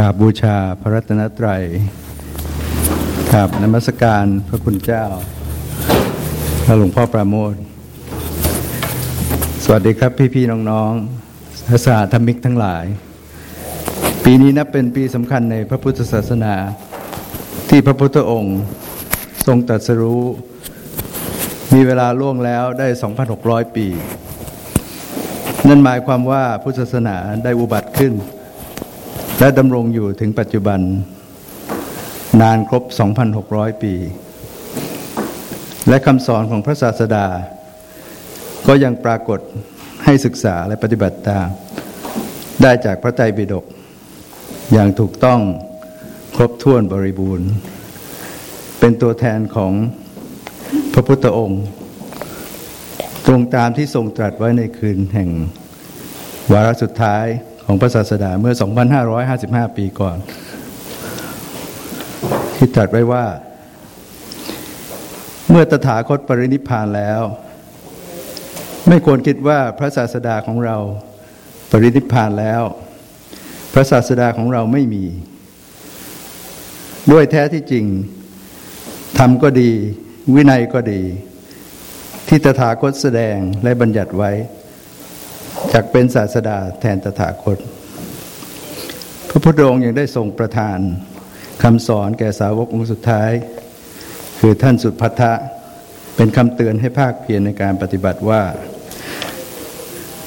กราบบูชาพระรัตนตรัยกราบนมัสการพระคุณเจ้าพระหลวงพ่อประโมท สวัสดีครับพี่ๆน้องๆพระสาธรรมิกทั้งหลาย ปีนี้นับเป็นปีสำคัญในพระพุทธศาสนา ที่พระพุทธองค์ทรงตรัสรู้ มีเวลาล่วงแล้วได้ 2,600 ปี นั่นหมายความว่าพุทธศาสนาได้อุบัติขึ้น และดำรงอยู่ถึงปัจจุบัน นานครบ 2,600 ปี และคำสอนของพระศาสดา ก็ยังปรากฏให้ศึกษาและปฏิบัติตามได้จากพระไตรปิฎกอย่างถูกต้องครบถ้วนบริบูรณ์ เป็นตัวแทนของพระพุทธองค์ ตรงตามที่ทรงตรัสไว้ในคืนแห่งวาระสุดท้าย ของพระศาสดาเมื่อ 2,555 ปีก่อน ที่ตรัสไว้ว่า เมื่อตถาคตปรินิพพานแล้ว ไม่ควรคิดว่าพระศาสดาของเราปรินิพพานแล้ว พระศาสดาของเราไม่มี ด้วยแท้ที่จริงธรรมก็ดี วินัยก็ดี ที่ตถาคตแสดงและบัญญัติไว้ จากเป็นศาสดาแทนตถาคต พระพุทธองค์ยังได้ทรงประทานคำสอนแก่สาวกองค์สุดท้าย คือท่านสุดพัทธะเป็นคำเตือนให้ภาคเพียรในการปฏิบัติว่า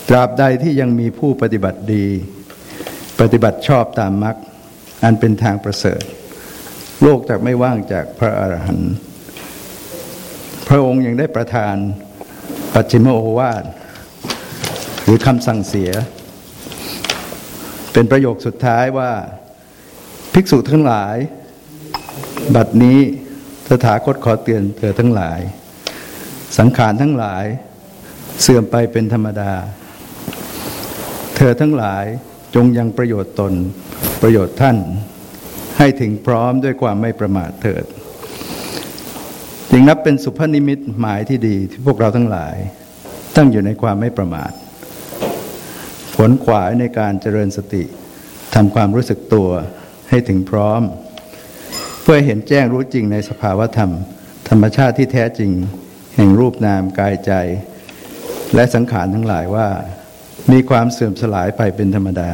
ตราบใดที่ยังมีผู้ปฏิบัติดี ปฏิบัติชอบตามมรรคอันเป็นทางประเสริฐ โลกจะไม่ว่างจากพระอรหันต์พระองค์ยังได้ประทานปัจฉิมโอวาท รือคำสั่งเสีย เป็นประโยคสุดท้ายว่า ภิกษุทั้งหลาย บัดนี้สถาคตขอเตือนเธอทั้งหลาย สังขารทั้งหลาย เสื่อมไปเป็นธรรมดา เธอทั้งหลายจงยังประโยชน์ตนประโยชน์ท่าน ให้ถึงพร้อมด้วยความไม่ประมาทเถิดจึงนับเป็นสุภนิมิตหมายที่ดีที่พวกเราทั้งหลาย ตั้งอยู่ในความไม่ประมาท ผลขวายในการเจริญสติทำความรู้สึกตัวให้ถึงพร้อม เพื่อเห็นแจ้งรู้จริงในสภาวธรรม ธรรมชาติที่แท้จริง แห่งรูปนามกายใจ และสังขารทั้งหลายว่า มีความเสื่อมสลายไปเป็นธรรมดา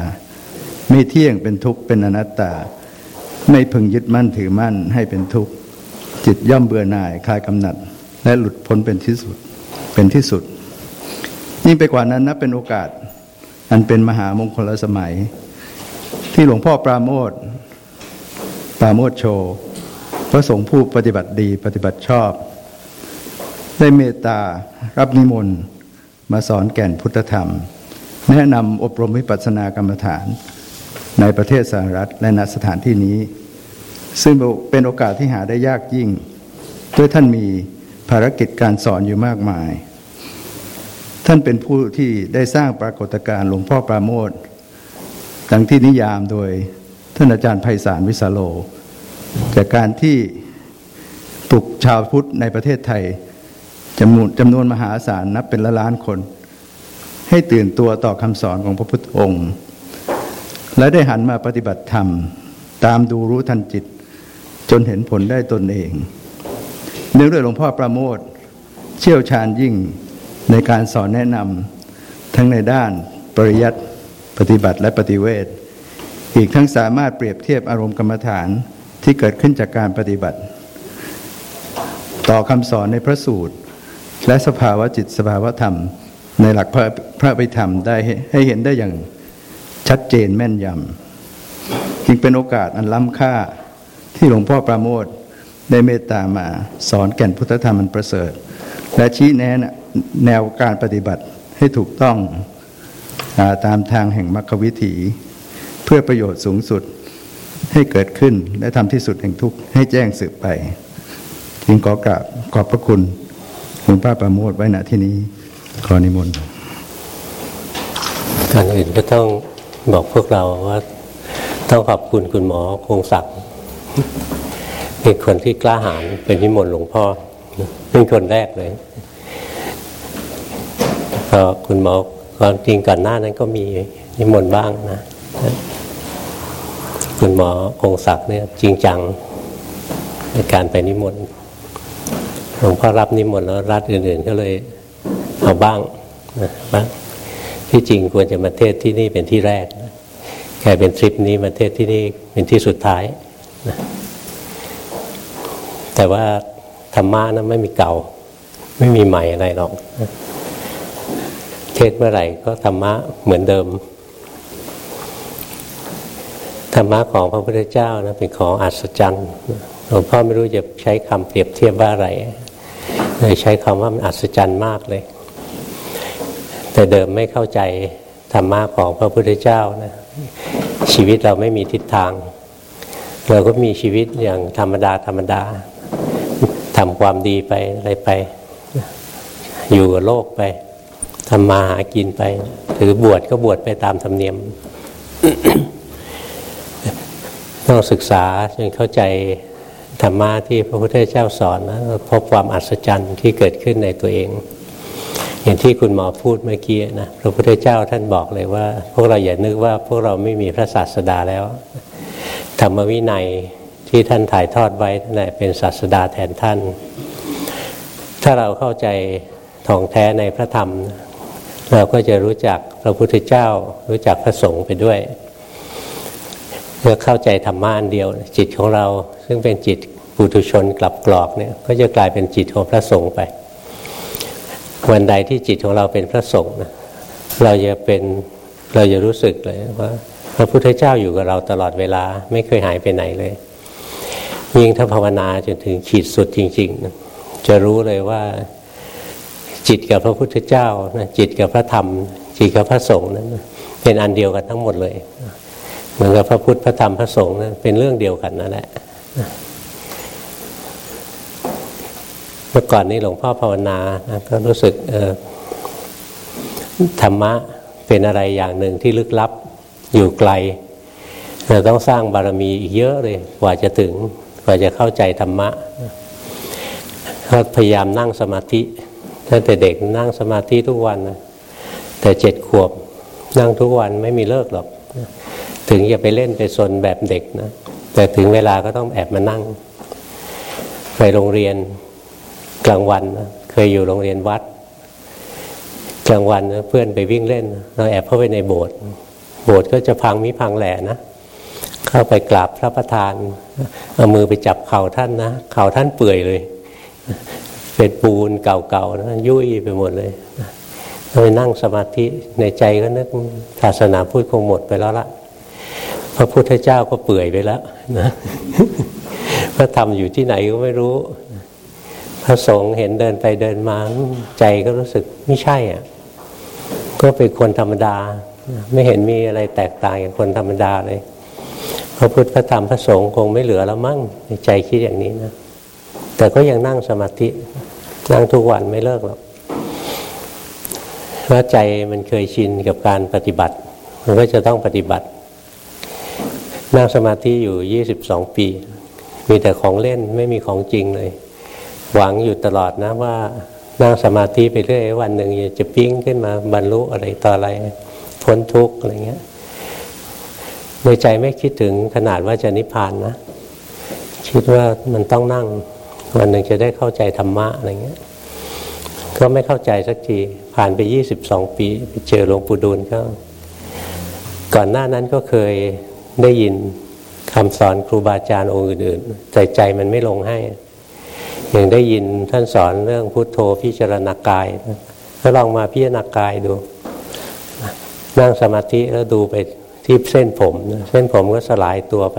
ไม่เที่ยงเป็นทุกข์เป็นอนัตตา ไม่พึงยึดมั่นถือมั่นให้เป็นทุกข์ จิตย่อมเบื่อหน่ายคลายกำหนัด และหลุดพ้นเป็นที่สุดเป็นที่สุด ยิ่งไปกว่านั้นนับเป็นโอกาส อันเป็นมหามงคลสมัย ที่หลวงพ่อปราโมทปราโมทโชพระสงฆ์ผู้ปฏิบัติดีปฏิบัติชอบ ได้เมตตารับนิมนต์มาสอนแก่นพุทธธรรม แนะนำอบรมวิปัสสนากรรมฐาน ในประเทศสหรัฐและณสถานที่นี้ ซึ่งเป็นโอกาสที่หาได้ยากยิ่ง ด้วยท่านมีภารกิจการสอนอยู่มากมาย ท่านเป็นผู้ที่ได้สร้างปรากฏการณ์หลวงพ่อปราโมทดังที่นิยามโดยท่านอาจารย์ไพศาลวิสาโล จากการที่ปลุกชาวพุทธในประเทศไทยจำนวนจำนวนมหาศาลนับเป็นละล้านคน ให้ตื่นตัวต่อคำสอนของพระพุทธองค์ และได้หันมาปฏิบัติธรรม ตามดูรู้ทันจิต จนเห็นผลได้ตนเอง เนื่องด้วยหลวงพ่อประโมทเชี่ยวชาญยิ่ง ในการสอนแนะนำทั้งในด้านปริยัติปฏิบัติและปฏิเวทอีกทั้งสามารถเปรียบเทียบอารมณ์กรรมฐานที่เกิดขึ้นจากการปฏิบัติ ต่อคำสอนในพระสูตร และสภาวะจิตสภาวะธรรม ในหลักพระพระภิธรรมได้ให้เห็นได้อย่างชัดเจนแม่นยำจึงเป็นโอกาสอันล้ำค่าที่หลวงพ่อประโมทได้เมตตามาสอนแก่นพุทธธรรมมันประเสริฐ และชี้แนะ แนวการปฏิบัติให้ถูกต้องตามทางแห่งมรรควิถี เพื่อประโยชน์สูงสุดให้เกิดขึ้นและทำที่สุดแห่งทุกข์ให้แจ้งสืบไปจึงขอกราบขอบพระคุณหลวงพ่อประโมทไว้ณที่นี้ขอนิมนต์ก่อนอื่นก็ต้องบอกพวกเราว่า ต้องขอบคุณคุณหมอคงศักดิ์เป็นคนที่กล้าหาญเป็นนิมนต์หลวงพ่อเป็นคนแรกเลย ก็คุณหมอความจริงก่อนหน้านั้นก็มีนิมนต์บ้างนะ คุณหมอคงศักดิ์เนี่ยจริงจังในการไปนิมนต์หลวงพ่อรับนิมนต์แล้วรัฐอื่นๆก็เลยเอาบ้างนะบ้างที่จริงควรจะมาเทศที่นี่เป็นที่แรกแกเป็นทริปนี้มาเทศที่นี่เป็นที่สุดท้ายนะแต่ว่าธรรมะนะไม่มีเก่า ไม่มีใหม่อะไรหรอก เทศเมื่อไหร่ก็ธรรมะเหมือนเดิม ธรรมะของพระพุทธเจ้านะเป็นของอัศจรรย์หลวงพ่อไม่รู้จะใช้คำเปรียบเทียบว่าอะไรเลยใช้คำว่ามันอัศจรรย์มากเลย แต่เดิมไม่เข้าใจธรรมะของพระพุทธเจ้านะชีวิตเราไม่มีทิศทาง เราก็มีชีวิตอย่างธรรมดาธรรมดาทำความดีไปอะไรไป อยู่กับโลกไป ทำมาหากินไป ถือบวชก็บวชไปตามธรรมเนียม ต้องศึกษาจนเข้าใจธรรมะที่พระพุทธเจ้าสอนนะพบความอัศจรรย์ที่เกิดขึ้นในตัวเอง อย่างที่คุณหมอพูดเมื่อกี้นะพระพุทธเจ้าท่านบอกเลยว่า พวกเราอย่านึกว่าพวกเราไม่มีพระศาสดาแล้ว ธรรมวินัยที่ท่านถ่ายทอดไว้นั่นแหละเป็นศาสดาแทนท่าน ถ้าเราเข้าใจท่องแท้ในพระธรรม เราก็จะรู้จักพระพุทธเจ้า รู้จักพระสงฆ์ไปด้วยเมื่อเข้าใจธรรมะอันเดียว จิตของเราซึ่งเป็นจิตปุถุชนกลับกรอกเนี่ยก็จะกลายเป็นจิตของพระสงฆ์ไปวันใดที่จิตของเราเป็นพระสงฆ์เราจะเป็นเราจะรู้สึกเลยว่าพระพุทธเจ้าอยู่กับเราตลอดเวลาไม่เคยหายไปไหนเลยยิ่งถ้าภาวนาจนถึงขีดสุดจริง ๆ จะรู้เลยว่า จิตกับพระพุทธเจ้านะจิตกับพระธรรม จิตกับพระสงฆ์นั้นเป็นอันเดียวกันทั้งหมดเลยเหมือนกับพระพุทธพระธรรมพระสงฆ์นั้นเป็นเรื่องเดียวกันนั่นแหละเมื่อก่อนนี้หลวงพ่อภาวนานะก็รู้สึกธรรมะเป็นอะไรอย่างหนึ่งที่ลึกลับอยู่ไกลเราต้องสร้างบารมีอีกเยอะเลยกว่าจะถึงกว่าจะเข้าใจธรรมะก็พยายามนั่งสมาธิ ตั้งแต่เด็กนั่งสมาธิทุกวันนะแต่เจ็ดขวบนั่งทุกวันไม่มีเลิกหรอก ถึงอย่าไปเล่นไปสนแบบเด็กนะแต่ถึงเวลาก็ต้องแอบมานั่ง ไปโรงเรียนกลางวันนะเคยอยู่โรงเรียนวัด กลางวันนะเพื่อนไปวิ่งเล่น เราแอบเข้าไปในโบสถ์โบสถ์ก็จะพังมิพังแหล่นะเข้าไปกราบพระประธานเอามือไปจับเข่าท่านนะเข่าท่านเปื่อยเลย เป็นปูนเก่าๆนะยุ่ยไปหมดเลยไปนั่งสมาธิในใจก็นึกศาสนาพูดคงหมดไปแล้วละพระพุทธเจ้าก็เปื่อยไปแล้วนะพระธรรมอยู่ที่ไหนก็ไม่รู้ พระสงฆ์เห็นเดินไปเดินมาใจก็รู้สึกไม่ใช่อะก็เป็นคนธรรมดา ไม่เห็นมีอะไรแตกต่างกับคนธรรมดาเลย พระพุทธพระธรรมพระสงฆ์คงไม่เหลือแล้วมั้งในใจคิดอย่างนี้นะแต่ก็ยังนั่งสมาธิ นั่งทุกวันไม่เลิกหรอกเพราะใจมันเคยชินกับการปฏิบัติ มันก็จะต้องปฏิบัติ นั่งสมาธิอยู่ยี่สิบสองปี มีแต่ของเล่นไม่มีของจริงเลย หวังอยู่ตลอดนะว่านั่งสมาธิไปเรื่อยวันหนึ่งจะปิ้งขึ้นมาบรรลุอะไรต่ออะไร พ้นทุกข์อะไรเงี้ยในใจไม่คิดถึงขนาดว่าจะนิพพานนะ คิดว่ามันต้องนั่ง วันหนึ่งจะได้เข้าใจธรรมะอะไรเงี้ย ก็ไม่เข้าใจสักที ผ่านไปยี่สิบสองปีไปเจอหลวงปู่ดูลก็ก่อนหน้านั้นก็เคยได้ยินคำสอนครูบาอาจารย์องค์อื่นๆแต่ใจมันไม่ลงให้อย่างได้ยินท่านสอนเรื่องพุทโธพิจารณากายก็ลองมาพิจารณากายดู นั่งสมาธิแล้วดูไปที่เส้นผม เส้นผมก็สลายตัวไป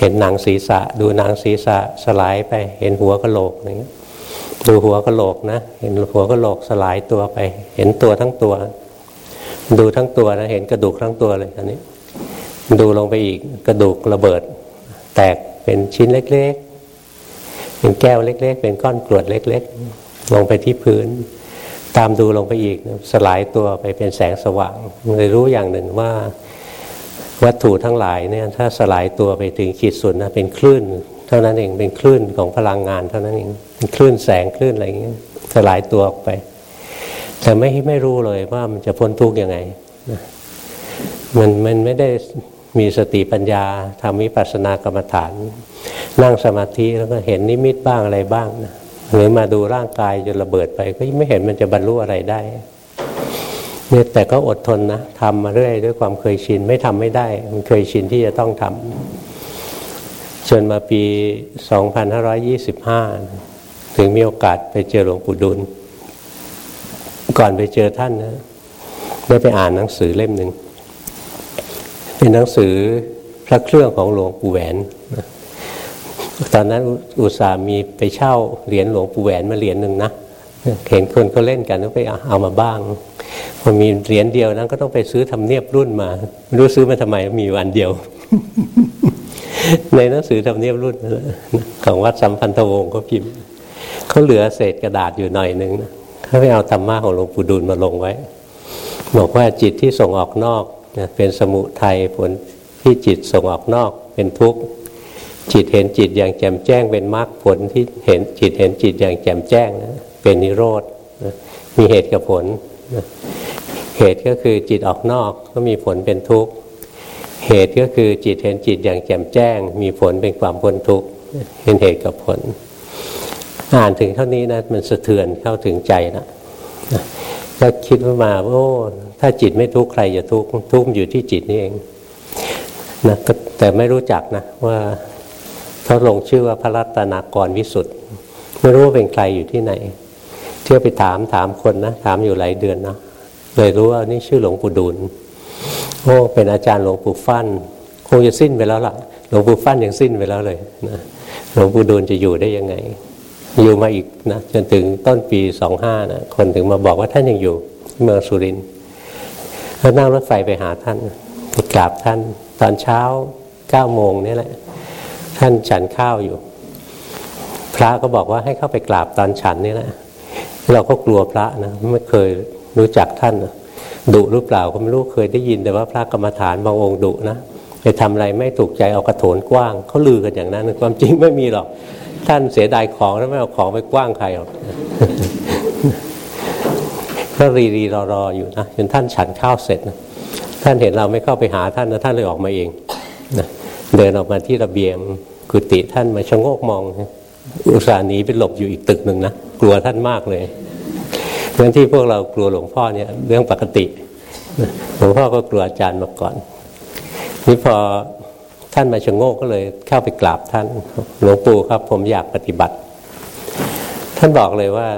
เห็นหนังศีรษะ ดูหนังศีรษะสลายไป เห็นหัวกะโหลกอย่างเงี้ยดูหัวกะโหลกนะ เห็นหัวกะโหลกสลายตัวไป เห็นตัวทั้งตัว ดูทั้งตัวนะเห็นกระดูกทั้งตัวเลยอันนี้ ดูลงไปอีกกระดูกระเบิด แตกเป็นชิ้นเล็ก ๆ เป็นแก้วเล็ก ๆ เป็นก้อนกรวดเล็ก ๆ ลงไปที่พื้น ตามดูลงไปอีกสลายตัวไปเป็นแสงสว่างเลยรู้อย่างหนึ่งว่า วัตถุทั้งหลายเนี่ยถ้าสลายตัวไปถึงขีดสุดนะเป็นคลื่น เท่านั้นเองเป็นคลื่นของพลังงานเท่านั้นเองเป็นคลื่นแสงคลื่นอะไรอย่างเงี้ยสลายตัวออกไป แต่ไม่ไม่รู้เลยว่ามันจะพ้นทุกข์ยังไงมันมันไม่ได้มีสติปัญญาทำวิปัสสนากรรมฐาน นั่งสมาธิแล้วก็เห็นนิมิตบ้างอะไรบ้างนะหรือมาดูร่างกายจนระเบิดไปก็ไม่เห็นมันจะบรรลุอะไรได้ เนี่ยแต่ก็อดทนนะทำมาเรื่อยด้วยความเคยชิน ไม่ทำไม่ได้ มันเคยชินที่จะต้องทำจนมาปี 2525 ถึงมีโอกาสไปเจอหลวงปู่ดุล ก่อนไปเจอท่านนะได้ไปอ่านหนังสือเล่มหนึ่งเป็นหนังสือพระเครื่องของหลวงปู่แหวน ตอนนั้นอุตส่ามีไปเช่าเหรียญหลวงปู่แหวนมาเหรียญหนึ่งนะ เห็นคนเขาเล่นกันก็ไปเอามาบ้างพอมีเหรียญเดียวนั้นก็ต้องไปซื้อทำเนียบรุ่นมาไม่รู้ซื้อมาทำไมมีวันเดียว ในหนังสือทำเนียบรุ่นของวัดสัมพันธวงศ์ก็พิมพ์เขาเหลือเศษกระดาษอยู่หน่อยหนึ่งนะเขาไปเอาธรรมะของหลวงปู่ดูลมาลงไว้ บอกว่าจิตที่ส่งออกนอกเป็นสมุทัยผลที่จิตส่งออกนอกเป็นทุกข์จิตเห็นจิตอย่างแจ่มแจ้งเป็นมรรคผลที่เห็นจิตเห็นจิตอย่างแจ่มแจ้งนะ เป็นนิโรธมีเหตุกับผลเหตุก็คือจิตออกนอกก็มีผลเป็นทุกข์ เหตุก็คือจิตเห็นจิตอย่างแจ่มแจ้ง มีผลเป็นความพ้นทุกข์เป็นเหตุกับผล อ่านถึงเท่านี้นะมันสะเทือนเข้าถึงใจนะก็คิดว่ามาโอ้ถ้าจิตไม่ทุกข์ใครจะทุกข์ทุกข์อยู่ที่จิตนี่เองนะแต่ไม่รู้จักนะว่าเขาลงชื่อว่าพระรัตนากรวิสุทธ์ไม่รู้ว่าเป็นใครอยู่ที่ไหน ที่ยวไปถามถามคนนะถามอยู่หลายเดือนนะเลยรู้ว่านี่ชื่อหลวงปู่ดูลโอ้เป็นอาจารย์หลวงปู่ฟั่นคงจะสิ้นไปแล้วล่ะ หลวงปู่ฟั่นยังสิ้นไปแล้วเลยนะหลวงปู่ดูลจะอยู่ได้ยังไง อยู่มาอีกนะจนถึงต้นปีสองห้านะคนถึงมาบอกว่าท่านยังอยู่เมืองสุรินทร์แล้วนั่งรถไฟไปหาท่านไปกราบท่าน ตอนเช้าเก้าโมงนี่แหละ ท่านฉันข้าวอยู่ พระก็บอกว่าให้เข้าไปกราบตอนฉันนี่แหละ เราก็กลัวพระนะไม่เคยรู้จักท่านดุหรือเปล่าก็ไม่รู้เคยได้ยินแต่ว่าพระกรรมฐานบางองค์ดุนะไปทำอะไรไม่ถูกใจเอากระโถนกว้างเขาลือกันอย่างนั้นความจริงไม่มีหรอก ท่านเสียดายของแล้วไม่เอาของไปกว้างใครหรอกก็รีรีรอรออยู่นะจนท่านฉันข้าวเสร็จนะท่านเห็นเราไม่เข้าไปหาท่านนะท่านเลยออกมาเองนะเดินออกมาที่ระเบียงกุฏิท่านมาชะโงกมอง อุตส่าห์หนีไปหลบอยู่อีกตึกหนึ่งนะกลัวท่านมากเลยเพราะที่พวกเรากลัวหลวงพ่อเนี่ยเรื่องปกติหลวงพ่อก็กลัวอาจารย์มาก่อนนี่พอท่านมาชะโงกก็เลยเข้าไปกราบท่านหลวงปู่ครับ ผมอยากปฏิบัติ ท่านบอกเลยว่า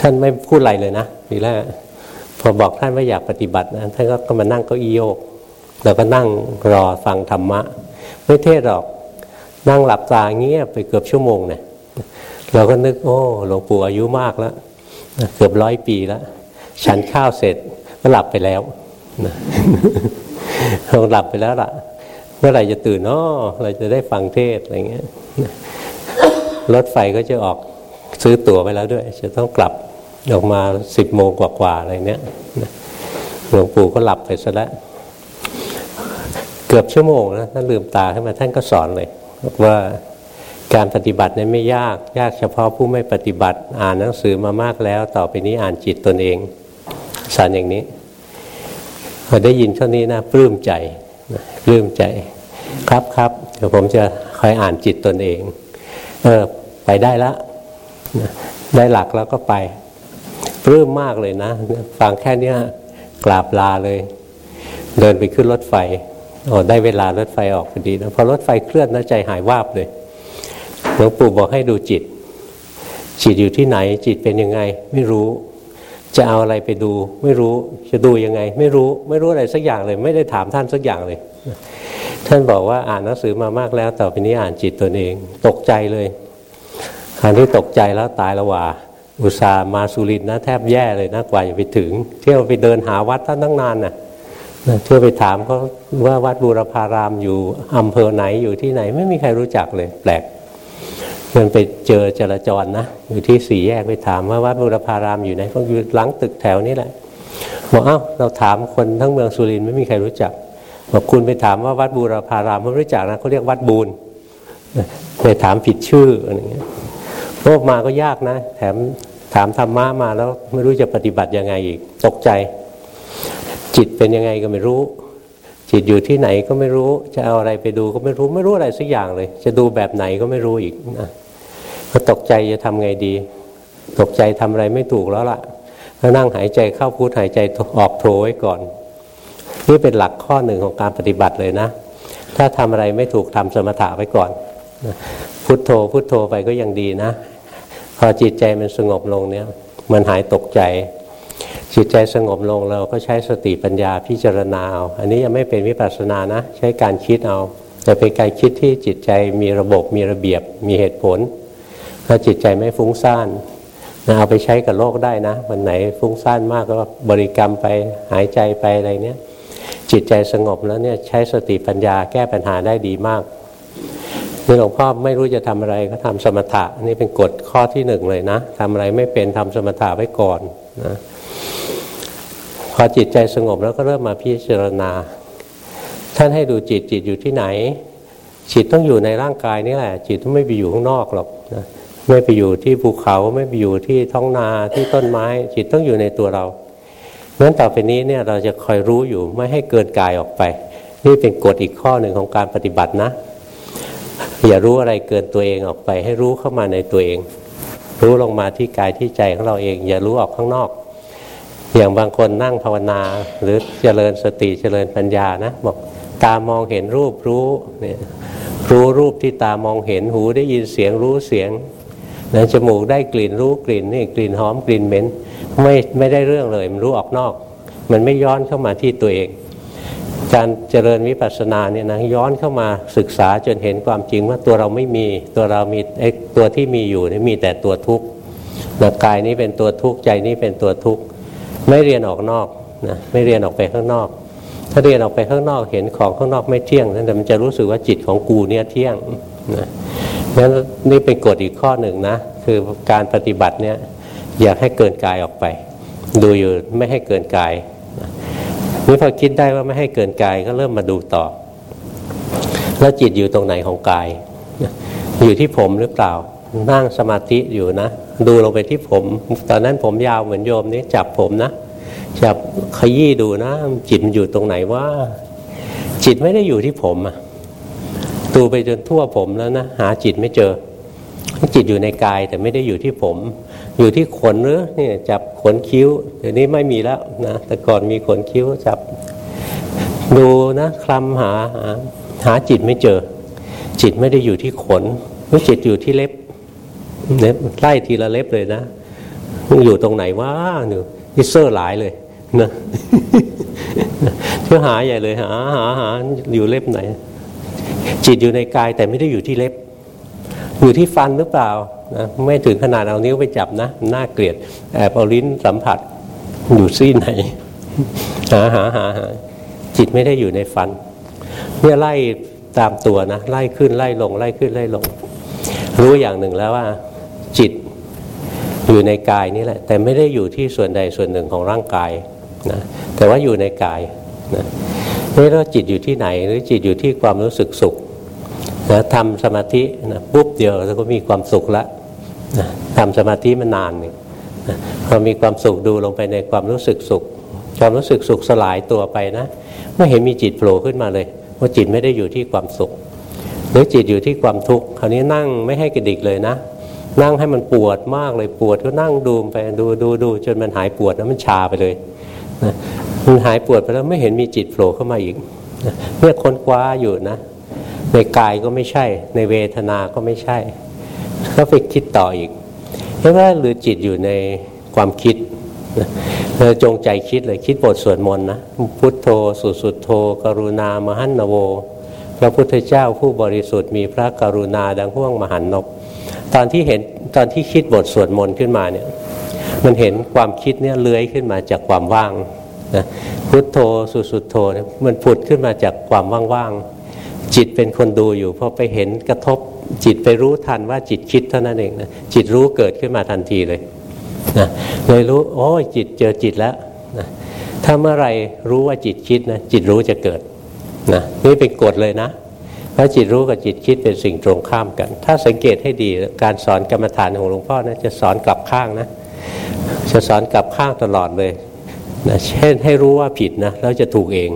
ท่านไม่พูดอะไรเลยนะทีแรกพอบอกท่านว่าอยากปฏิบัตินะท่านก็มานั่งเก้าอี้โยกเราก็นั่งรอฟังธรรมะ ไม่เทศหรอก นั่งหลับตาเงี้ยไปเกือบชั่วโมงเนี่ยเราก็นึกโอ้หลวงปู่อายุมากแล้วเกือบร้อยปีแล้วฉันข้าวเสร็จก็หลับไปแล้วคงหลับไปแล้วล่ะ เมื่อไหร่จะตื่นอ๋อเราจะได้ฟังเทศอะไรเงี้ยรถไฟก็จะออกซื้อตั๋วไปแล้วด้วย จะต้องกลับออกมาสิบโมงกว่าๆอะไรเนี้ยหลวงปู่ก็หลับไปซะแล้ว เกือบชั่วโมงนะท่านลืมตาขึ้นมาท่านก็สอนเลย ว่าการปฏิบัตินั้นไม่ยาก ยากเฉพาะผู้ไม่ปฏิบัติ อ่านหนังสือมามากแล้ว ต่อไปนี้อ่านจิตตนเองสอนอย่างนี้พอได้ยินเท่านี้นะปลื้มใจปลื้มใจ ครับครับเดี๋ยวผมจะคอยอ่านจิตตนเอง เออไปได้แล้วได้หลักแล้วก็ไปปลื้มมากเลยนะฟังแค่นี้กราบลาเลย เดินไปขึ้นรถไฟ โอ้ได้เวลารถไฟออกพอดีนะพอรถไฟเคลื่อนนะใจหายวาบเลยหลวงปู่บอกให้ดูจิต จิตอยู่ที่ไหน จิตเป็นยังไง ไม่รู้ จะเอาอะไรไปดู ไม่รู้จะดูยังไง ไม่รู้ไม่รู้อะไรสักอย่างเลย ไม่ได้ถามท่านสักอย่างเลย ท่านบอกว่าอ่านหนังสือมามากแล้วต่อไปนี้อ่านจิตตนเอง ตกใจเลยคราวนี้ตกใจแล้วตายละว่าอุตส่าห์มาสุรินนะแทบแย่เลยนะกว่าจะไปถึง เที่ยวไปเดินหาวัดท่านตั้งนานน่ะ เที่ยวไปถามเขาว่าวัดบูรพารามอยู่อำเภอไหนอยู่ที่ไหน ไม่มีใครรู้จักเลย แปลกมันไปเจอจราจรนะอยู่ที่สี่แยกไปถามว่าวัดบุรพารามอยู่ไหนก็อยู่หลังตึกแถวนี้แหละบอกเอ้าเราถามคนทั้งเมืองสุรินทร์ไม่มีใครรู้จักบอกคุณไปถามว่าวัดบูรพารามไม่รู้จักนะเขาเรียกวัดบูนไปถามผิดชื่ออะไรเงี้ยพวกมาก็ยากนะ แถมถามธรรมะมาแล้วไม่รู้จะปฏิบัติยังไงอีกตกใจ จิตเป็นยังไงก็ไม่รู้ จิตอยู่ที่ไหนก็ไม่รู้ จะเอาอะไรไปดูก็ไม่รู้ไม่รู้อะไรสักอย่างเลย จะดูแบบไหนก็ไม่รู้อีกนะก็ตกใจจะทำไงดี ตกใจทำอะไรไม่ถูกแล้วล่ะก็นั่งหายใจเข้าพุทหายใจออกโทไว้ก่อน นี่เป็นหลักข้อหนึ่งของการปฏิบัติเลยนะ ถ้าทำอะไรไม่ถูกทำสมถะไว้ก่อนพุทโธพุทโธไปก็ยังดีนะ พอจิตใจมันสงบลงเนี่ย มันหายตกใจ จิตใจสงบลงเราก็ใช้สติปัญญาพิจารณาเอาอันนี้ยังไม่เป็นวิปัสสนานะ ใช้การคิดเอา แต่เป็นการคิดที่จิตใจมีระบบมีระเบียบมีเหตุผลถ้าจิตใจไม่ฟุ้งซ่านนะเอาไปใช้กับโลกได้นะวันไหนฟุ้งซ่านมากก็บริกรรมไปหายใจไปอะไรเนี้ยจิตใจสงบแล้วเนี่ยใช้สติปัญญาแก้ปัญหาได้ดีมากนี่หลวงพ่อไม่รู้จะทำอะไรก็ทำสมถะนี่เป็นกฎข้อที่หนึ่งเลยนะทำอะไรไม่เป็นทำสมถะไว้ก่อนนะ อจิตใจสงบแล้วก็เริ่มมาพิจารณา ท่านให้ดูจิตจิตอยู่ที่ไหน จิตต้องอยู่ในร่างกายนี่แหละ จิตต้องไม่ไปอยู่ข้างนอกหรอกนะไม่ไปอยู่ที่ภูเขาไม่ไปอยู่ที่ท้องนาที่ต้นไม้ จิตต้องอยู่ในตัวเราเพราะฉะนั้นต่อไปนี้เนี่ยเราจะคอยรู้อยู่ไม่ให้เกินกายออกไป นี่เป็นกฎอีกข้อหนึ่งของการปฏิบัตินะ อย่ารู้อะไรเกินตัวเองออกไป ให้รู้เข้ามาในตัวเอง รู้ลงมาที่กายที่ใจของเราเอง อย่ารู้ออกข้างนอก อย่างบางคนนั่งภาวนาหรือเจริญสติเจริญปัญญานะบอกตามองเห็นรูปรู้เนี่ยรู้รูปที่ตามองเห็นหูได้ยินเสียงรู้เสียงนะจมูกได้กลิ่นรู้กลิ่นนี่กลิ่นหอมกลิ่นเหม็นไม่ไม่ได้เรื่องเลย มันรู้ออกนอก มันไม่ย้อนเข้ามาที่ตัวเอง การเจริญวิปัสสนาเนี่ยนะย้อนเข้ามาศึกษาจนเห็นความจริงว่าตัวเราไม่มีตัวเรามีไอ้ตัวที่มีอยู่นี่มีแต่ตัวทุกข์กายนี้เป็นตัวทุกข์ใจนี้เป็นตัวทุกข์ ไม่เรียนออกนอกนะไม่เรียนออกไปข้างนอก ถ้าเรียนออกไปข้างนอกเห็นของข้างนอกไม่เที่ยงนั่นแต่มันจะรู้สึกว่าจิตของกูเนี่ยเที่ยงนะนั้นนี่เป็นกฎอีกข้อหนึ่งนะคือการปฏิบัติเนี่ยอยากให้เกินกายออกไป ดูอยู่ไม่ให้เกินกายนี่พอคิดได้ว่าไม่ให้เกินกายก็เริ่มมาดูต่อ แล้วจิตอยู่ตรงไหนของกาย อยู่ที่ผมหรือเปล่า นั่งสมาธิอยู่นะ ดูลงไปที่ผม ตอนนั้นผมยาวเหมือนโยมนี่จับผมนะ จับขยี้ดูนะจิตมันอยู่ตรงไหนว่า จิตไม่ได้อยู่ที่ผมอะดูไปจนทั่วผมแล้วนะ หาจิตไม่เจอ จิตอยู่ในกายแต่ไม่ได้อยู่ที่ผม อยู่ที่ขนหรือเนี่ยจับขนคิ้วเดี๋ยวนี้ไม่มีแล้วนะแต่ก่อนมีขนคิ้วจับ ดูนะคลำหาหาหาจิตไม่เจอ จิตไม่ได้อยู่ที่ขนจิตอยู่ที่เล็บ เล็บไล่ทีละเล็บเลยนะมันอยู่ตรงไหนวะหนูนี่เซอร์หลายเลยนะเที่ยวหาใหญ่เลยหาหาหาอยู่เล็บไหน จิตอยู่ในกายแต่ไม่ได้อยู่ที่เล็บ อยู่ที่ฟันหรือเปล่านะไม่ถึงขนาดเอานิ้วไปจับนะน่าเกลียดแอบเอาลิ้นสัมผัสอยู่ซี่ไหนหาหาหาหาจิตไม่ได้อยู่ในฟันเนี่ยไล่ตามตัวนะไล่ขึ้นไล่ลงไล่ขึ้นไล่ลง รู้อย่างหนึ่งแล้วว่า จิตอยู่ในกายนี่แหละ แต่ไม่ได้อยู่ที่ส่วนใดส่วนหนึ่งของร่างกายนะแต่ว่าอยู่ในกายนะนี่เราจิตอยู่ที่ไหน หรือจิตอยู่ที่ความรู้สึกสุขนะทำสมาธินะปุ๊บเดียวเราก็มีความสุขละนะทำสมาธิมานานเนี่ยนะพอมีความสุขดูลงไปในความรู้สึกสุข ความรู้สึกสุขสลายตัวไปนะไม่เห็นมีจิตโผล่ขึ้นมาเลย ว่าจิตไม่ได้อยู่ที่ความสุข หรือจิตอยู่ที่ความทุกข์คราวนี้นั่งไม่ให้กระดิกเลยนะ นั่งให้มันปวดมากเลยปวดก็นั่งดูไปดูดูดูจนมันหายปวดแล้วมันชาไปเลยนะมันหายปวดไปแล้วไม่เห็นมีจิตโผล่เข้ามาอีกเนี่ยค้นคว้าอยู่นะ ในกายก็ไม่ใช่ ในเวทนาก็ไม่ใช่ ก็ไปคิดต่ออีกเพราะว่าหรือจิตอยู่ในความคิดเราจงใจคิดเลยคิดบทสวดมนต์นะพุทโธสุสุดโธ กรุณามหันนโว พระพุทธเจ้าผู้บริสุทธิ์มีพระกรุณาดังห่วงมหันนบ ตอนที่เห็นตอนที่คิดบทสวดมนต์ขึ้นมาเนี่ยมันเห็นความคิดเนี่ยเลื้อยขึ้นมาจากความว่างนะพุทโธสุสุดโธมันผุดขึ้นมาจากความว่างๆจิตเป็นคนดูอยู่พอไปเห็นกระทบจิตไปรู้ทันว่าจิตคิดเท่านั้นเองนะจิตรู้เกิดขึ้นมาทันทีเลยนะเลยรู้โอ้จิตเจอจิตแล้วนะถ้าเมื่อไรรู้ว่าจิตคิดนะจิตรู้จะเกิดนะนี่เป็นกฎเลยนะ พราะจิตรู้กับจิตคิดเป็นสิ่งตรงข้ามกัน ถ้าสังเกตให้ดีการสอนกรรมฐานของหลวงพ่อนะจะสอนกลับข้างนะ จะสอนกลับข้างตลอดเลยนะเช่นให้รู้ว่าผิดนะแล้วจะถูกเอง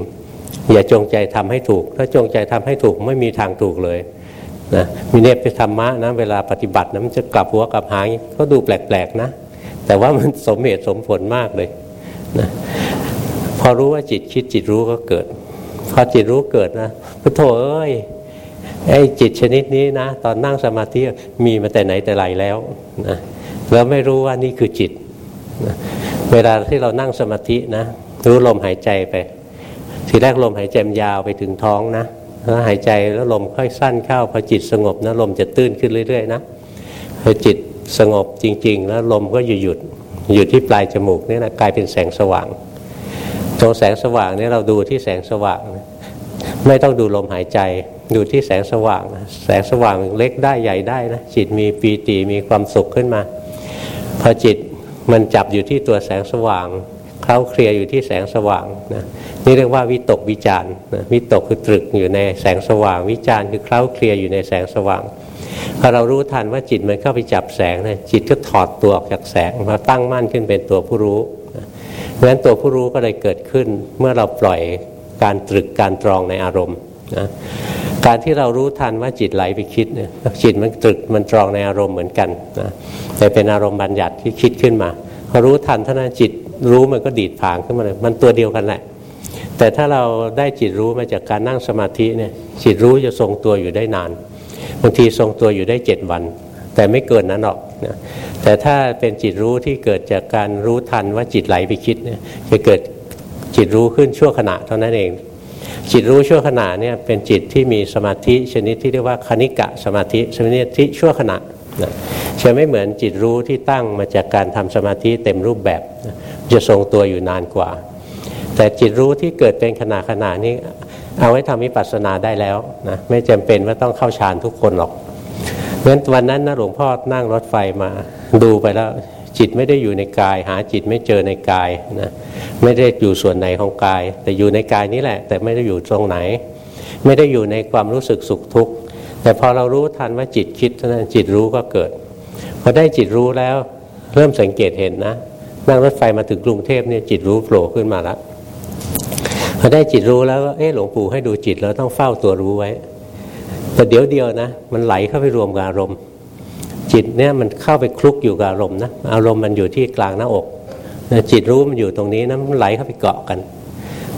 อย่าจงใจทำให้ถูก ถ้าจงใจทำให้ถูกไม่มีทางถูกเลยนะมีเนปไปธรรมะนะเวลาปฏิบัตินะมันจะกลับหัวกลับหางก็ดูแปลกๆนะ แต่ว่ามันสมเหตุสมผลมากเลยนะพอรู้ว่าจิตคิดจิตรู้ก็เกิด พอจิตรู้เกิดนะพุทโธเอ้ย ไอ้จิตชนิดนี้นะ ตอนนั่งสมาธิมีมาแต่ไหนแต่ไรแล้วนะแล้วไม่รู้ว่านี่คือจิตนะเวลาที่เรานั่งสมาธินะรู้ลมหายใจไป ทีแรกลมหายใจมยาวไปถึงท้องนะแล้วหายใจแล้วลมค่อยสั้นเข้าพอจิตสงบนะลมจะตื้นขึ้นเรื่อยๆนะพอจิตสงบจริง ๆ แล้วลมก็หยุดหยุดหยุดที่ปลายจมูกนี่นะกลายเป็นแสงสว่างตรงแสงสว่างนี่เราดูที่แสงสว่าง ไม่ต้องดูลมหายใจ ดูที่แสงสว่างแสงสว่างเล็กได้ใหญ่ได้นะจิตมีปีติมีความสุขขึ้นมา พอจิตมันจับอยู่ที่ตัวแสงสว่างเคล้าเคลียอยู่ที่แสงสว่างนะนี่เรียกว่าวิตกวิจารนะวิตกคือตรึกอยู่ในแสงสว่าง วิจารคือเคล้าเคลียอยู่ในแสงสว่างพอเรารู้ทันว่าจิตมันเข้าไปจับแสงนะจิตก็ถอดตัวออกจากแสงมาตั้งมั่นขึ้นเป็นตัวผู้รู้เพราะฉะนั้นตัวผู้รู้ก็เลยเกิดขึ้นเมื่อเราปล่อยการตรึกการตรองในอารมณ์นะ การที่เรารู้ทันว่าจิตไหลไปคิดเนี่ยจิตมันตรึกมันตรองในอารมณ์เหมือนกันนะแต่เป็นอารมณ์บัญญัติที่คิดขึ้นมาพอรู้ทันเท่านั้นจิตรู้มันก็ดีดผางขึ้นมาเลยมันตัวเดียวกันแหละ แต่ถ้าเราได้จิตรู้มาจากการนั่งสมาธิเนี่ยจิตรู้จะทรงตัวอยู่ได้นานบางทีทรงตัวอยู่ได้เจ็ดวัน แต่ไม่เกินนั้นหรอกนะแต่ถ้าเป็นจิตรู้ที่เกิดจากการรู้ทันว่าจิตไหลไปคิดเนี่ยจะเกิดจิตรู้ขึ้นชั่วขณะเท่านั้นเอง จิตรู้ชั่วขณะเนี่ยเป็นจิตที่มีสมาธิชนิดที่เรียกว่าคณิกะสมาธิสมาธิชั่วขณะจะไม่เหมือนจิตรู้ที่ตั้งมาจากการทำสมาธิเต็มรูปแบบจะทรงตัวอยู่นานกว่า แต่จิตรู้ที่เกิดเป็นขณะขณะนี้เอาไว้ทำวิปัสสนาได้แล้วนะไม่จำเป็นว่าต้องเข้าฌานทุกคนหรอกเพราะฉะนั้นวันนั้นนะหลวงพ่อนั่งรถไฟมาดูไปแล้ว จิตไม่ได้อยู่ในกาย หาจิตไม่เจอในกายนะไม่ได้อยู่ส่วนไหนของกาย แต่อยู่ในกายนี้แหละ แต่ไม่ได้อยู่ตรงไหน ไม่ได้อยู่ในความรู้สึกสุขทุกข์แต่พอเรารู้ทันว่าจิตคิดเท่านั้นจิตรู้ก็เกิดพอได้จิตรู้แล้วเริ่มสังเกตเห็นนะนั่งรถไฟมาถึงกรุงเทพเนี่ยจิตรู้โผล่ขึ้นมาแล้วพอได้จิตรู้แล้วเออหลวงปู่ให้ดูจิตแล้วต้องเฝ้าตัวรู้ไว้แต่เดี๋ยวเดียวนะ มันไหลเข้าไปรวมกับอารมณ์ จิตเนี่ยมันเข้าไปคลุกอยู่กับอารมณ์นะอารมณ์มันอยู่ที่กลางหน้าอกจิตรู้มันอยู่ตรงนี้นะมันไหลเข้าไปเกาะกัน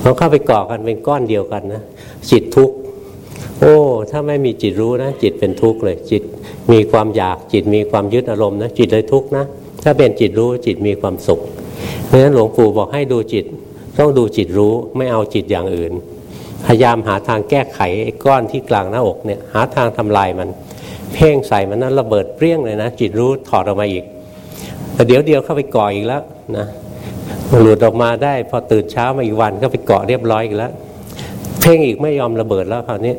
พอเข้าไปเกาะกันเป็นก้อนเดียวกันนะจิตทุกข์โอ้ ถ้าไม่มีจิตรู้นะ จิตเป็นทุกข์เลย จิตมีความอยากจิตมีความยึดอารมณ์นะจิตเลยทุกข์นะถ้าเป็นจิตรู้จิตมีความสุขเพราะฉะนั้นหลวงปู่บอกให้ดูจิต ต้องดูจิตรู้ไม่เอาจิตอย่างอื่น พยายามหาทางแก้ไขก้อนที่กลางหน้าอกเนี่ยหาทางทำลายมัน เพ่งใส่มันนั้นระเบิดเปรี้ยงเลยนะ จิตรู้ถอดออกมาอีกแต่เดี๋ยวเดียวเข้าไปก่ออีกแล้วนะหลุดออกมาได้พอตื่นเช้ามาอีกวันก็ไปเกาะเรียบร้อยอีกแล้วเพ่งอีกไม่ยอมระเบิดแล้วคราวนี้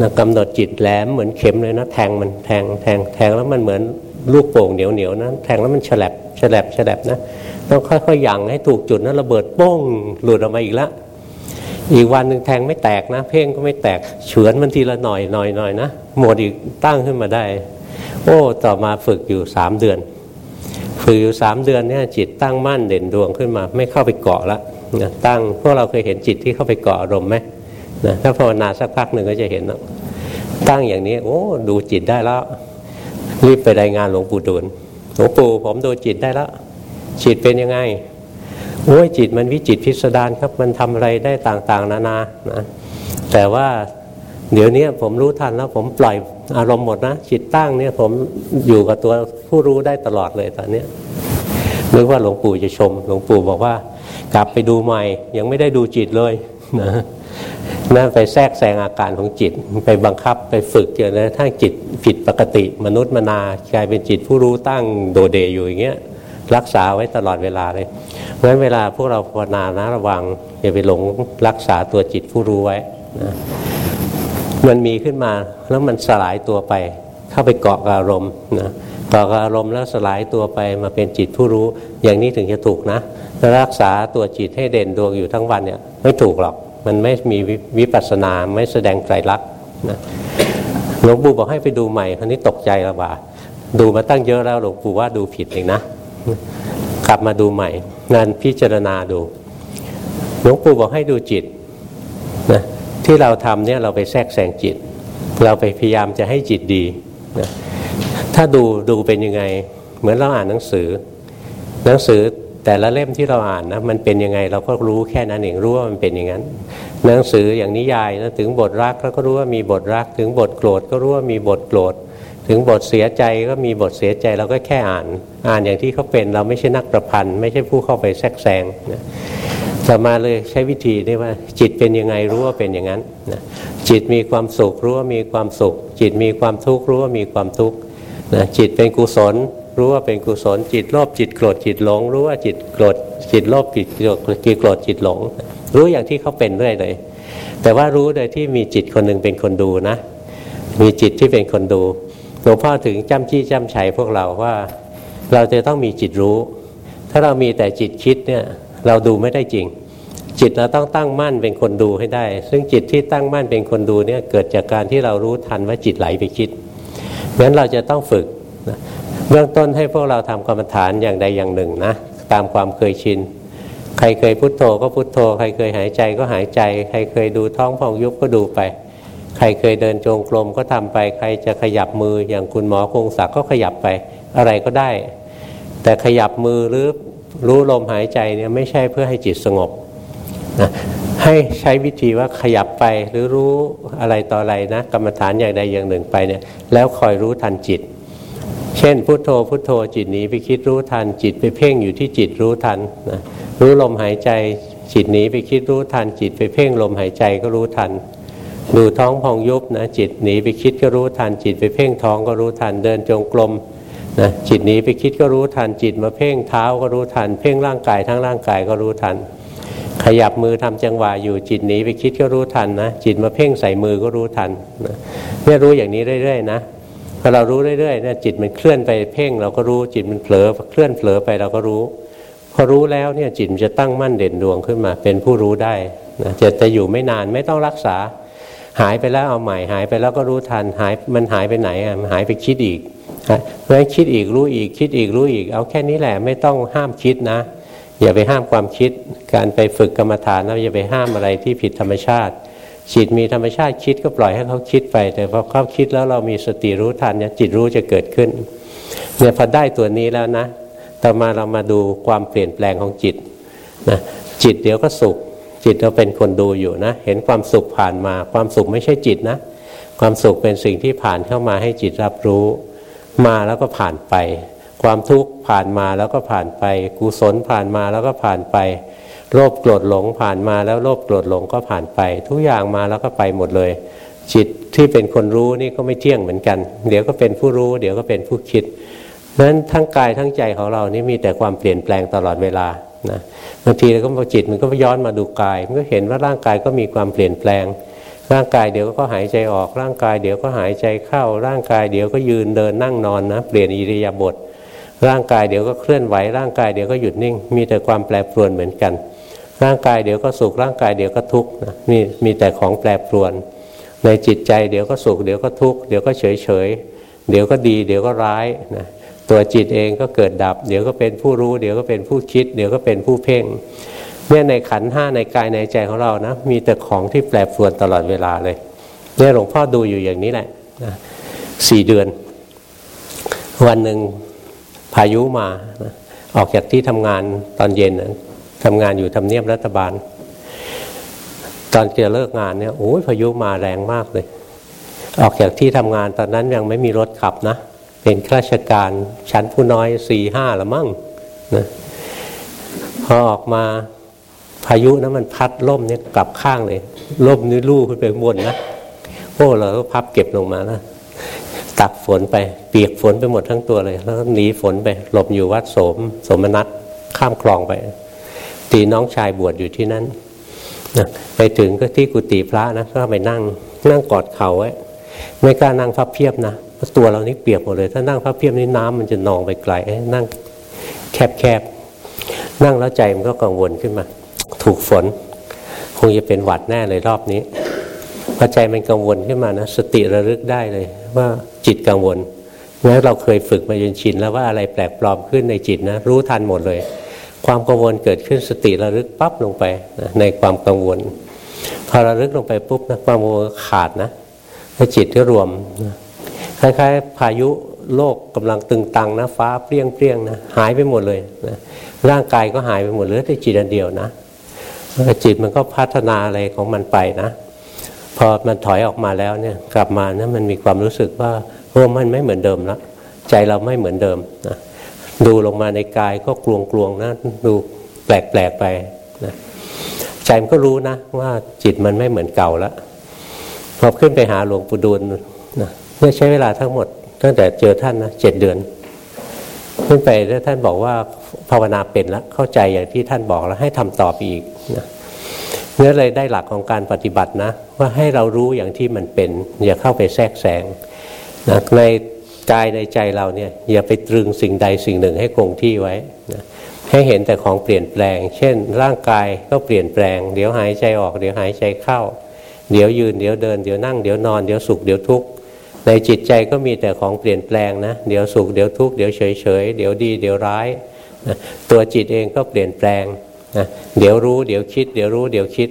นะกำหนดจิตแหลมเหมือนเข็มเลยนะ แทงมันแทงแทงแทงแล้วมันเหมือนลูกโป่งเหนียวเหนียวนะแทงแล้วมันฉลับฉลับฉลับนะต้องค่อยๆยังให้ถูกจุดนะระเบิดโป้งหลุดออกมาอีกแล้วอีกวันหนึ่งแทงไม่แตกนะ เพ่งก็ไม่แตกเฉือนมันทีละหน่อยหน่อยหน่อยนะ หมดอีกตั้งขึ้นมาได้ โอ้ ต่อมาฝึกอยู่สามเดือน ฝึกอยู่สามเดือนเนี่ยจิตตั้งมั่นเด่นดวงขึ้นมา ไม่เข้าไปเกาะละนะตั้งพวกเราเคยเห็นจิตที่เข้าไปเกาะอารมณ์ไหมนะถ้าภาวนาสักพักหนึ่งก็จะเห็นนะตั้งอย่างนี้ โอ้ ดูจิตได้แล้ว รีบไปรายงานหลวงปู่ดูลหลวงปู่ผมดูจิตได้แล้วจิตเป็นยังไงโอ้ยจิตมันวิจิตพิสดารครับมันทำอะไรได้ต่างๆ นานานะแต่ว่า เดี๋ยวนี้ผมรู้ทันแล้วผมปล่อยอารมณ์หมดนะจิตตั้งเนี่ยผมอยู่กับตัวผู้รู้ได้ตลอดเลยตอนนี้นึกว่าหลวงปู่จะชม หลวงปู่บอกว่ากลับไปดูใหม่ ยังไม่ได้ดูจิตเลยนะนั่นไปแทรกแซงอาการของจิต ไปบังคับไปฝึกจนกระทั่งจิตผิดปกติ มนุษย์มนากลายเป็นจิตผู้รู้ตั้งโดเดอยู่อย่างเงี้ยรักษาไว้ตลอดเวลาเลยเพราะฉะนั้นเวลาพวกเราภาวนานะระวังอย่าไปหลงรักษาตัวจิตผู้รู้ไว้นะ มันมีขึ้นมาแล้วมันสลายตัวไป เข้าไปเกาะอารมณ์นะเกาะอารมณ์แล้วสลายตัวไปมาเป็นจิตผู้รู้ อย่างนี้ถึงจะถูกนะถ้ารักษาตัวจิตให้เด่นดวงอยู่ทั้งวันเนี่ยไม่ถูกหรอก มันไม่มีวิปัสสนาไม่แสดงไตรลักษณ์นะหลวงปู่บอกให้ไปดูใหม่คราวนี้ตกใจล้วว่าดูมาตั้งเยอะแล้วหลวงปู่ว่าดูผิดเองนะกลับมาดูใหม่ งานพิจารณาดู หลวงปู่บอกให้ดูจิตนะ ที่เราทำเนี่ยเราไปแทรกแซงจิต เราไปพยายามจะให้จิตดีนะถ้าดูดูเป็นยังไง เหมือนเราอ่านหนังสือ หนังสือแต่ละเล่มที่เราอ่านนะมันเป็นยังไงเราก็รู้แค่นั้นเองรู้ว่ามันเป็นอย่างนั้น หนังสืออย่างนิยายนะถึงบทรักเราก็รู้ว่ามีบทรัก ถึงบทโกรธก็รู้ว่ามีบทโกรธถึงบทเสียใจก็มีบทเสียใจเราก็แค่อ่าน อ่านอย่างที่เขาเป็นเราไม่ใช่นักประพันธ์ ไม่ใช่ผู้เข้าไปแทรกแซงนะ จะมาเลยใช้วิธีนี้ว่า จิตเป็นยังไงรู้ว่าเป็นอย่างนั้นนะจิตมีความสุขรู้ว่ามีความสุข จิตมีความทุกข์รู้ว่ามีความทุกข์นะจิตเป็นกุศล รู้ว่าเป็นกุศล จิตโลภจิตโกรธจิตหลง รู้ว่าจิตโกรธจิตโลภจิตโกรธจิตหลง รู้อย่างที่เขาเป็นเรื่อยเลย แต่ว่ารู้โดยที่มีจิตคนหนึ่งเป็นคนดูนะ มีจิตที่เป็นคนดูหลวงพ่อถึงจ้ำจี้จ้ำชัยพวกเราว่า เราจะต้องมีจิตรู้ ถ้าเรามีแต่จิตคิดเนี่ย เราดูไม่ได้จริง จิตเราต้องตั้งมั่นเป็นคนดูให้ได้ ซึ่งจิตที่ตั้งมั่นเป็นคนดูเนี่ยเกิดจากการที่เรารู้ทันว่าจิตไหลไปคิดงั้นเราจะต้องฝึกเบื้องต้นให้พวกเราทำกรรมฐานอย่างใดอย่างหนึ่งนะตามความเคยชิน ใครเคยพุโทโธก็พุโทโธ ใครเคยหายใจก็หายใจ ใครเคยดูท้องพองยุบก็ดูไป ใครเคยเดินจงกรมก็ทำไป ใครจะขยับมืออย่างคุณหมอคงศักดิ์ก็ขยับไปอะไรก็ได้ แต่ขยับมือหรือ รู้ลมหายใจเนี่ยไม่ใช่เพื่อให้จิตสงบนะให้ใช้วิธีว่าขยับไปหรือรู้อะไรต่ออะไรนะกรรมฐานอย่างใดอย่างหนึ่งไปเนี่ยแล้วคอยรู้ทันจิต เช่นพุโทโธพุโทโธจิตหนีไปคิดรู้ทันจิตไปเพ่งอยู่ที่จิตรู้ทันนะรู้ลมหายใจจิตหนีไปคิดรู้ทันจิตไปเพ่งลมหายใจก็รู้ทันดูท้องพองยุบนะจิตหนีไปคิดก็รู้ทันจิตไปเพ่งท้องก็รู้ทันเดินจงกรม นะจิตหนีไปคิดก็รู้ทันจิตมาเพ่งเท้าก็รู้ทัน เพ่งร่างกายทั้งร่างกายก็รู้ทัน ขยับมือทำจังหวะอยู่จิตหนีไปคิดก็รู้ทันนะจิตมาเพ่งใส่มือก็รู้ทันนะเนี่ยรู้อย่างนี้เรื่อยๆนะพอเรารู้เรื่อยๆเนี่ยจิตมันเคลื่อนไปเพ่งเราก็รู้จิตมันเผลอเคลื่อนเผลอไปเราก็รู้ พอรู้แล้วเนี่ยจิตจะตั้งมั่นเด่นดวงขึ้นมา เป็นผู้รู้ได้นะจะจะอยู่ไม่นานไม่ต้องรักษา หายไปแล้วเอาใหม่หายไปแล้วก็รู้ทันหายมันหายไปไหนอะมันหายไปคิดอีก เพราะฉะนั้นคิดอีกรู้อีกคิดอีกรู้อีก เอาแค่นี้แหละไม่ต้องห้ามคิดนะ อย่าไปห้ามความคิด การไปฝึกกรรมฐานนะอย่าไปห้ามอะไรที่ผิดธรรมชาติจิตมีธรรมชาติคิดก็ปล่อยให้เขาคิดไป แต่พอเขาคิดแล้วเรามีสติรู้ทันเนี่ยจิตรู้จะเกิดขึ้นเนี่ยพอได้ตัวนี้แล้วนะ ต่อมาเรามาดูความเปลี่ยนแปลงของจิตนะจิตเดี๋ยวก็สุข จิตเราเป็นคนดูอยู่นะ เห็นความสุขผ่านมา ความสุขไม่ใช่จิตนะ ความสุขเป็นสิ่งที่ผ่านเข้ามาให้จิตรับรู้ มาแล้วก็ผ่านไป ความทุกข์ผ่านมาแล้วก็ผ่านไป กุศลผ่านมาแล้วก็ผ่านไป โลภโกรธหลงผ่านมาแล้วโลภโกรธหลงก็ผ่านไป ทุกอย่างมาแล้วก็ไปหมดเลย จิตที่เป็นคนรู้นี่ก็ไม่เที่ยงเหมือนกัน เดี๋ยวก็เป็นผู้รู้ เดี๋ยวก็เป็นผู้คิดนั้นทั้งกายทั้งใจของเรานี่มีแต่ความเปลี่ยนแปลงตลอดเวลานะบางทีเราก็จิตมันก็ย้อนมาดูกายมันก็เห็นว่าร่างกายก็มีความเปลี่ยนแปลง ร่างกายเดี๋ยวก็หายใจออก ร่างกายเดี๋ยวก็หายใจเข้า ร่างกายเดี๋ยวก็ยืนเดินนั่งนอนนะเปลี่ยนอิริยาบถร่างกายเดี๋ยวก็เคลื่อนไหวร่างกายเดี๋ยวก็หยุดนิ่ง มีแต่ความแปรปรวนเหมือนกัน ร่างกายเดี๋ยวก็สุขร่างกายเดี๋ยวก็ทุกข์นะมีมีแต่ของแปรปรวน ในจิตใจเดี๋ยวก็สุขเดี๋ยวก็ทุกข์เดี๋ยวก็เฉยเฉยเดี๋ยวก็ดีเดี๋ยวก็ร้ายนะตัวจิตเองก็เกิดดับ เดี๋ยวก็เป็นผู้รู้ เดี๋ยวก็เป็นผู้คิด เดี๋ยวก็เป็นผู้เพ่ง เนี่ยในขันห้าในกายในใจของเรานะมีแต่ของที่แปรปรวนตลอดเวลาเลยเนี่ยหลวงพ่อดูอยู่อย่างนี้แหละนะสี่เดือน วันหนึ่งพายุมานะออกจากที่ทำงานตอนเย็นนะทำงานอยู่ทำเนียบรัฐบาล ตอนจะเลิกงานเนี่ยโอ้ยพายุมาแรงมากเลย ออกจากที่ทำงานตอนนั้นยังไม่มีรถขับนะ เป็นข้าราชการชั้นผู้น้อยสี่ห้าละมั่งนะพอออกมา พายุนะมันพัดล่มเนี่ยกลับข้างเลยล่มนี่ลู่ขึ้นไปบนนะโอ้เราก็พับเก็บลงมานะตักฝนไปเปียกฝนไปหมดทั้งตัวเลย แล้วก็หนีฝนไปหลบอยู่วัดโสม สมนัตข้ามคลองไป ตีน้องชายบวชอยู่ที่นั่นนะไปถึงก็ที่กุฏิพระนะก็ไปนั่งนั่งกอดเข่าไว้ไม่กล้านั่งพับเพียบนะตัวเรานี่เปียกหมดเลย ถ้านั่งพระเพียบนี่น้ำมันจะนองไปไกลนั่งแคบๆนั่งแล้วใจมันก็กังวลขึ้นมา ถูกฝน คงจะเป็นหวัดแน่เลยรอบนี้พอใจมันกังวลขึ้นมานะสติระลึกได้เลยว่าจิตกังวลแม้เราเคยฝึกมาจนชินแล้วว่าอะไรแปลกปลอมขึ้นในจิตนะรู้ทันหมดเลย ความกังวลเกิดขึ้นสติระลึกปั๊บลงไปนะในความกังวล พอระลึกลงไปปุ๊บนะความมัวขาดนะแล้วจิตก็รวมคล้ายๆ พายุโลกกำลังตึงตังนะฟ้าเปรี้ยงเปรี้ยงนะหายไปหมดเลยนะร่างกายก็หายไปหมดเหลือแต่จิตอันเดียวนะ จิตมันก็พัฒนาอะไรของมันไปนะ พอมันถอยออกมาแล้วเนี่ยกลับมานะมันมีความรู้สึกว่าโอ้มันไม่เหมือนเดิมและใจเราไม่เหมือนเดิมนะดูลงมาในกายก็กลวงกลวงนะดูแปลกแปลกไปนะใจมันก็รู้นะว่าจิตมันไม่เหมือนเก่าแล้วพอขึ้นไปหาหลวงปู่ดูลนะเมื่อใช้เวลาทั้งหมดตั้งแต่เจอท่านนะเจ็ดเดือน ขึ้นไปแล้วท่านบอกว่าภาวนาเป็นแล้วเข้าใจอย่างที่ท่านบอกแล้วให้ทำต่อไปอีกนะเนื้อเลยได้หลักของการปฏิบัตินะ ว่าให้เรารู้อย่างที่มันเป็น อย่าเข้าไปแทรกแซงนะในกายในใจเราเนี่ยอย่าไปตรึงสิ่งใดสิ่งหนึ่งให้คงที่ไว้นะให้เห็นแต่ของเปลี่ยนแปลง เช่น ร่างกายก็เปลี่ยนแปลง เดี๋ยวหายใจออก เดี๋ยวหายใจเข้า เดี๋ยวยืน เดี๋ยวเดิน เดี๋ยวนั่ง เดี๋ยวนอน เดี๋ยวสุข เดี๋ยวทุกข์ ในจิตใจก็มีแต่ของเปลี่ยนแปลงนะ เดี๋ยวสุขเดี๋ยวทุกข์เดี๋ยวเฉยเฉยเดี๋ยวดีเดี๋ยวร้ายนะตัวจิตเองก็เปลี่ยนแปลงนะเดี๋ยวรู้เดี๋ยวคิด เดี๋ยวรู้เดี๋ยวคิด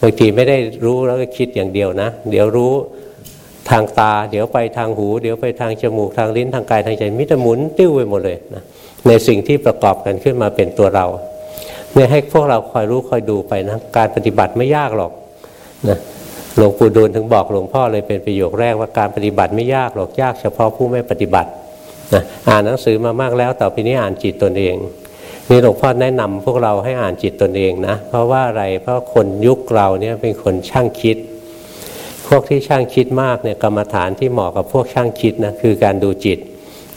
บางทีไม่ได้รู้แล้วก็คิดอย่างเดียวนะ เดี๋ยวรู้ทางตา เดี๋ยวไปทางหู เดี๋ยวไปทางจมูกทางลิ้นทางกายทางใจมิตรหมุนติ้วไปหมดเลยนะในสิ่งที่ประกอบกันขึ้นมาเป็นตัวเราเนี่ยให้พวกเราคอยรู้คอยดูไปนะการปฏิบัติไม่ยากหรอกนะ หลวงปู่ดูลถึงบอกหลวงพ่อเลยเป็นประโยคแรกว่าการปฏิบัติไม่ยากหรอกยากเฉพาะผู้ไม่ปฏิบัตินะอ่านหนังสือมามากแล้วต่อไปนี้อ่านจิตตนเองนี่หลวงพ่อแนะนำพวกเราให้อ่านจิตตนเองนะเพราะว่าอะไรเพราะคนยุคเราเนี่ยเป็นคนช่างคิด พวกที่ช่างคิดมากเนี่ยกรรมฐานที่เหมาะกับพวกช่างคิดนะคือการดูจิต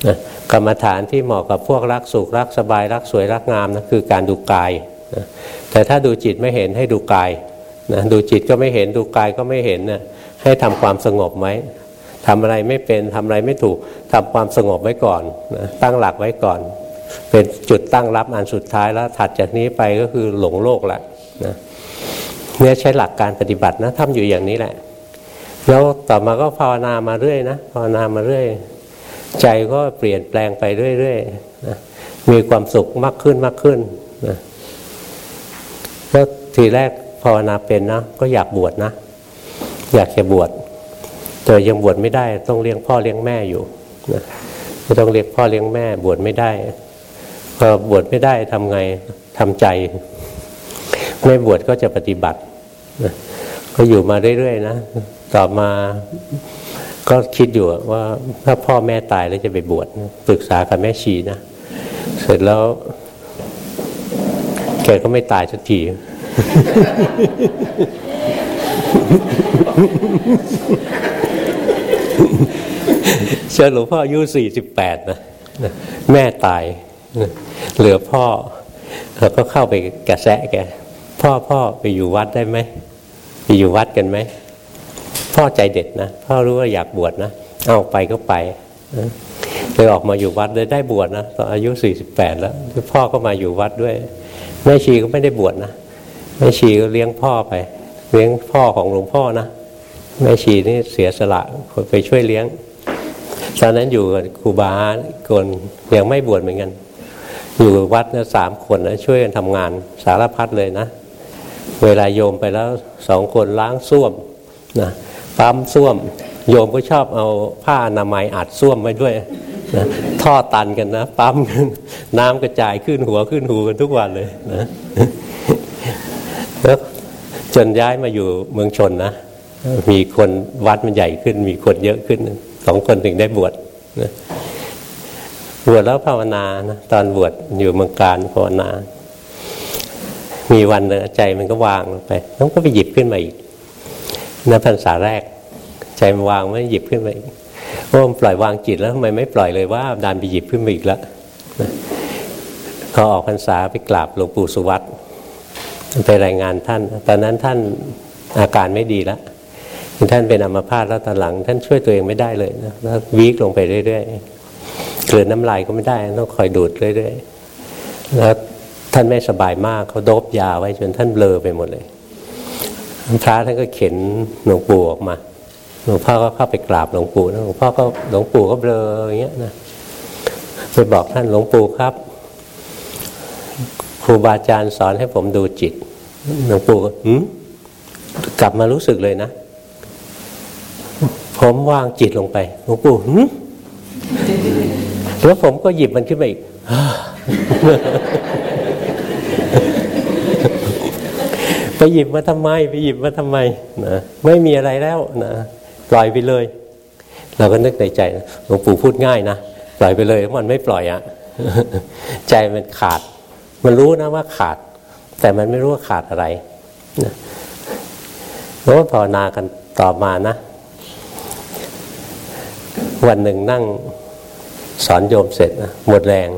นะกรรมฐานที่เหมาะกับพวกรักสุขรักสบายรักสวยรักงามนะคือการดูกายนะแต่ถ้าดูจิตไม่เห็นให้ดูกาย นะดูจิตก็ไม่เห็นดูกายก็ไม่เห็นนะให้ทำความสงบไหมทำอะไรไม่เป็นทำอะไรไม่ถูกทำความสงบไว้ก่อนนะตั้งหลักไว้ก่อน เป็นจุดตั้งรับอันสุดท้ายแล้วถัดจากนี้ไปก็คือหลงโลกละนะเนี่ยใช้หลักการปฏิบัตินะทำอยู่อย่างนี้แหละ แล้วต่อมาก็ภาวนามาเรื่อยนะภาวนามาเรื่อย ใจก็เปลี่ยนแปลงไปเรื่อยๆนะมีความสุขมากขึ้นมากขึ้นนะแล้วทีแรก ภาวนาเป็นนะ ก็อยากบวชนะ อยากจะบวชแต่ยังบวชไม่ได้ต้องเลี้ยงพ่อเลี้ยงแม่อยู่นะไม่ต้องเลี้ยงพ่อเลี้ยงแม่ บวชไม่ได้พอบวชไม่ได้ทำไงทำใจ ไม่บวชก็จะปฏิบัตินะก็อยู่มาเรื่อยๆนะต่อมาก็คิดอยู่ว่าถ้าพ่อแม่ตายแล้วจะไปบวชปรึกษากับแม่ชีนะ เสร็จแล้วแกก็ไม่ตายสักที เชิญหลวงพ่ออายุสี่สิบแปดนะแม่ตาย เหลือพ่อเราก็เข้าไปกระแสะแก พ่อพ่อไปอยู่วัดได้ไหมไปอยู่วัดกันไหม พ่อใจเด็ดนะพ่อรู้ว่าอยากบวชนะเอาไปก็ไปเลยออกมาอยู่วัดเลยได้บวชนะตอนอายุสี่สิบแปดแล้วพ่อก็มาอยู่วัดด้วยแม่ชีก็ไม่ได้บวชนะ แม่ชีก็เลี้ยงพ่อไป เลี้ยงพ่อของหลวงพ่อนะแม่ชีนี่เสียสละไปช่วยเลี้ยง ตอนนั้นอยู่กับครูบาคนยังไม่บวชเหมือนกัน อยู่วัดนะสามคนนะช่วยกันทำงานสารพัดเลยนะ เวลาโยมไปแล้วสองคนล้างส้วมนะปั๊มส้วม โยมก็ชอบเอาผ้าอนามัยอัดส้วมไว้ด้วยนะท่อตันกันนะ ปั๊มน้ำกระจายขึ้นหัวขึ้นหูกันทุกวันเลยนะ แล้วจนย้ายมาอยู่เมืองชนนะ มีคนวัดมันใหญ่ขึ้น มีคนเยอะขึ้นสองคนถึงได้บวชนะบวชแล้วภาวนานะตอนบวชอยู่เมืองการภาวนา มีวันใจมันก็วางไปแล้วก็ไปหยิบขึ้นมาอีกนับพรรษาแรก ใจมันวางไม่หยิบขึ้นมาอีกว่าปล่อยวางจิตแล้วทำไมไม่ปล่อยเลยว่าดันไปหยิบขึ้นมาอีกแล้วพอออกพรรษาไปกราบหลวงปู่สุวัต ไปรายงานท่าน ตอนนั้นท่านอาการไม่ดีแล้วท่านเป็นอัมพาตแล้วตอนหลัง ท่านช่วยตัวเองไม่ได้เลยนะแล้ววีกลงไปเรื่อยๆเกลือน้ำลายก็ไม่ได้ต้องคอยดูดเรื่อยๆแล้วท่านไม่สบายมากเขาโดบยาไว้จนท่านเบลอไปหมดเลยพระท่านก็เข็นหลวงปู่ออกมาหลวงพ่อก็เข้าไปกราบหลวงปู่หลวงพ่อก็หลวงปู่ก็เบลออย่างเงี้ยนะไปบอกท่านหลวงปู่ครับ ครูบาอาจารย์สอนให้ผมดูจิตหลวงปู่ก็หืมกลับมารู้สึกเลยนะ ผมวางจิตลงไปหลวงปู่แล้วผมก็หยิบมันขึ้นมาอีกไปหยิบมาทำไม ไปหยิบมาทำไมนะไม่มีอะไรแล้วนะปล่อยไปเลย เราก็นึกในใจหลวงปู่พูดง่ายนะปล่อยไปเลยมันไม่ปล่อยอะใจมันขาด มันรู้นะว่าขาด แต่มันไม่รู้ว่าขาดอะไรนะแล้วภาวนากันต่อมานะ วันหนึ่งนั่งสอนโยมเสร็จนะหมดแรง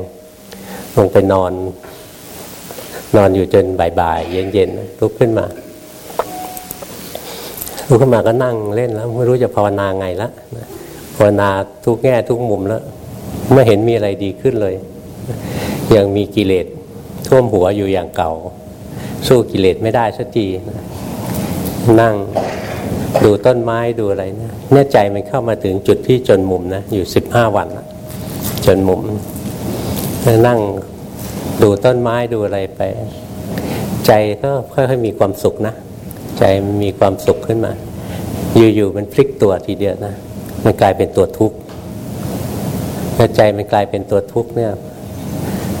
ลงไปนอน นอนอยู่จนบ่ายๆเย็นๆลุกขึ้นมาลุกขึ้นมาก็นั่งเล่นแล้ว ไม่รู้จะภาวนาไงละภาวนาทุกแง่ทุกมุมแล้ว ไม่เห็นมีอะไรดีขึ้นเลย ยังมีกิเลส ท่วมหัวอยู่อย่างเก่า สู้กิเลสไม่ได้สักทีนั่งดูต้นไม้ดูอะไรนะเนี่ยใจมันเข้ามาถึงจุดที่จนมุมนะอยู่สิบห้าวันจนมุมนั่งดูต้นไม้ดูอะไรไป ใจก็ค่อยๆมีความสุขนะ ใจมีความสุขขึ้นมา อยู่ๆมันพลิกตัวทีเดียวนะมันกลายเป็นตัวทุกข์ใจมันกลายเป็นตัวทุกข์เนี่ย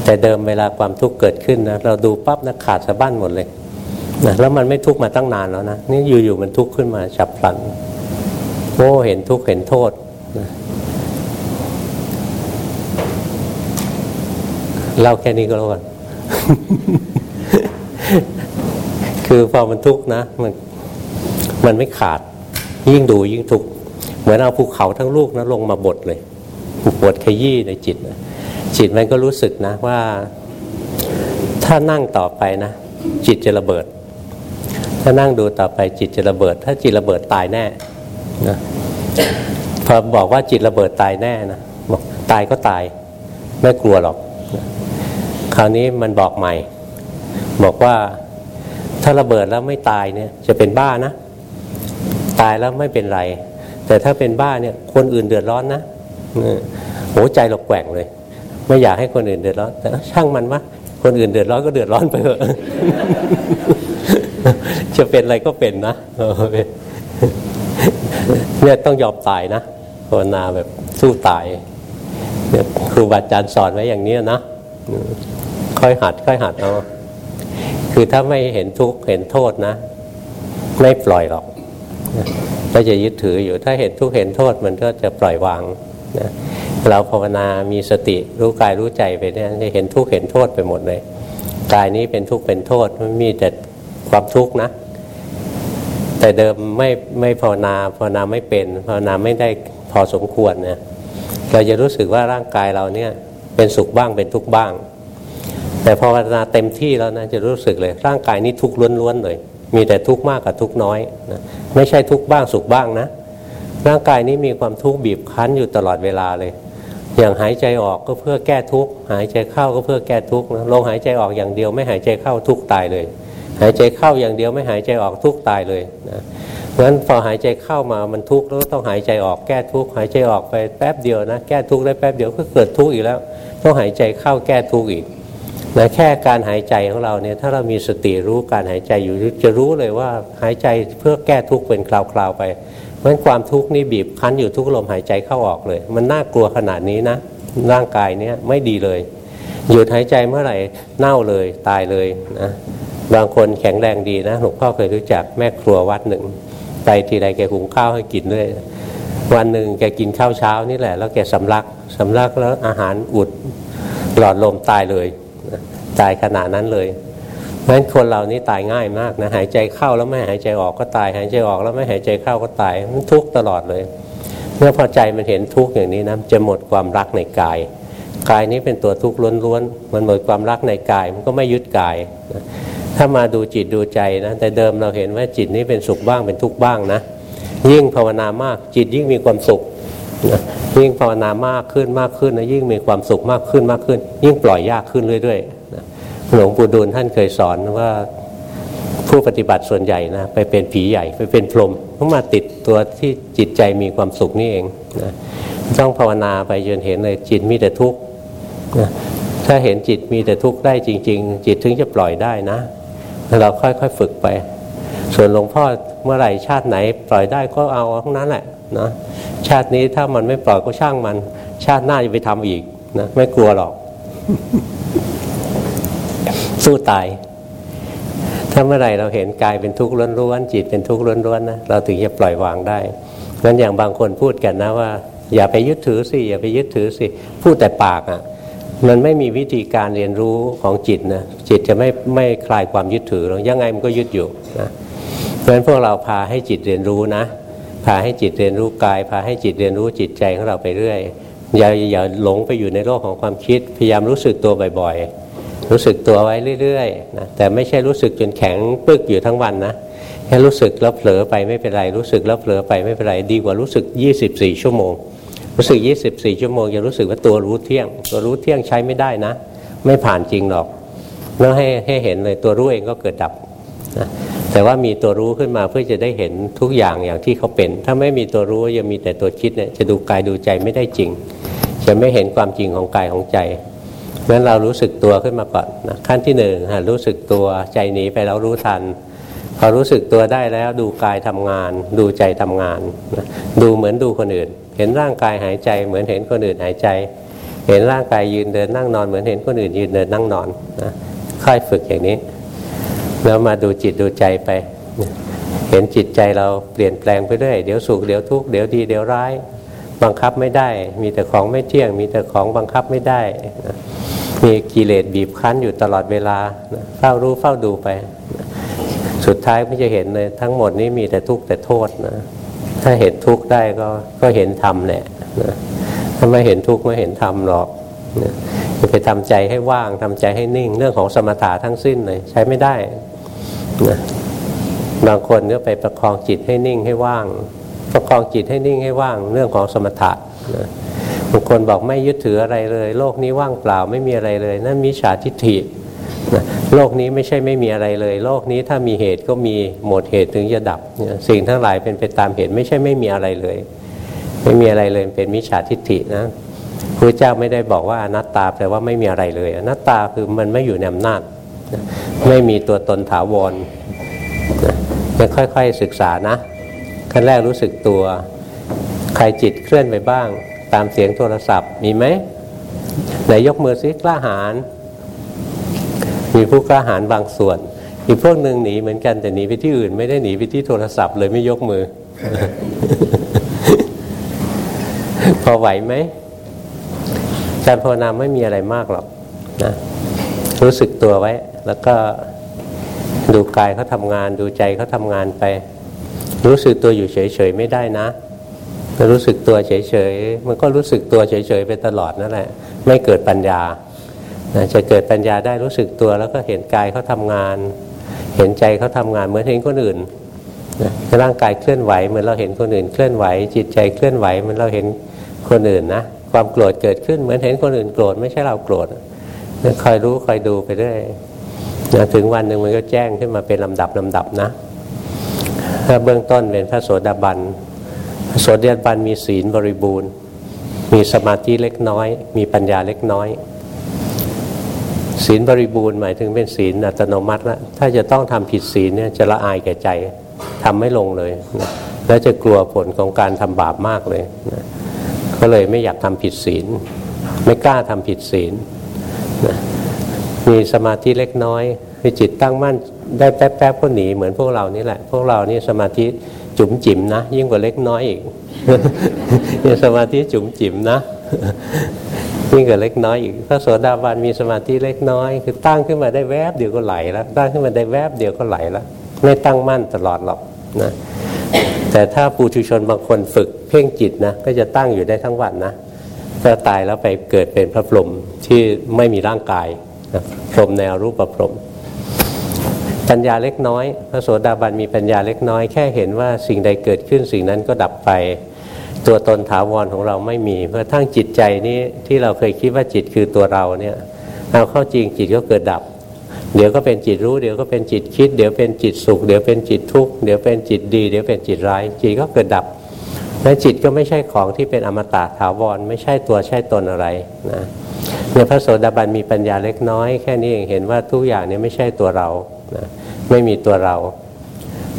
แต่เดิมเวลาความทุกข์เกิดขึ้นนะเราดูปั๊บนะขาดสะบั้นหมดเลยนะแล้วมันไม่ทุกข์มาตั้งนานแล้วนะนี่อยู่ๆมันทุกข์ขึ้นมาฉับพลันโอ้เห็นทุกข์เห็นโทษนะเล่าแค่นี้ก็แล้วกันคือพอมันทุกข์นะมันมันไม่ขาด ยิ่งดูยิ่งทุกข์เหมือนเอาภูเขาทั้งลูกนะลงมาบดเลยปวดขยี้ในจิตนะ จิตมันก็รู้สึกนะว่าถ้านั่งต่อไปนะ จิตจะระเบิด ถ้านั่งดูต่อไปจิตจะระเบิด ถ้าจิตระเบิดตายแน่นะพอบอกว่าจิตระเบิดตายแน่นะบอกตายก็ตาย ไม่กลัวหรอก คราวนี้มันบอกใหม่ บอกว่าถ้าระเบิดแล้วไม่ตายเนี่ย จะเป็นบ้านะ ตายแล้วไม่เป็นไร แต่ถ้าเป็นบ้าเนี่ยคนอื่นเดือดร้อนนะโหใจเราแกว่งเลย ไม่อยากให้คนอื่นเดือดร้อน แต่ช่างมันวะคนอื่นเดือดร้อนก็เดือดร้อนไปเถอะจะเป็นอะไรก็เป็นนะเนี่ยต้องยอมตายนะภาวนาแบบสู้ตายเนี่ยครูบาอาจารย์สอนไว้อย่างนี้นะค่อยหัด ค่อยหัดเอาคือถ้าไม่เห็นทุกข์เห็นโทษนะ ไม่ปล่อยหรอกก็จะยึดถืออยู่ถ้าเห็นทุกข์เห็นโทษมันก็จะปล่อยวาง นะเราภาวนามีสติรู้กายรู้ใจไปเนี่ยจะเห็นทุกข์เห็นโทษไปหมดเลยกายนี้เป็นทุกข์เป็นโทษมันมีแต่ความทุกข์นะ แต่เดิมไม่ไม่ภาวนาภาวนาไม่เป็นภาวนาไม่ได้พอสมควรเนี่ยเราจะรู้สึกว่าร่างกายเราเนี่ยเป็นสุขบ้างเป็นทุกข์บ้าง แต่ภาวนาเต็มที่แล้วนะจะรู้สึกเลย ร่างกายนี้ทุกข์ล้วนๆเลย มีแต่ทุกข์มากกับทุกข์น้อยนะไม่ใช่ทุกข์บ้างสุขบ้างนะ ร่างกายนี้มีความทุกข์บีบคั้นอยู่ตลอดเวลาเลย อย่างหายใจออกก็เพื่อแก้ทุกข์หายใจเข้าก็เพื่อแก้ทุกข์ลงหายใจออกอย่างเดียวไม่หายใจเข้าทุกข์ตายเลย หายใจเข้าอย่างเดียวไม่หายใจออกทุกข์ตายเลยนะราะฉะนั้นพอหายใจเข้ามามันทุกข์แล้วต้องหายใจออกแก้ทุกข์หายใจออกไปแป๊บเดียวนะแก้ทุกข์ได้แป๊บเดียวก็เกิดทุกข์อีกแล้ว ต้องหายใจเข้าแก้ทุกข์อีกนะแค่การหายใจของเราเนี่ยถ้าเรามีสติรู้การหายใจอยู่จะรู้เลยว่าหายใจเพื่อแก้ทุกข์เป็นคราวๆไป เพราะความทุกข์นี่บีบคั้นอยู่ทุกลมหายใจเข้าออกเลย มันน่ากลัวขนาดนี้นะ ร่างกายเนี้ยไม่ดีเลย หยุดหายใจเมื่อไหร่เน่าเลยตายเลยนะบางคนแข็งแรงดีนะหลวงพ่อเคยรู้จักแม่ครัววัดหนึ่งไปทีไรแกหุงข้าวให้กินด้วยวันหนึ่งแกกินข้าวเช้านี่แหละ แล้วแกสำลักสำลักแล้วอาหารอุดหลอดลมตายเลย ตายขนาดนั้นเลย ราะฉะนั้นคนเรานี่ตายง่ายมากนะหายใจเข้าแล้วไม่หายใจออกก็ตาย หายใจออกแล้วไม่หายใจเข้าก็ตายมันทุกข์ตลอดเลย เมื่อพอใจมันเห็นทุกข์อย่างนี้นะจะหมดความรักในกาย กายนี้เป็นตัวทุกข์ล้วนๆมันหมดความรักในกายมันก็ไม่ยึดกาย ถ้ามาดูจิตดูใจนะแต่เดิมเราเห็นว่าจิตนี้เป็นสุขบ้างเป็นทุกข์บ้างนะยิ่งภาวนามากจิตยิ่งมีความสุขยิ่งภาวนามากขึ้นมากขึ้นนะยิ่งมีความสุขมากขึ้นมากขึ้น ยิ่งปล่อยยากขึ้นเรื่อยๆ หลวงปู่ดูลท่านเคยสอนว่าผู้ปฏิบัติส่วนใหญ่นะไปเป็นผีใหญ่ไปเป็นพรหมเพราะมาติดตัวที่จิตใจมีความสุขนี่เองนะต้องภาวนาไปจนเห็นเลยจิตมีแต่ทุกข์นะถ้าเห็นจิตมีแต่ทุกข์ได้จริง ๆ จิตถึงจะปล่อยได้นะเราค่อยๆฝึกไป ส่วนหลวงพ่อเมื่อไหร่ชาติไหน ปล่อยได้ก็เอาทั้งนั้นแหละนะชาตินี้ถ้ามันไม่ปล่อยก็ช่างมัน ชาติหน้าจะไปทำอีกนะไม่กลัวหรอก สู้ตาย ถ้าเมื่อไหร่เราเห็นกายเป็นทุกข์ล้วนๆจิตเป็นทุกข์ล้วนๆนะเราถึงจะปล่อยวางได้งั้นอย่างบางคนพูดกันนะว่า อย่าไปยึดถือสิอย่าไปยึดถือสิพูดแต่ปากอะ่ะมันไม่มีวิธีการเรียนรู้ของจิตนะจิตจะไม่ไม่คลายความยึดถือหรอกยังไงมันก็ยึดอยู่นะเพราะฉะนั้นพวกเราพาให้จิตเรียนรู้นะพาให้จิตเรียนรู้กาย พาให้จิตเรียนรู้จิตใจของเราไปเรื่อยอย่าอย่าหลงไปอยู่ในโลกของความคิด พยายามรู้สึกตัวบ่อย ๆ รู้สึกตัวไว้เรื่อยๆนะแต่ไม่ใช่รู้สึกจนแข็งปึกอยู่ทั้งวันนะแค่รู้สึกแล้วเผลอไปไม่เป็นไรรู้สึกแล้วเผลอไปไม่เป็นไรดีกว่ารู้สึก 24 ชั่วโมง รู้สึก 24 ชั่วโมงจะรู้สึกว่าตัวรู้เที่ยง ตัวรู้เที่ยงใช้ไม่ได้นะ ไม่ผ่านจริงหรอกต้องให้ให้เห็นเลยตัวรู้เองก็เกิดดับนะแต่ว่ามีตัวรู้ขึ้นมาเพื่อจะได้เห็นทุกอย่างอย่างที่เขาเป็น ถ้าไม่มีตัวรู้ยังมีแต่ตัวคิดเนี่ยจะดูกายดูใจไม่ได้จริง จะไม่เห็นความจริงของกายของใจ งั้นเรารู้สึกตัวขึ้นมาก่อนนะขั้นที่หนึ่งรู้สึกตัวใจหนีไปแล้วรู้ทัน พอรู้สึกตัวได้แล้วดูกายทำงาน ดูใจทำงานนะดูเหมือนดูคนอื่น เห็นร่างกายหายใจเหมือนเห็นคนอื่นหายใจ เห็นร่างกายยืนเดินนั่งนอนเหมือนเห็นคนอื่นยืนเดินนั่งนอนนะค่อยฝึกอย่างนี้ แล้วมาดูจิตดูใจไป เห็นจิตใจเราเปลี่ยนแปลงไปเรื่อยเดี๋ยวสุขเดี๋ยวทุกข์เดี๋ยวดีเดี๋ยวร้าย บังคับไม่ได้ มีแต่ของไม่เที่ยง มีแต่ของบังคับไม่ได้ มีกิเลสบีบคั้นอยู่ตลอดเวลาเฝ้ารู้เฝ้าดูไป สุดท้ายก็จะเห็นเลยทั้งหมดนี้มีแต่ทุกข์แต่โทษนะถ้าเห็นทุกข์ได้ก็ก็เห็นธรรมแหละถ้าไม่เห็นทุกข์ไม่เห็นธรรมหรอกจะไปทำใจให้ว่างทำใจให้นิ่ง เรื่องของสมถะทั้งสิ้นเลยใช้ไม่ได้นะบางคนก็ไปประคองจิตให้นิ่งให้ว่าง ประคองจิตให้นิ่งให้ว่าง เรื่องของสมถะนะ บางคนบอกไม่ยึดถืออะไรเลย โลกนี้ว่างเปล่าไม่มีอะไรเลย นั่นมิจฉาทิฏฐิโลกนี้ไม่ใช่ไม่มีอะไรเลย โลกนี้ถ้ามีเหตุก็มีหมดเหตุถึงจะดับ สิ่งทั้งหลายเป็นไปตามเหตุไม่ใช่ไม่มีอะไรเลย ไม่มีอะไรเลยเป็นมิจฉาทิฏฐินะพระเจ้าไม่ได้บอกว่าอนัตตาแปลว่าไม่มีอะไรเลยอนัตตาคือมันไม่อยู่ในอำนาจไม่มีตัวตนถาวรจะค่อยๆศึกษานะขั้นแรกรู้สึกตัว ใครจิตเคลื่อนไปบ้าง ตามเสียงโทรศัพท์มีไหมไหนยกมือซิกล้าหาญมีผู้กล้าหาญบางส่วน อีกพวกหนึ่งหนีเหมือนกันแต่หนีไปที่อื่น ไม่ได้หนีไปที่โทรศัพท์เลยไม่ยกมือ พอไหวไหมการภาวนาไม่มีอะไรมากหรอกนะรู้สึกตัวไว้ แล้วก็ดูกายเขาทำงาน ดูใจเขาทำงานไป รู้สึกตัวอยู่เฉยๆไม่ได้นะ จะรู้สึกตัวเฉยๆ มันก็รู้สึกตัวเฉยๆไปตลอดนั่นแหละ ไม่เกิดปัญญา จะเกิดปัญญาได้รู้สึกตัวแล้วก็เห็นกายเขาทางาน เห็นใจเขาทางานเหมือนเห็นคนอื่นร่างกายเคลื่อนไหวเหมือนเราเห็นคนอื่น เคลื่อนไหว จิตใจเคลื่อนไหวเหมือนเราเห็นคนอื่นนะ ความโกรธเกิดขึ้นเหมือนเห็นคนอื่นโกรธไม่ใช่เราโกรธคอยรู้คอยดูไปเรื่อยถึงวันหนึ่งมันก็แจ้งขึ้นมาเป็นลำดับลำดับนะ ถ้าเบื้องต้นเป็นพระโสดาบัน โสดาบันมีศีลบริบูรณ์ มีสมาธิเล็กน้อย มีปัญญาเล็กน้อย ศีลบริบูรณ์หมายถึงเป็นศีลอัตโนมัติแล้วถ้าจะต้องทำผิดศีลเนี่ยจะละอายแก่ใจทำไม่ลงเลยนะแล้วจะกลัวผลของการทำบาปมากเลยนะก็เลยไม่อยากทำผิดศีล ไม่กล้าทำผิดศีลนะมีสมาธิเล็กน้อยมีจิตตั้งมั่นได้แป๊บๆก็หนีเหมือนพวกเรานี่แหละ พวกเรานี่สมาธิ จุ๋มจิ๋มนะยิ่งกว่าเล็กน้อยอีกนี่สมาธิจุ๋มจิ๋มนะยิ่งกว่าเล็กน้อยอีกพระโสดาบันมีสมาธิเล็กน้อย คือตั้งขึ้นมาได้แวบเดียวก็ไหลแล้วตั้งขึ้นมาได้แวบเดียวก็ไหลแล้วไม่ตั้งมั่นตลอดหรอกนะแต่ถ้าปุถุชนบางคนฝึกเพ่งจิตนะก็จะตั้งอยู่ได้ทั้งวันนะก็ตายแล้วไปเกิดเป็นพระพรหมที่ไม่มีร่างกายนะพรหมในอรูปประพรหม ปัญญาเล็กน้อย พระโสดาบันมีปัญญาเล็กน้อย แค่เห็นว่าสิ่งใดเกิดขึ้นสิ่งนั้นก็ดับไป ตัวตนถาวรของเราไม่มี เพราะทั้งจิตใจนี้ที่เราเคยคิดว่าจิตคือตัวเราเนี่ยเอาเข้าจริงจิตก็เกิดดับ เดี๋ยวก็เป็นจิตรู้ เดี๋ยวก็เป็นจิตคิด เดี๋ยวเป็นจิตสุข เดี๋ยวเป็นจิตทุกข์ เดี๋ยวเป็นจิตดี เดี๋ยวเป็นจิตร้าย จิตก็เกิดดับและจิตก็ไม่ใช่ของที่เป็นอมตะถาวร ไม่ใช่ตัวใช่ตนอะไรนะเนี่ยพระโสดาบันมีปัญญาเล็กน้อย แค่นี้เองเห็นว่าทุกอย่างเนี้ไม่ใช่ตัวเรา นะไม่มีตัวเรา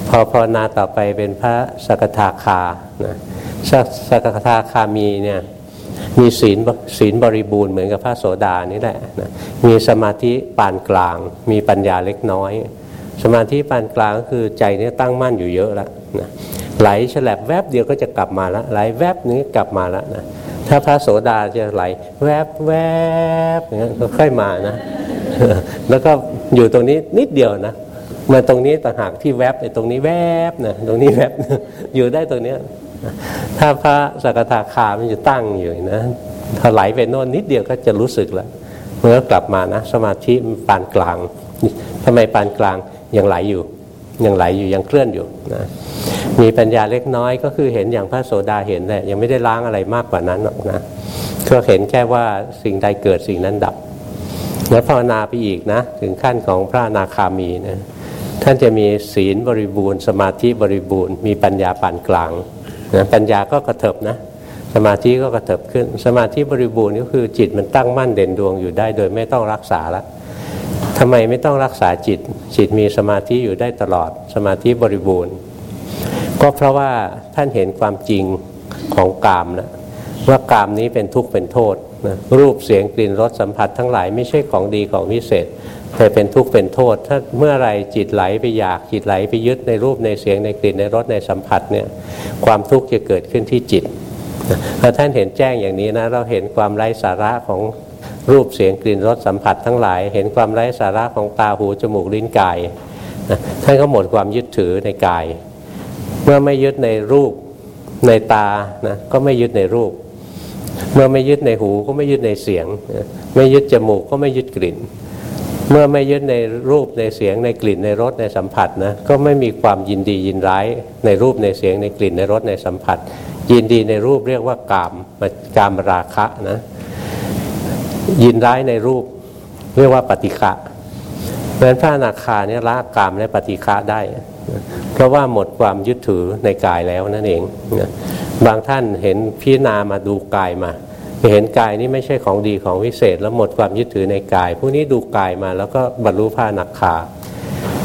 พอภาวนาต่อไปเป็นพระสกทาคานะสกทาคามีเนี่ยมีศีลศีลบริบูรณ์เหมือนกับพระโสดานี่แหละนะมีสมาธิปานกลาง มีปัญญาเล็กน้อย สมาธิปานกลางก็คือใจนี่ตั้งมั่นอยู่เยอะแล้วนะไหลฉลับแวบเดียวก็จะกลับมาแล้วไหลแวบนี้กลับมาแล้วนะถ้าพระโสดาจะไหล แวบแวบอย่างนั้นก็ค่อยมานะ แล้วก็อยู่ตรงนี้นิดเดียวนะมาตรงนี้ต่างหากที่แวบไอ้ตรงนี้แวบนะตรงนี้แวบอยู่ได้ตรงเนี้ยถ้าพระสกทาคามันจะตั้งอยู่นะถ้าไหลไปโน่นนิดเดียวก็จะรู้สึกแล้วเมื่อกลับมานะสมาธิปานกลางทำไมปานกลางยังไหลอยู่ ยังไหลอยู่ยังเคลื่อนอยู่นะมีปัญญาเล็กน้อยก็คือเห็นอย่างพระโสดาเห็นแหละยังไม่ได้ล้างอะไรมากกว่านั้นหรอกนะก็เห็นแค่ว่าสิ่งใดเกิดสิ่งนั้นดับ แล้วภาวนาไปอีกนะ ถึงขั้นของพระนาคามีนะท่านจะมีศีลบริบูรณ์ สมาธิบริบูรณ์ มีปัญญาปานกลางนะปัญญาก็กระเถิบนะ สมาธิก็กระเถิบขึ้น สมาธิบริบูรณ์ก็คือจิตมันตั้งมั่นเด่นดวงอยู่ได้ โดยไม่ต้องรักษาละทำไมไม่ต้องรักษาจิต จิตมีสมาธิอยู่ได้ตลอด สมาธิบริบูรณ์ ก็เพราะว่าท่านเห็นความจริงของกามนะว่ากามนี้เป็นทุกข์เป็นโทษ นะรูปเสียงกลิ่นรสสัมผัสทั้งหลายไม่ใช่ของดีของวิเศษ แต่เป็นทุกข์เป็นโทษ ถ้าเมื่อไรจิตไหลไปอยากจิตไหลไปยึดในรูปในเสียงในกลิ่นในรสในสัมผัสเนี่ยความทุกข์จะเกิดขึ้นที่จิตถ้าท่านเห็นแจ้งอย่างนี้นะเราเห็นความไร้สาระของรูปเสียงกลิ่นรสสัมผัสทั้งหลาย เห็นความไร้สาระของตาหูจมูกลิ้นกายท่านก็หมดความยึดถือในกาย เมื่อไม่ยึดในรูปในตานะก็ไม่ยึดในรูป เมื่อไม่ยึดในหูก็ไม่ยึดในเสียง ไม่ยึดจมูกก็ไม่ยึดกลิ่น เมื่อไม่ยึดในรูปในเสียงในกลิ่นในรสในสัมผัสนะก็ไม่มีความยินดียินร้ายในรูปในเสียงในกลิ่นในรสในสัมผัส ยินดีในรูปเรียกว่ากามกามราคะนะยินร้ายในรูปเรียกว่าปฏิฆะเพราะฉะนั้นพระอนาคาเนี่ยละกามและปฏิฆะได้ เพราะว่าหมดความยึดถือในกายแล้วนั่นเองบางท่านเห็นพิจารณามาดูกายมาเห็นกายนี้ไม่ใช่ของดีของวิเศษ แล้วหมดความยึดถือในกายพวกนี้ดูกายมาแล้วก็บรรลุพระนักขา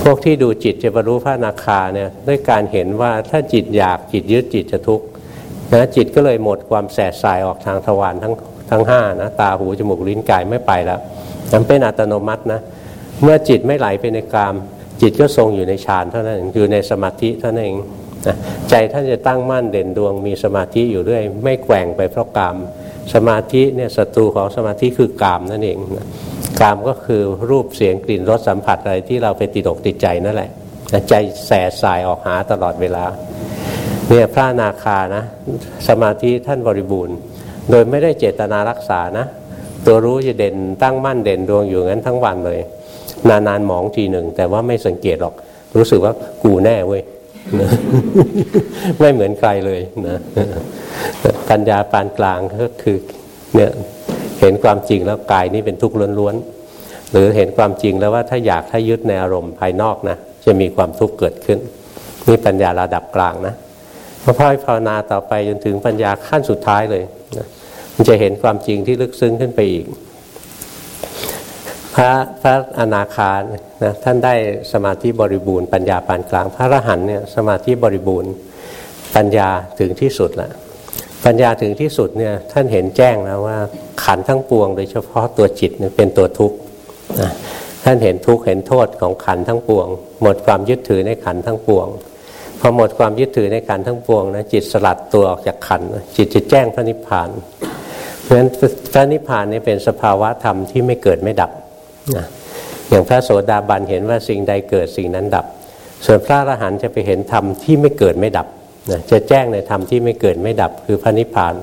พวกที่ดูจิตจะบรรลุพระนาคาเนี่ยด้วยการเห็นว่าถ้าจิตอยากจิตยึดจิตจะทุกข์นะจิตก็เลยหมดความแสบสายออกทางทวารทั้งทั้งห้านะตาหูจมูกลิ้นกายไม่ไปแล้วมันเป็นอัตโนมัตินะเมื่อจิตไม่ไหลไปในกาม จิตก็ทรงอยู่ในฌานเท่านั้นอยู่ในสมาธิเท่านั้นเองใจท่านจะตั้งมั่นเด่นดวงมีสมาธิอยู่ด้วยไม่แกว่งไปเพราะกาม สมาธิเนี่ยศัตรูของสมาธิคือกามนั่นเองกามก็คือรูปเสียงกลิ่นรสสัมผัสอะไรที่เราไปติดอกติดใจนั่นแหละใจแสสายออกหาตลอดเวลาเนี่ยพระนาคานะสมาธิท่านบริบูรณ์ โดยไม่ได้เจตนารักษานะ ตัวรู้จะเด่นตั้งมั่นเด่นดวงอยู่งั้นทั้งวันเลย นานๆหมองทีหนึ่ง แต่ว่าไม่สังเกตหรอก รู้สึกว่ากูแน่เว้ยไม่เหมือนใครเลยนะปัญญาปานกลางก็คือเนี่ยเห็นความจริงแล้วกายนี้เป็นทุกข์ล้วนๆหรือเห็นความจริงแล้วว่าถ้าอยากถ้ายึดในอารมณ์ภายนอกนะจะมีความทุกข์เกิดขึ้นนี่ปัญญาระดับกลางนะพอพ่อภาวนาต่อไปจนถึงปัญญาขั้นสุดท้ายเลยนะมันจะเห็นความจริงที่ลึกซึ้งขึ้นไปอีก พระพระอนาคานะท่านได้สมาธิบริบูรณ์ปัญญาปานกลาง พระอรหันเนี่ยสมาธิบริบูรณ์ปัญญาถึงที่สุดแล้วปัญญาถึงที่สุดเนี่ยท่านเห็นแจ้งแล้วว่าขันทั้งปวง โดยเฉพาะตัวจิตเป็นตัวทุกข์ท่านเห็นทุกข์เห็นโทษของขันทั้งปวง หมดความยึดถือในขันทั้งปวงพอหมดความยึดถือในขันทั้งปวงนะจิตสลัดตัวออกจากขันจิตจะแจ้งพระนิพพานเพราะฉะนั้นพระนิพพานนี่เป็นสภาวะธรรมที่ไม่เกิดไม่ดับ นะอย่างพระโสดาบันเห็นว่าสิ่งใดเกิดสิ่งนั้นดับ ส่วนพระอรหันต์จะไปเห็นธรรมที่ไม่เกิดไม่ดับนะจะแจ้งในธรรมที่ไม่เกิดไม่ดับคือพระนิพพาน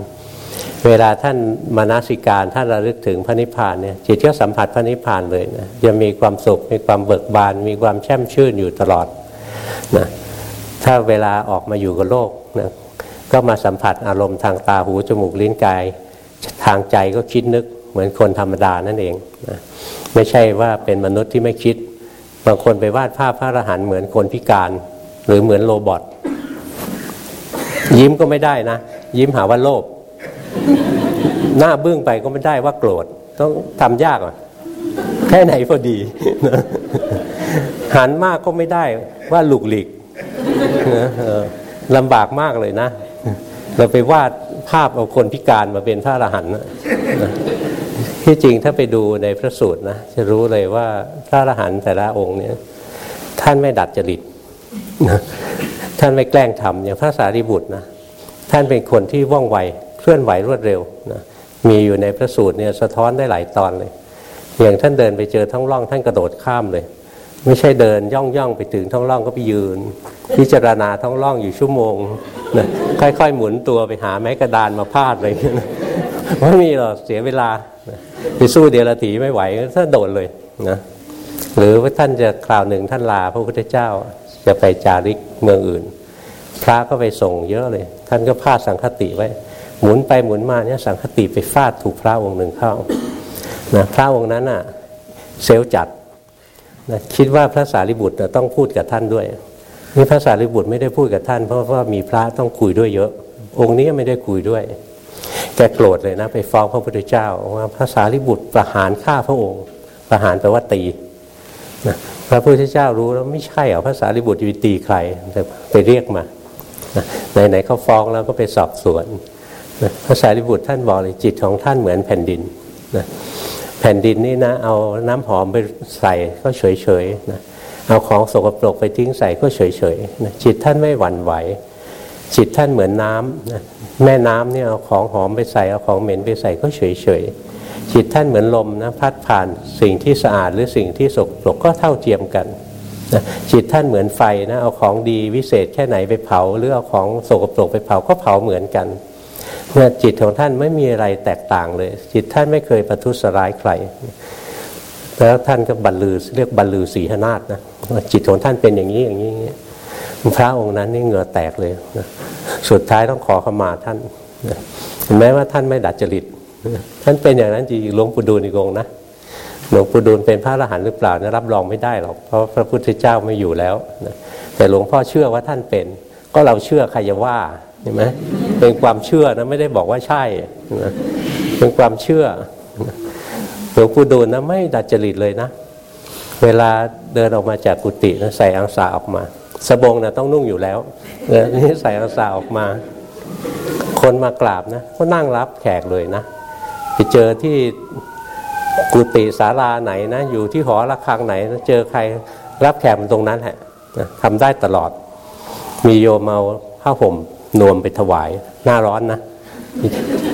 เวลาท่านมานาสิการท่านระลึกถึงพระนิพพานเนี่ยจิตก็สัมผัสพระนิพพานเลยนะจะมีความสุขมีความเบิกบาน มีความแช่มชื่นอยู่ตลอดนะถ้าเวลาออกมาอยู่กับโลกนะก็มาสัมผัสอารมณ์ทางตาหูจมูกลิ้นกาย ทางใจก็คิดนึกเหมือนคนธรรมดานั่นเองนะ ไม่ใช่ว่าเป็นมนุษย์ที่ไม่คิด บางคนไปวาดภาพพระอรหันต์เหมือนคนพิการ หรือเหมือนโรบอทยิ้มก็ไม่ได้นะ ยิ้มหาว่าโลภหน้าบึ้งไปก็ไม่ได้ว่าโกรธต้องทำยากอะแค่ไหนพอดี หันมากก็ไม่ได้ว่าหลุกหลีกลำบากมากเลยนะ เราไปวาดภาพเอาคนพิการมาเป็นพระอรหันต์ ที่จริงถ้าไปดูในพระสูตรนะจะรู้เลยว่าพระอรหันต์แต่ละองค์เนี่ยท่านไม่ดัดจริตนะท่านไม่แกล้งทำอย่างพระสารีบุตรนะท่านเป็นคนที่ว่องไวเคลื่อนไหวรวดเร็วนะมีอยู่ในพระสูตรเนี่ยสะท้อนได้หลายตอนเลย อย่างท่านเดินไปเจอท้องร่องท่านกระโดดข้ามเลย ไม่ใช่เดินย่องย่องไปถึงท้องร่องก็ไปยืน พิจารณาท้องร่องอยู่ชั่วโมงนะค่อยๆ หมุนตัวไปหาไม้กระดานมาพาดเลยนะไม่มีหรอกเสียเวลา ไปสู้เดียรถีไม่ไหวท่านโดดเลยนะหรือว่าท่านจะคราวหนึ่งท่านลาพระพุทธเจ้าจะไปจาริกเมืองอื่น พระก็ไปส่งเยอะเลย ท่านก็พาดสังคติไว้ หมุนไปหมุนมาเนี่ยสังคติไปฟาดถูกพระองค์หนึ่งเข้านะพระองค์นั้นอะเซลจัดนะคิดว่าพระสารีบุตรต้องพูดกับท่านด้วยนี่พระสารีบุตรไม่ได้พูดกับท่าน เพราะว่ามีพระต้องคุยด้วยเยอะ องค์นี้ไม่ได้คุยด้วย แกโกรธเลยนะ ไปฟ้องพระพุทธเจ้าว่าพระสารีบุตรประหารฆ่าพระองค์ ประหารแปลว่าตีนะพระพุทธเจ้ารู้แล้วไม่ใช่เหรอพระสารีบุตรจะไปตีใครแต่ไปเรียกมาไหนๆเขาฟ้องแล้วก็ไปสอบสวนนะพระสารีบุตรท่านบอกเลยจิตของท่านเหมือนแผ่นดินนะแผ่นดินนี่นะเอาน้ำหอมไปใส่ก็เฉยๆนะเอาของสกปรกไปทิ้งใส่ก็เฉยๆนะจิตท่านไม่หวั่นไหว จิตท่านเหมือนน้ำนะ แม่น้ำเนี่ยเอาของหอมไปใส่เอาของเหม็นไปใส่ก็เฉยๆจิตท่านเหมือนลมนะพัดผ่านสิ่งที่สะอาดหรือสิ่งที่สกปรกก็เท่าเทียมกันนะจิตท่านเหมือนไฟนะเอาของดีวิเศษแค่ไหนไปเผาหรือเอาของสกปรกไปเผาก็เผาเหมือนกันเนี่ยจิตของท่านไม่มีอะไรแตกต่างเลย จิตท่านไม่เคยประทุษร้ายใครแล้วท่านก็บรรลือเรียกบรรลือสีหนาฏนะจิตของท่านเป็นอย่างนี้อย่างนี้ พระองค์นั้นนี่เหงื่อแตกเลยนะสุดท้ายต้องขอขมาท่านเห็นไหมว่าท่านไม่ดัดจริตท่านเป็นอย่างนั้นจริงหลวงปู่ดูลอีกองนะหลวงปู่ดูลเป็นพระอรหันต์หรือเปล่านะรับรองไม่ได้หรอกเพราะพระพุทธเจ้าไม่อยู่แล้วนะแต่หลวงพ่อเชื่อว่าท่านเป็น ก็เราเชื่อใครจะว่าเห็นไหมเป็นความเชื่อนะไม่ได้บอกว่าใช่นะเป็นความเชื่อหลวงปู่ดูลนะไม่ดัดจริตเลยนะ เวลาเดินออกมาจากกุฏินะใส่อังสาออกมา สบงนะต้องนุ่งอยู่แล้วนี่ใส่อังสาออกมา คนมากราบนะก็นั่งรับแขกเลยนะไปเจอที่กุฏิศาลาไหนนะ อยู่ที่หอระฆังไหนนะเจอใครรับแขกมันตรงนั้นแหละทำได้ตลอด มีโยมเอาผ้าห่มนวมไปถวาย หน้าร้อนนะ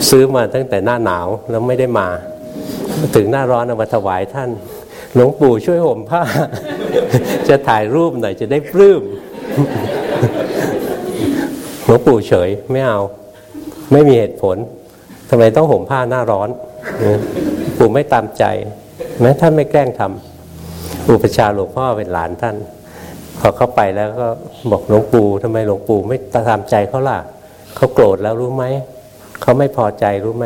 ซื้อมาตั้งแต่หน้าหนาวแล้วไม่ได้มา ถึงหน้าร้อนเอามาถวายท่าน หลวงปู่ช่วยห่มผ้า จะถ่ายรูปหน่อยจะได้ปลื้มหลวงปู่เฉยไม่เอา ไม่มีเหตุผลทำไมต้องห่มผ้าหน้าร้อนปู่ไม่ตามใจแม้ท่านไม่แกล้งทำอุปชาหลวงพ่อเป็นหลานท่านพอเข้าไปแล้วก็บอกหลวงปู่ทำไมหลวงปู่ไม่ตามใจเขาล่ะเขาโกรธแล้วรู้ไหมเขาไม่พอใจรู้ไหม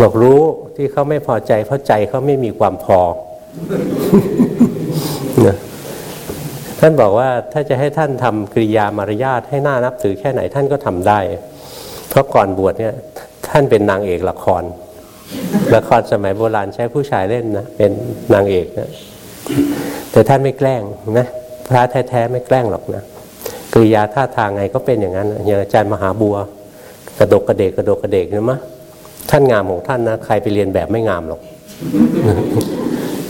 บอกรู้ที่เขาไม่พอใจเพราะใจเขาไม่มีความพอ ท่านบอกว่าถ้าจะให้ท่านทำกริยามารยาทให้หน่านับถือแค่ไหนท่านก็ทำได้ เพราะก่อนบวชเนี่ยท่านเป็นนางเอกละคร ละครสมัยโบราณใช้ผู้ชายเล่นนะเป็นนางเอกนะแต่ท่านไม่แกล้งนะพระแท้ๆไม่แกล้งหรอกนะกริยาท่าทางไงก็เป็นอย่างนั้นอย่างอาจารย์มหาบัว กระดกกระเดกกระดกกระเดกเนี่ยมะท่านงามของท่านนะใครไปเรียนแบบไม่งามหรอก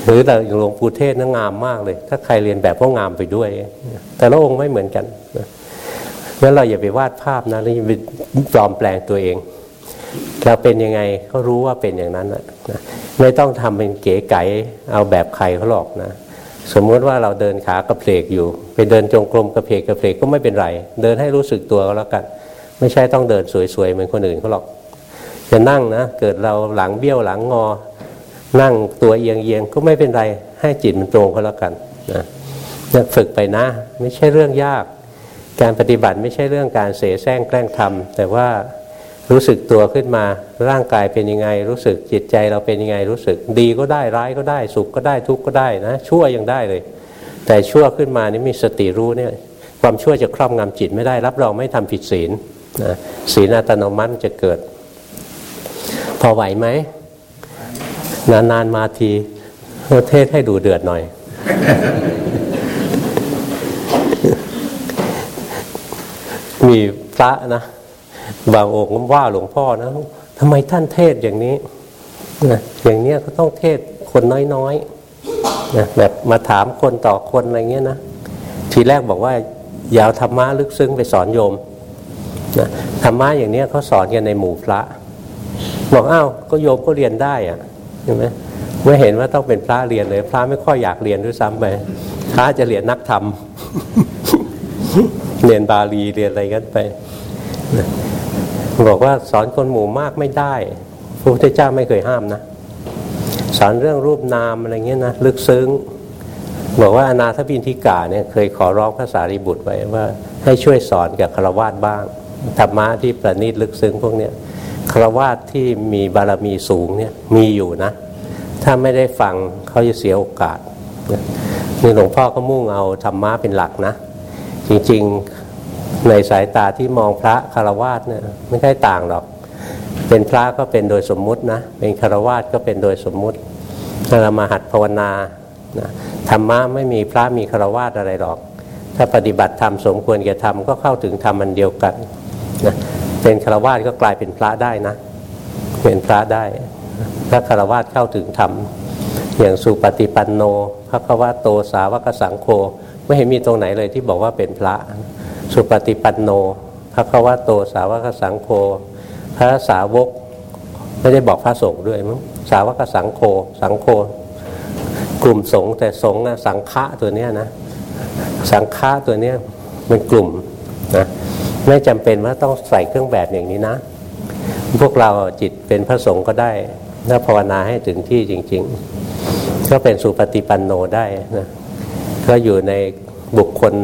หรือแต่หลวงปู่เทศนะงามมากเลย ถ้าใครเรียนแบบก็งามไปด้วย แต่ละองค์ไม่เหมือนกันงั้นเราอย่าไปวาดภาพนะแล้วอย่าไปปลอมแปลงตัวเอง เราเป็นยังไงเขารู้ว่าเป็นอย่างนั้นนะไม่ต้องทำเป็นเก๋ไก๋เอาแบบใครเขาหรอกนะ สมมติว่าเราเดินขากระเพลกอยู่ ไปเดินจงกรมกระเพลกกระเพลกก็ไม่เป็นไร เดินให้รู้สึกตัวก็แล้วกัน ไม่ใช่ต้องเดินสวยๆเหมือนคนอื่นเขาหรอก จะนั่งนะ เกิดเราหลังเบี้ยวหลังงอ นั่งตัวเอียงเอียงก็ไม่เป็นไรให้จิตมันตรงก็แล้วกันนะฝึกไปนะ ไม่ใช่เรื่องยาก การปฏิบัติไม่ใช่เรื่องการเสแสร้งแกล้งทำแต่ว่ารู้สึกตัวขึ้นมาร่างกายเป็นยังไง รู้สึกจิตใจเราเป็นยังไงรู้สึก ดีก็ได้ร้ายก็ได้ สุขก็ได้ทุกข์ก็ได้นะชั่วยังได้เลย แต่ชั่วขึ้นมานี่มีสติรู้เนี่ยความชั่วจะครอบงำจิตไม่ได้รับรองไม่ทำผิดศีลนะศีลอัตโนมัติจะเกิด พอไหวไหม นานๆมาทีเทศให้ดูเดือดหน่อย มีพระนะ บางองค์ว่าหลวงพ่อนะทำไมท่านเทศอย่างนี้นะอย่างเนี้ยก็ต้องเทศคนน้อยๆนะแบบมาถามคนต่อคนอะไรเงี้ยนะ ทีแรกบอกว่าอย่าธรรมะลึกซึ้งไปสอนโยมนะธรรมะอย่างเนี้ยเขาสอนกันในหมู่พระ บอกอ้าวก็โยมก็เรียนได้อะ ใช่ไหมไม่เห็นว่าต้องเป็นพระเรียนเลย พระไม่ค่อยอยากเรียนด้วยซ้ำไปพระจะเรียนนักธรรมเรียนบาลีเรียนอะไรกันไปบอกว่าสอนคนหมู่มากไม่ได้พระพุทธเจ้าไม่เคยห้ามนะสอนเรื่องรูปนามอะไรเงี้ยนะลึกซึ้ง บอกว่าอนาถบินทิกาเนี่ยเคยขอร้องพระสารีบุตรไว้ว่า ให้ช่วยสอนกับคารวาสบ้างธรรมะที่ประณีตลึกซึ้งพวกเนี้ย คารวาสที่มีบารมีสูงเนี่ยมีอยู่นะ ถ้าไม่ได้ฟังเขาจะเสียโอกาสนี่หลวงพ่อก็มุ่งเอาธรรมะเป็นหลักนะ จริงๆในสายตาที่มองพระคารวาสเนี่ยไม่ใช่ต่างหรอก เป็นพระก็เป็นโดยสมมุตินะ เป็นคารวาสก็เป็นโดยสมมุติถ้าเรามาหัดภาวนานะธรรมะไม่มีพระมีคารวาสอะไรหรอก ถ้าปฏิบัติธรรมสมควรแก่ธรรมก็เข้าถึงธรรมมันเดียวกัน เป็นคารวาสก็กลายเป็นพระได้นะ เป็นพระได้ถ้าคารวาสเข้าถึงธรรมอย่างสุปฏิปันโนพระควาโตสาวกสังโฆไม่เห็นมีตรงไหนเลยที่บอกว่าเป็นพระ สุปฏิปันโนพระควาโตสาวกสังโฆพระสาวกไม่ได้บอกพระสงฆ์ด้วยมั้งสาวกสังโฆสังโฆกลุ่มสงฆ์แต่สงฆ์นะสังฆะตัวเนี้ยนะสังฆะตัวเนี้ยเป็นกลุ่มนะ ไม่จำเป็นว่าต้องใส่เครื่องแบบอย่างนี้นะ พวกเราจิตเป็นพระสงฆ์ก็ได้ถ้าภาวนาให้ถึงที่จริง ๆ ก็เป็นสุปฏิปันโนได้นะก็อยู่ในบุคคล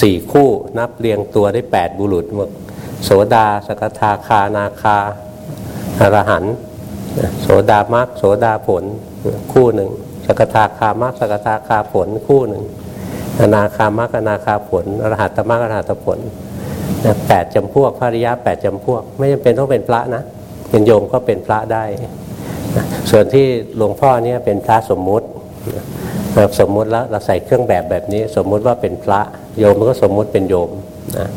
สี่คู่นับเรียงตัวได้แปดบุรุษโสดา สกทาคานาคาอรหันโสดามักโสดาผลคู่หนึ่งสกทาคามักสกทาคาผลคู่หนึ่งอนาคามักอนาคาผลอรหัตตมักอรหัตผล แปดจำพวกภริยะแปดจำพวก ไม่จำเป็นต้องเป็นพระนะเป็นโยมก็เป็นพระได้ส่วนที่หลวงพ่อเนี่ยเป็นพระสมมุติเราสมมุติแล้วเราใส่เครื่องแบบแบบนี้ สมมุติว่าเป็นพระโยมก็สมมุติเป็นโยมนะ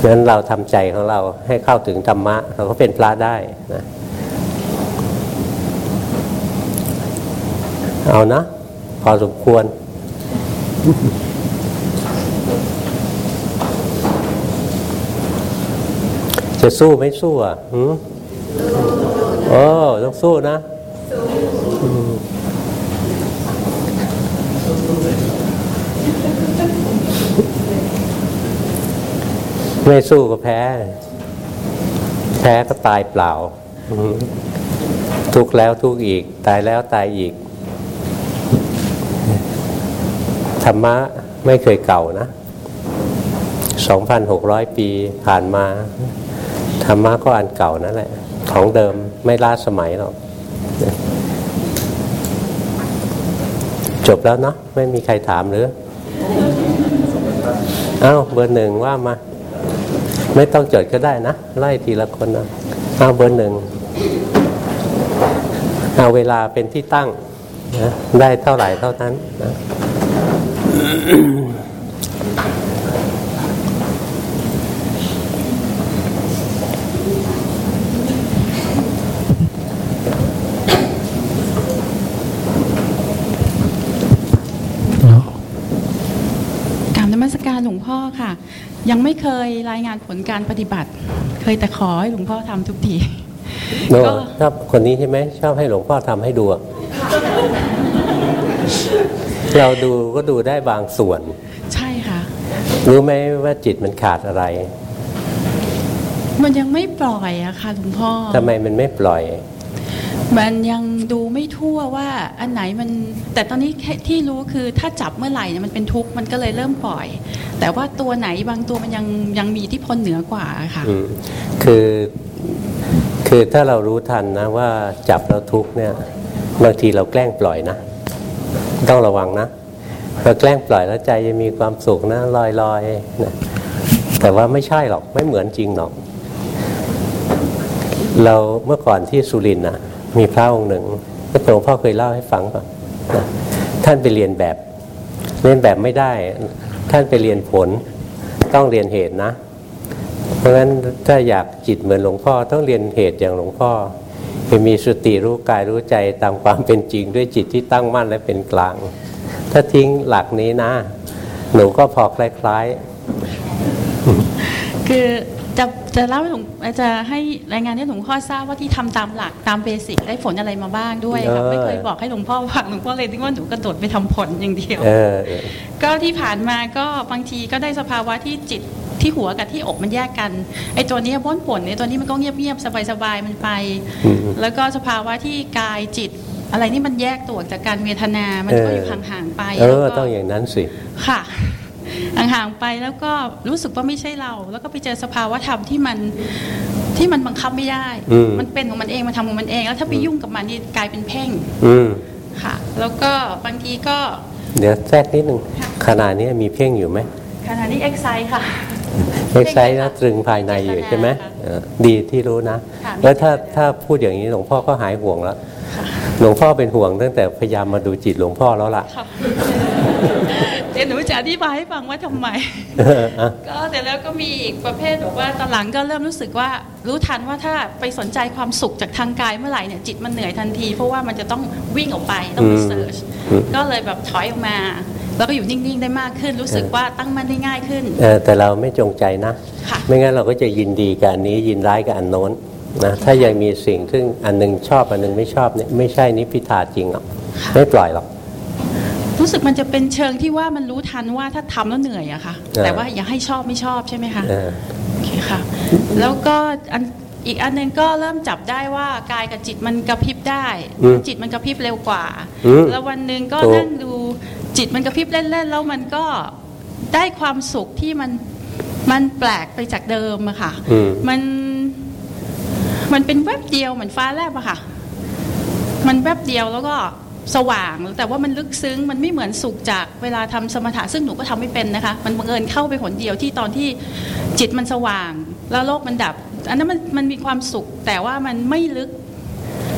ดังนั้นเราทำใจของเราให้เข้าถึงธรรมะ เราก็เป็นพระได้นะเอานะพอสมควร จะสู้ไม่สู้อะหืมโอ้ต้องสู้นะไม่สู้ก็แพ้ แพ้ก็ตายเปล่า ทุกแล้วทุกอีก ตายแล้วตายอีก ธรรมะไม่เคยเก่านะ 2,600 ปีผ่านมา ธรรมะก็อันเก่านั่นแหละ ของเดิมไม่ล้าสมัยหรอก จบแล้วเนาะไม่มีใครถามหรืออ้าวเบอร์หนึ่งว่ามา ไม่ต้องจดก็ได้นะ ไล่ทีละคนนะเอาเบอร์หนึ่งเอาเวลาเป็นที่ตั้งนะได้เท่าไหร่เท่านั้นนะกรารนมัสการหลวงพ่อค่ะ ยังไม่เคยรายงานผลการปฏิบัติ เคยแต่ขอให้หลวงพ่อทำทุกทีโน่ก็ชอบคนนี้ใช่ไหมชอบให้หลวงพ่อทำให้ดูอะเราดูก็ดูได้บางส่วน ใช่ค่ะ รู้ไหมว่าจิตมันขาดอะไร มันยังไม่ปล่อยอะค่ะหลวงพ่อทำไมมันไม่ปล่อย มันยังดูไม่ทั่วว่าอันไหนมันแต่ตอนนี้ที่รู้คือถ้าจับเมื่อไหร่เนี่ยมันเป็นทุกข์มันก็เลยเริ่มปล่อย แต่ว่าตัวไหนบางตัวมันยังยังมีทธิพลเหนือกว่าค่ะคือคือถ้าเรารู้ทันนะว่าจับแล้วทุกข์เนี่ยบางทีเราแกล้งปล่อยนะ ต้องระวังนะเราแกล้งปล่อยแล้วใจจะมีความสุขนะลอยลอยนะแต่ว่าไม่ใช่หรอกไม่เหมือนจริงหรอก เราเมื่อก่อนที่สุรินทร์นะ มีพระองค์หนึ่งพระหลวงพ่อเคยเล่าให้ฟังป่ะท่านไปเรียนแบบ เรียนแบบไม่ได้ ท่านไปเรียนผล ต้องเรียนเหตุนะ เพราะฉะนั้นถ้าอยากจิตเหมือนหลวงพ่อต้องเรียนเหตุอย่างหลวงพ่อคือมีสติรู้กายรู้ใจตามความเป็นจริงด้วยจิตที่ตั้งมั่นและเป็นกลาง ถ้าทิ้งหลักนี้นะ หนูก็พอคล้ายๆคือ จะจะเล่าให้หลวงจะให้รายงานให้หลวงพ่อทราบว่าที่ทำตามหลักตามเบสิกได้ผลอะไรมาบ้างด้วยค่ะไม่เคยบอกให้หลวงพ่อฟังหลวงพ่อเลยที่ว่าหนูกระโดดไปทำผลอย่างเดียวก็ที่ผ่านมาก็บางทีก็ได้สภาวะที่จิตที่หัวกับที่อกมันแยกกันไอ้ตัวนี้พ้นผลไอ้ตัวนี้มันก็เงียบๆสบายๆมันไป แล้วก็สภาวะที่กายจิตอะไรนี่มันแยกตัวจากการเวทนา มันก็อยู่ห่างๆไปเออต้องอย่างนั้นสิค่ะ ห่างๆไปแล้วก็รู้สึกว่าไม่ใช่เรา แล้วก็ไปเจอสภาวะธรรมที่มันที่มันบังคับไม่ได้มันเป็นของมันเองมันทำของมันเอง แล้วถ้าไปยุ่งกับมันนี่กลายเป็นเพ่งค่ะ แล้วก็บางทีก็ เดี๋ยวแทรกนิดนึงขณะนี้มีเพ่งอยู่ไหมขณะนี้เอ็กไซค่ะ เอ็กไซแล้วตรึงภายในอยู่ใช่ไหมดีที่รู้นะแล้วถ้าถ้าพูดอย่างนี้หลวงพ่อก็หายห่วงแล้วหลวงพ่อเป็นห่วงตั้งแต่พยายามมาดูจิตหลวงพ่อแล้วล่ะเดี๋ยวหนูจะ อธิบายให้ฟังว่าทำไม ก็แต่แล้วก็มีอีกประเภทบอกว่าตอนหลังก็เริ่มรู้สึกว่ารู้ทันว่าถ้าไปสนใจความสุขจากทางกายเมื่อไหร่เนี่ยจิตมันเหนื่อยทันที เพราะว่ามันจะต้องวิ่งออกไปต้องไปเสิร์ชก็เลยแบบถอยออกมา แล้วก็อยู่นิ่งๆได้มากขึ้น รู้สึกว่าตั้งมั่นได้ง่ายขึ้นแต่เราไม่จงใจนะ ไม่งั้นเราก็จะยินดีกับอันนี้ยินร้ายกับอันโน้นนะถ้ายังมีสิ่งซึ่งอันนึงชอบอันนึงไม่ชอบเนี่ยไม่ใช่นิพิทาจริงหรอกไม่ปล่อยหรอก รู้สึกมันจะเป็นเชิงที่ว่ามันรู้ทันว่าถ้าทำแล้วเหนื่อยอะค่ะ แต่ว่าอย่าให้ชอบไม่ชอบใช่ไหมคะโอเคค่ะ แล้วก็อันอีกอันนึงก็เริ่มจับได้ว่ากายกับจิตมันกระพริบได้ จิตมันกระพริบเร็วกว่า แล้ววันหนึ่งก็นั่งดูจิตมันกระพริบเล่นๆแล้วมันก็ได้ความสุขที่มันมันแปลกไปจากเดิมอะค่ะ มันมันเป็นแวบเดียวเหมือนฟ้าแลบอะค่ะ มันแวบเดียวแล้วก็ สว่าง แต่ว่ามันลึกซึ้งมันไม่เหมือนสุขจากเวลาทำสมถะซึ่งหนูก็ทำไม่เป็นนะคะ มันบังเอิญเข้าไปผลเดียวที่ตอนที่จิตมันสว่าง แล้วโลกมันดับ อันนั้นมันมันมีความสุข แต่ว่ามันไม่ลึก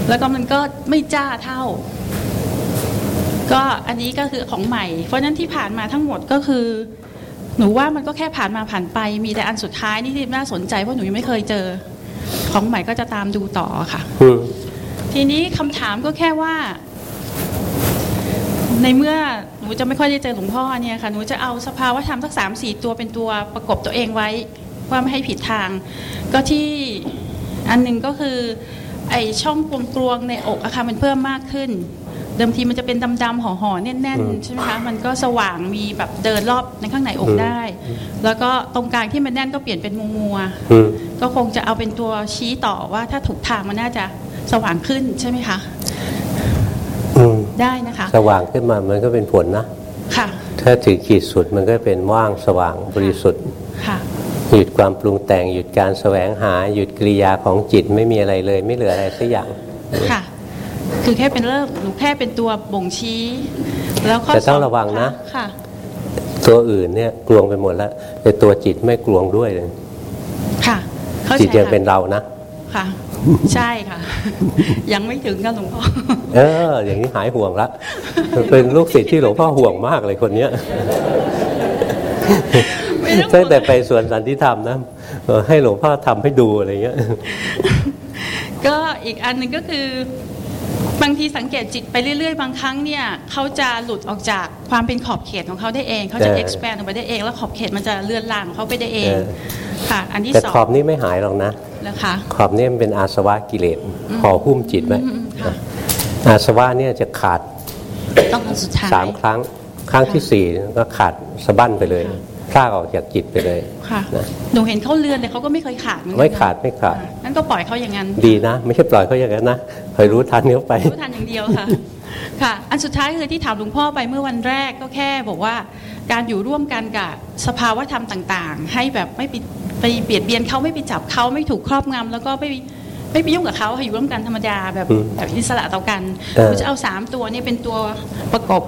แล้วก็มันก็ไม่จ้าเท่า ก็อันนี้ก็คือของใหม่ เพราะนั้นที่ผ่านมาทั้งหมดก็คือหนูว่ามันก็แค่ผ่านมาผ่านไป มีแต่อันสุดท้ายนี่ที่น่าสนใจเพราะหนูยังไม่เคยเจอ ของใหม่ก็จะตามดูต่อค่ะ ทีนี้คำถามก็แค่ว่า ในเมื่อหนูจะไม่ค่อยได้เจอหลวงพ่อเนี่ยค่ะหนูจะเอาสภาวะธรรมสักสามสี่ตัวเป็นตัวประกบตัวเองไว้ว่าไม่ให้ผิดทาง ก็ที่อันหนึ่งก็คือไอช่องกลวงในอกอะค่ะมันเพิ่มมากขึ้น เดิมทีมันจะเป็นดำๆห่อๆแน่นๆใช่ไหมคะมันก็สว่างมีแบบเดินรอบในข้างในอกได้ แล้วก็ตรงกลางที่มันแน่นก็เปลี่ยนเป็นมัวๆก็คงจะเอาเป็นตัวชี้ต่อว่าถ้าถูกทางมันน่าจะสว่างขึ้นใช่ไหมคะ ได้นะคะ สว่างขึ้นมามันก็เป็นผลนะค่ะ ถ้าถึงขีดสุดมันก็เป็นว่างสว่างบริสุทธิ์ค่ะหยุดความปรุงแต่งหยุดการแสวงหาหยุดกิริยาของจิตไม่มีอะไรเลย ไม่เหลืออะไรสักอย่างค่ะ คือแค่เป็นเริ่มหนูแค่เป็นตัวบ่งชี้ แล้วข้อแต่ต้องระวังนะค่ะ ตัวอื่นเนี่ยกลวงไปหมดแล้วแต่ตัวจิตไม่กลวงด้วยเลยค่ะจิตยังเป็นเรานะค่ะ ใช่ค่ะ ยังไม่ถึงกันหลวงพ่อเออ อย่างนี้หายห่วงละเป็นลูกศิษย์ที่หลวงพ่อห่วงมากเลยคนเนี้ยตั้งแต่ไปสวนสันติธรรมนะให้หลวงพ่อทำให้ดูอะไรเงี้ย ก็อีกอันหนึ่งก็คือบางทีสังเกตจิตไปเรื่อยๆ บางครั้งเนี่ยเขาจะหลุดออกจากความเป็นขอบเขตของเขาได้เอง เขาจะ expand ออกไปได้เอง แล้วขอบเขตมันจะเลื่อนล่างเขาไปได้เองค่ะ อันที่สองแต่ขอบนี้ไม่หายหรอกนะ นะคะขอบนี้มันเป็นอาสวะกิเลสห่อหุ้มจิตไว้อาสวะเนี่ยจะขาดต้องสุดท้ายสามครั้งครั้งที่สี่ก็ขาดสะบั้นไปเลยพลากออกจากจิตไปเลยค่ะหนูเห็นเขาเลือนแต่เขาก็ไม่เคยขาดไม่ขาดไม่ขาดนั่นก็ปล่อยเขาอย่างนั้นดีนะ ไม่ใช่ปล่อยเขาอย่างนั้นนะคอยรู้ทันเนี้ยไปรู้ทันอย่างเดียวค่ะ ค่ะอันสุดท้ายคือที่ถามหลวงพ่อไปเมื่อวันแรกก็แค่บอกว่า การอยู่ร่วมกันกับสภาวะธรรมต่างๆ ให้แบบไม่ไปไปเบียดเบียนเขาไม่ไปจับเขาไม่ถูกครอบงำแล้วก็ไม่ไม่ไปยุ่งกับเขาให้อยู่ร่วมกันธรรมดาแบบแบบอิสระต่อกันเราจะเอาสามตัวนี้เป็นตัวประกบ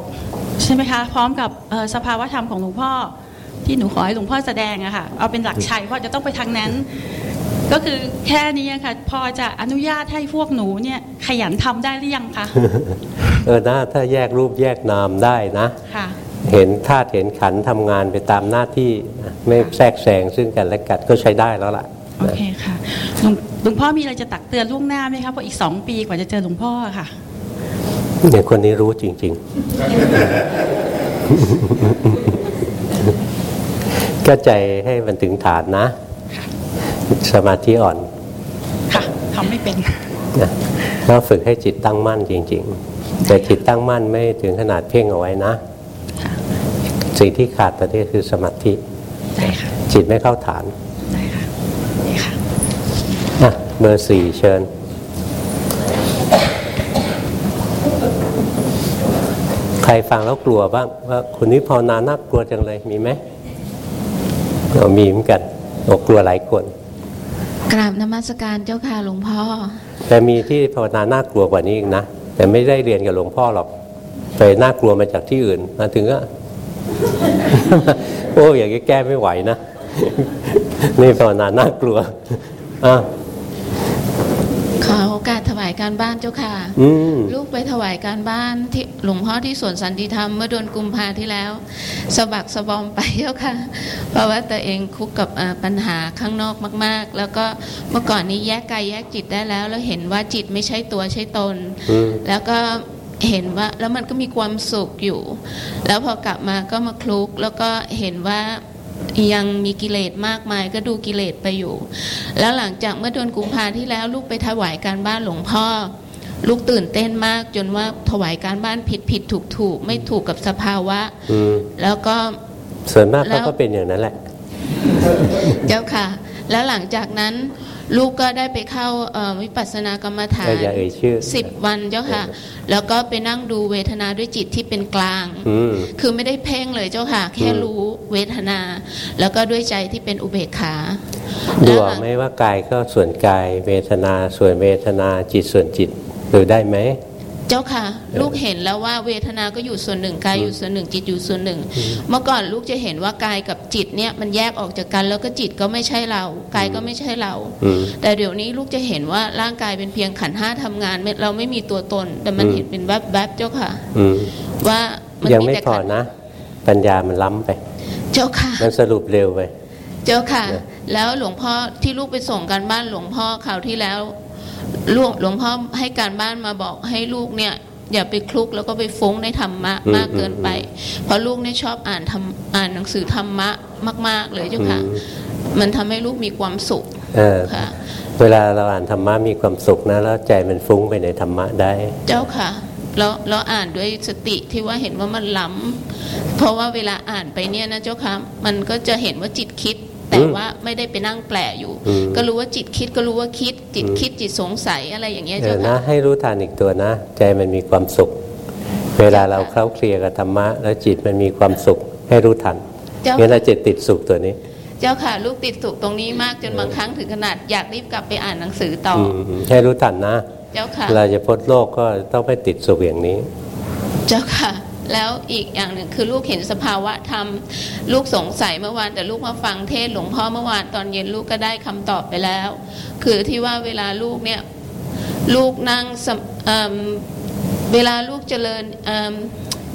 ใช่ไหมคะ พร้อมกับสภาวะธรรมของหลวงพ่อที่หนูขอให้หลวงพ่อแสดงอะค่ะเอาเป็นหลักชัยว่าจะต้องไปทางนั้น ก็คือแค่นี้ค่ะ พอจะอนุญาตให้พวกหนูเนี่ยขยันทำได้หรือยังคะเออนะถ้าแยกรูปแยกนามได้นะค่ะเห็นธาตุเห็นขันธ์ทำงานไปตามหน้าที่นะไม่แทรกแซงซึ่งกันและกันก็ใช้ได้แล้วล่ะโอเคค่ะหลวงหลวงพ่อมีอะไรจะตักเตือนล่วงหน้าไหมคะเพราะอีกสองปีกว่าจะเจอหลวงพ่อค่ะเดี๋ยวคนนี้รู้จริง ๆ ก็ใจให้มันถึงฐานนะ สมาธิอ่อน ค่ะทำไม่เป็นนะแล้วฝึกให้จิตตั้งมั่นจริง ๆ แต่จิตตั้งมั่นไม่ถึงขนาดเพ่งเอาไว้นะค่ะสิ่งที่ขาดตอนนี้คือสมาธิได้ค่ะจิตไม่เข้าฐานได้ค่ะนี่ค่ะอะเบอร์สี่เชิญใครฟังแล้วกลัวบ้างว่าคนนี้ภาวนาน่ากลัวจังเลยมีไหมเอามีเหมือนกันบอกกลัวหลายคน กราบนมัสการเจ้าค่ะหลวงพ่อ แต่มีที่ภาวนาน่ากลัวกว่านี้อีกนะแต่ไม่ได้เรียนกับหลวงพ่อหรอกไปน่ากลัวมาจากที่อื่นมาถึงก็โอ้อย่างนี้แก้ไม่ไหวนะนี่ภาวนาน่ากลัวอะาสถวายการบ้านเจ้าค่ะอืมลูกไปถวายการบ้านที่หลวงพ่อที่สวนสันติธรรมเมื่อเดือนกุมภาที่แล้ว สะบักสะบอมไปเจ้าค่ะ เพราะว่าตัวเองคุกกับเอ่อปัญหาข้างนอกมาก ๆ แล้วก็เมื่อก่อนนี้แยกกายแยกจิตได้แล้ว แล้วเห็นว่าจิตไม่ใช่ตัวใช่ตน อืม แล้วก็เห็นว่าแล้วมันก็มีความสุขอยู่ แล้วพอกลับมาก็มาคลุก แล้วก็เห็นว่า ยังมีกิเลสมากมายก็ดูกิเลสไปอยู่ แล้วหลังจากเมื่อเดือนกุมภาที่แล้วลูกไปถวายการบ้านหลวงพ่อ ลูกตื่นเต้นมากจนว่าถวายการบ้านผิดผิดถูกถูกไม่ถูกกับสภาวะอืมแล้วก็ส่วนมากแล้เขาวก็เป็นอย่างนั้นแหละ เจ้าค่ะ แล้วหลังจากนั้น ลูกก็ได้ไปเข้าเอ่อวิปัสสนากรรมฐาเออนอย่าเอ่ยชื่อสิบวันเจ้าค่ะ แล้วก็ไปนั่งดูเวทนาด้วยจิตที่เป็นกลางอืมคือไม่ได้เพ่งเลยเจ้าค่ะ แค่อืมรู้เวทนา แล้วก็ด้วยใจที่เป็นอุเบกขาดูแล้วอหอลักงไหมว่ากายก็ส่วนกาย เวทนาส่วนเวทนาจิตส่วนจิตดูได้ไหม เจ้าค่ะ ลูกเห็นแล้วว่าเวทนาก็อยู่ส่วนหนึ่งกายอยู่ส่วนหนึ่งจิตอยู่ส่วนหนึ่ง เมื่อก่อนลูกจะเห็นว่ากายกับจิตเนี่ยมันแยกออกจากกัน แล้วก็จิตก็ไม่ใช่เรากายก็ไม่ใช่เราอืมแต่เดี๋ยวนี้ลูกจะเห็นว่าร่างกายเป็นเพียงขันธ์ห้าทำงานไม่เราไม่มีตัวตน แต่มันอืมเห็นเป็นแวบๆเจ้าค่ะอืมว่ามันยังไม่แต่พอขัธ์นะ ปัญญามันล้ำไป เจ้าค่ะ มันสรุปเร็วไป เจ้าค่ะเนี่ยแล้วหลวงพ่อที่ลูกไปส่งการบ้านหลวงพ่อคราวที่แล้ว หลวงหลวงพ่อให้การบ้านมาบอกให้ลูกเนี่ยอย่าไปคลุกแล้วก็ไปฟุ้งในธรรมะมากเกินไป เพราะลูกเนี่ยชอบอ่านทำอ่านหนังสือธรรมะมาก ๆ เลยเจ้าค่ะอืมมันทำให้ลูกมีความสุขเออค่ะเวลาเราอ่านธรรมะมีความสุขนะแล้วใจมันฟุ้งไปในธรรมะได้ เจ้าค่ะแล้วเราอ่านด้วยสติที่ว่าเห็นว่ามันล้ำเพราะว่าเวลาอ่านไปเนี่ยนะเจ้าค่ะมันก็จะเห็นว่าจิตคิด แต่อืมว่าไม่ได้ไปนั่งแปลอยู่อืมก็รู้ว่าจิตคิดก็รู้ว่าคิด จิตอืมคิดจิตสงสัยอะไรอย่างเงี้ยเอเจ้าอนะค่ะให้รู้ทันอีกตัวนะ ใจมันมีความสุข เวลาเราเคล้าเคลียร์กับธรรมะ แล้วจิตมันมีความสุขให้รู้ทันเจ้างั้นเราจิตติดสุขตัวนี้ เจ้าค่ะลูกติดสุขตรงนี้มากจนบางครั้งถึงขนาดอยากรีบกลับไปอ่านหนังสือต่ออือมให้รู้ทันนะ เจ้าค่ะเราจะพ้นโลกก็ต้องไม่ติดสุขอย่างนี้ เจ้าค่ะ แล้วอีกอย่างหนึ่งคือลูกเห็นสภาวะธรรม ลูกสงสัยเมื่อวานแต่ลูกมาฟังเทศหลวงพ่อเมื่อวานตอนเย็นลูกก็ได้คำตอบไปแล้ว คือที่ว่าเวลาลูกเนี่ยลูกนั่งเเวลาลูกเจริญ